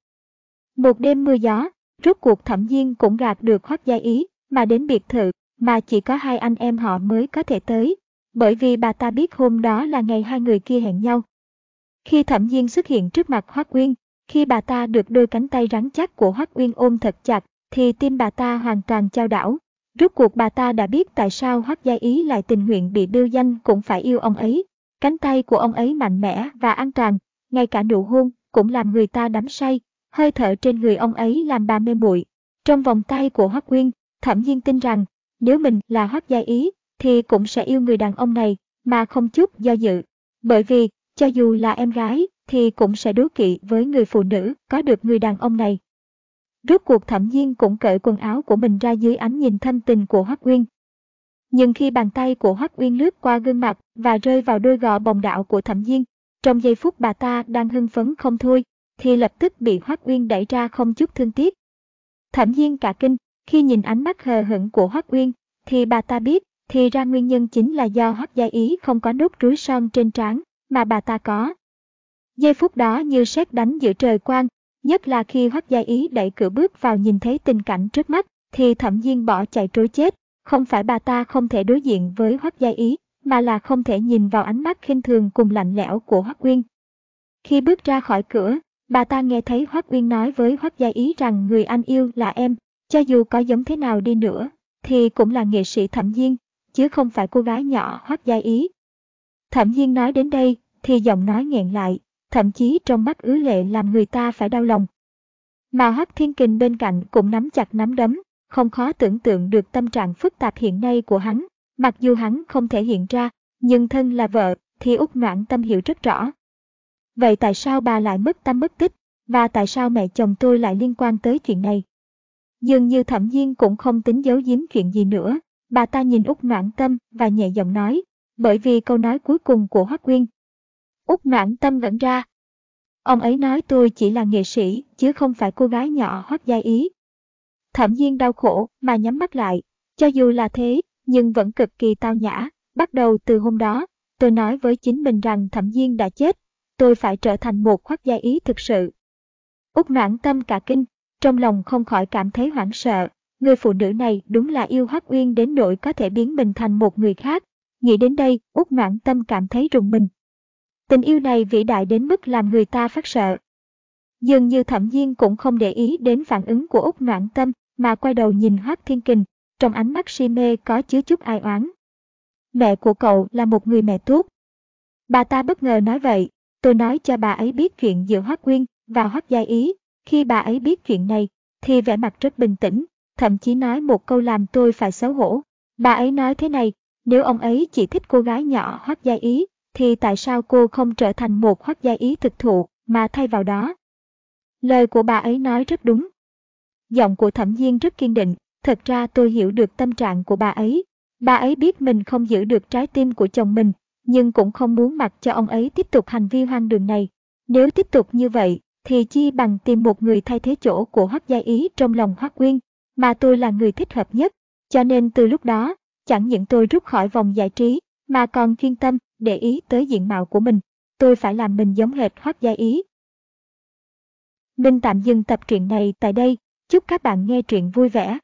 Một đêm mưa gió, rốt cuộc Thẩm Diên cũng gạt được Hoắc Gia Ý, mà đến biệt thự, mà chỉ có hai anh em họ mới có thể tới, bởi vì bà ta biết hôm đó là ngày hai người kia hẹn nhau. Khi Thẩm Diên xuất hiện trước mặt Hoắc Nguyên, khi bà ta được đôi cánh tay rắn chắc của Hoắc Nguyên ôm thật chặt, thì tim bà ta hoàn toàn trao đảo, Rốt cuộc bà ta đã biết tại sao Hoắc Gia Ý lại tình nguyện bị bêu danh cũng phải yêu ông ấy. Cánh tay của ông ấy mạnh mẽ và an toàn, ngay cả nụ hôn cũng làm người ta đắm say, hơi thở trên người ông ấy làm bà mê muội. Trong vòng tay của Hoắc Nguyên, Thẩm Nhiên tin rằng nếu mình là Hoắc Gia Ý thì cũng sẽ yêu người đàn ông này mà không chút do dự. Bởi vì, cho dù là em gái thì cũng sẽ đố kỵ với người phụ nữ có được người đàn ông này. Rốt cuộc thẩm nhiên cũng cởi quần áo của mình ra dưới ánh nhìn thanh tình của Hoắc Uyên. Nhưng khi bàn tay của Hoắc Uyên lướt qua gương mặt và rơi vào đôi gò bồng đảo của thẩm nhiên, trong giây phút bà ta đang hưng phấn không thôi, thì lập tức bị Hoắc Uyên đẩy ra không chút thương tiếc. Thẩm nhiên cả kinh, khi nhìn ánh mắt hờ hững của Hoắc Uyên, thì bà ta biết, thì ra nguyên nhân chính là do Hoắc Gia Ý không có nốt rúi son trên trán, mà bà ta có. Giây phút đó như sét đánh giữa trời quang, Nhất là khi Hoắc Gia Ý đẩy cửa bước vào nhìn thấy tình cảnh trước mắt, thì thẩm nhiên bỏ chạy trối chết. Không phải bà ta không thể đối diện với Hoắc Gia Ý, mà là không thể nhìn vào ánh mắt khinh thường cùng lạnh lẽo của Hoắc Uyên. Khi bước ra khỏi cửa, bà ta nghe thấy Hoắc Uyên nói với Hoắc Gia Ý rằng người anh yêu là em, cho dù có giống thế nào đi nữa, thì cũng là nghệ sĩ thẩm nhiên, chứ không phải cô gái nhỏ Hoắc Gia Ý. Thẩm nhiên nói đến đây, thì giọng nói nghẹn lại, thậm chí trong mắt ứ lệ làm người ta phải đau lòng. Mà Hắc Thiên Kình bên cạnh cũng nắm chặt nắm đấm, không khó tưởng tượng được tâm trạng phức tạp hiện nay của hắn. Mặc dù hắn không thể hiện ra, nhưng thân là vợ thì út Noãn Tâm hiểu rất rõ. Vậy tại sao bà lại mất tâm mất tích, và tại sao mẹ chồng tôi lại liên quan tới chuyện này? Dường như thẩm nhiên cũng không tính giấu giếm chuyện gì nữa, bà ta nhìn út Noãn Tâm và nhẹ giọng nói, bởi vì câu nói cuối cùng của Hoắc Quyên Úc noãn tâm vẫn ra. Ông ấy nói tôi chỉ là nghệ sĩ, chứ không phải cô gái nhỏ hoắc giai ý. Thẩm nhiên đau khổ mà nhắm mắt lại, cho dù là thế, nhưng vẫn cực kỳ tao nhã. Bắt đầu từ hôm đó, tôi nói với chính mình rằng thẩm nhiên đã chết, tôi phải trở thành một hoắc giai ý thực sự. Úc noãn tâm cả kinh, trong lòng không khỏi cảm thấy hoảng sợ. Người phụ nữ này đúng là yêu Hoắc Uyên đến nỗi có thể biến mình thành một người khác. Nghĩ đến đây, Úc noãn tâm cảm thấy rùng mình. Tình yêu này vĩ đại đến mức làm người ta phát sợ. Dường như thẩm nhiên cũng không để ý đến phản ứng của Úc Noãn Tâm, mà quay đầu nhìn Hoác Thiên Kình, trong ánh mắt si mê có chứa chút ai oán. Mẹ của cậu là một người mẹ tốt. Bà ta bất ngờ nói vậy, tôi nói cho bà ấy biết chuyện giữa Hoác Quyên và Hoác Gia Ý. Khi bà ấy biết chuyện này, thì vẻ mặt rất bình tĩnh, thậm chí nói một câu làm tôi phải xấu hổ. Bà ấy nói thế này, nếu ông ấy chỉ thích cô gái nhỏ Hoác Gia Ý, thì tại sao cô không trở thành một hoác gia ý thực thụ mà thay vào đó Lời của bà ấy nói rất đúng. Giọng của thẩm duyên rất kiên định, thật ra tôi hiểu được tâm trạng của bà ấy. Bà ấy biết mình không giữ được trái tim của chồng mình, nhưng cũng không muốn mặc cho ông ấy tiếp tục hành vi hoang đường này. Nếu tiếp tục như vậy, thì chi bằng tìm một người thay thế chỗ của Hoắc Gia Ý trong lòng Hoắc Quyên, mà tôi là người thích hợp nhất. Cho nên từ lúc đó, chẳng những tôi rút khỏi vòng giải trí, mà còn chuyên tâm để ý tới diện mạo của mình. Tôi phải làm mình giống hệt Hoắc Gia Ý. Mình tạm dừng tập truyện này tại đây. Chúc các bạn nghe truyện vui vẻ.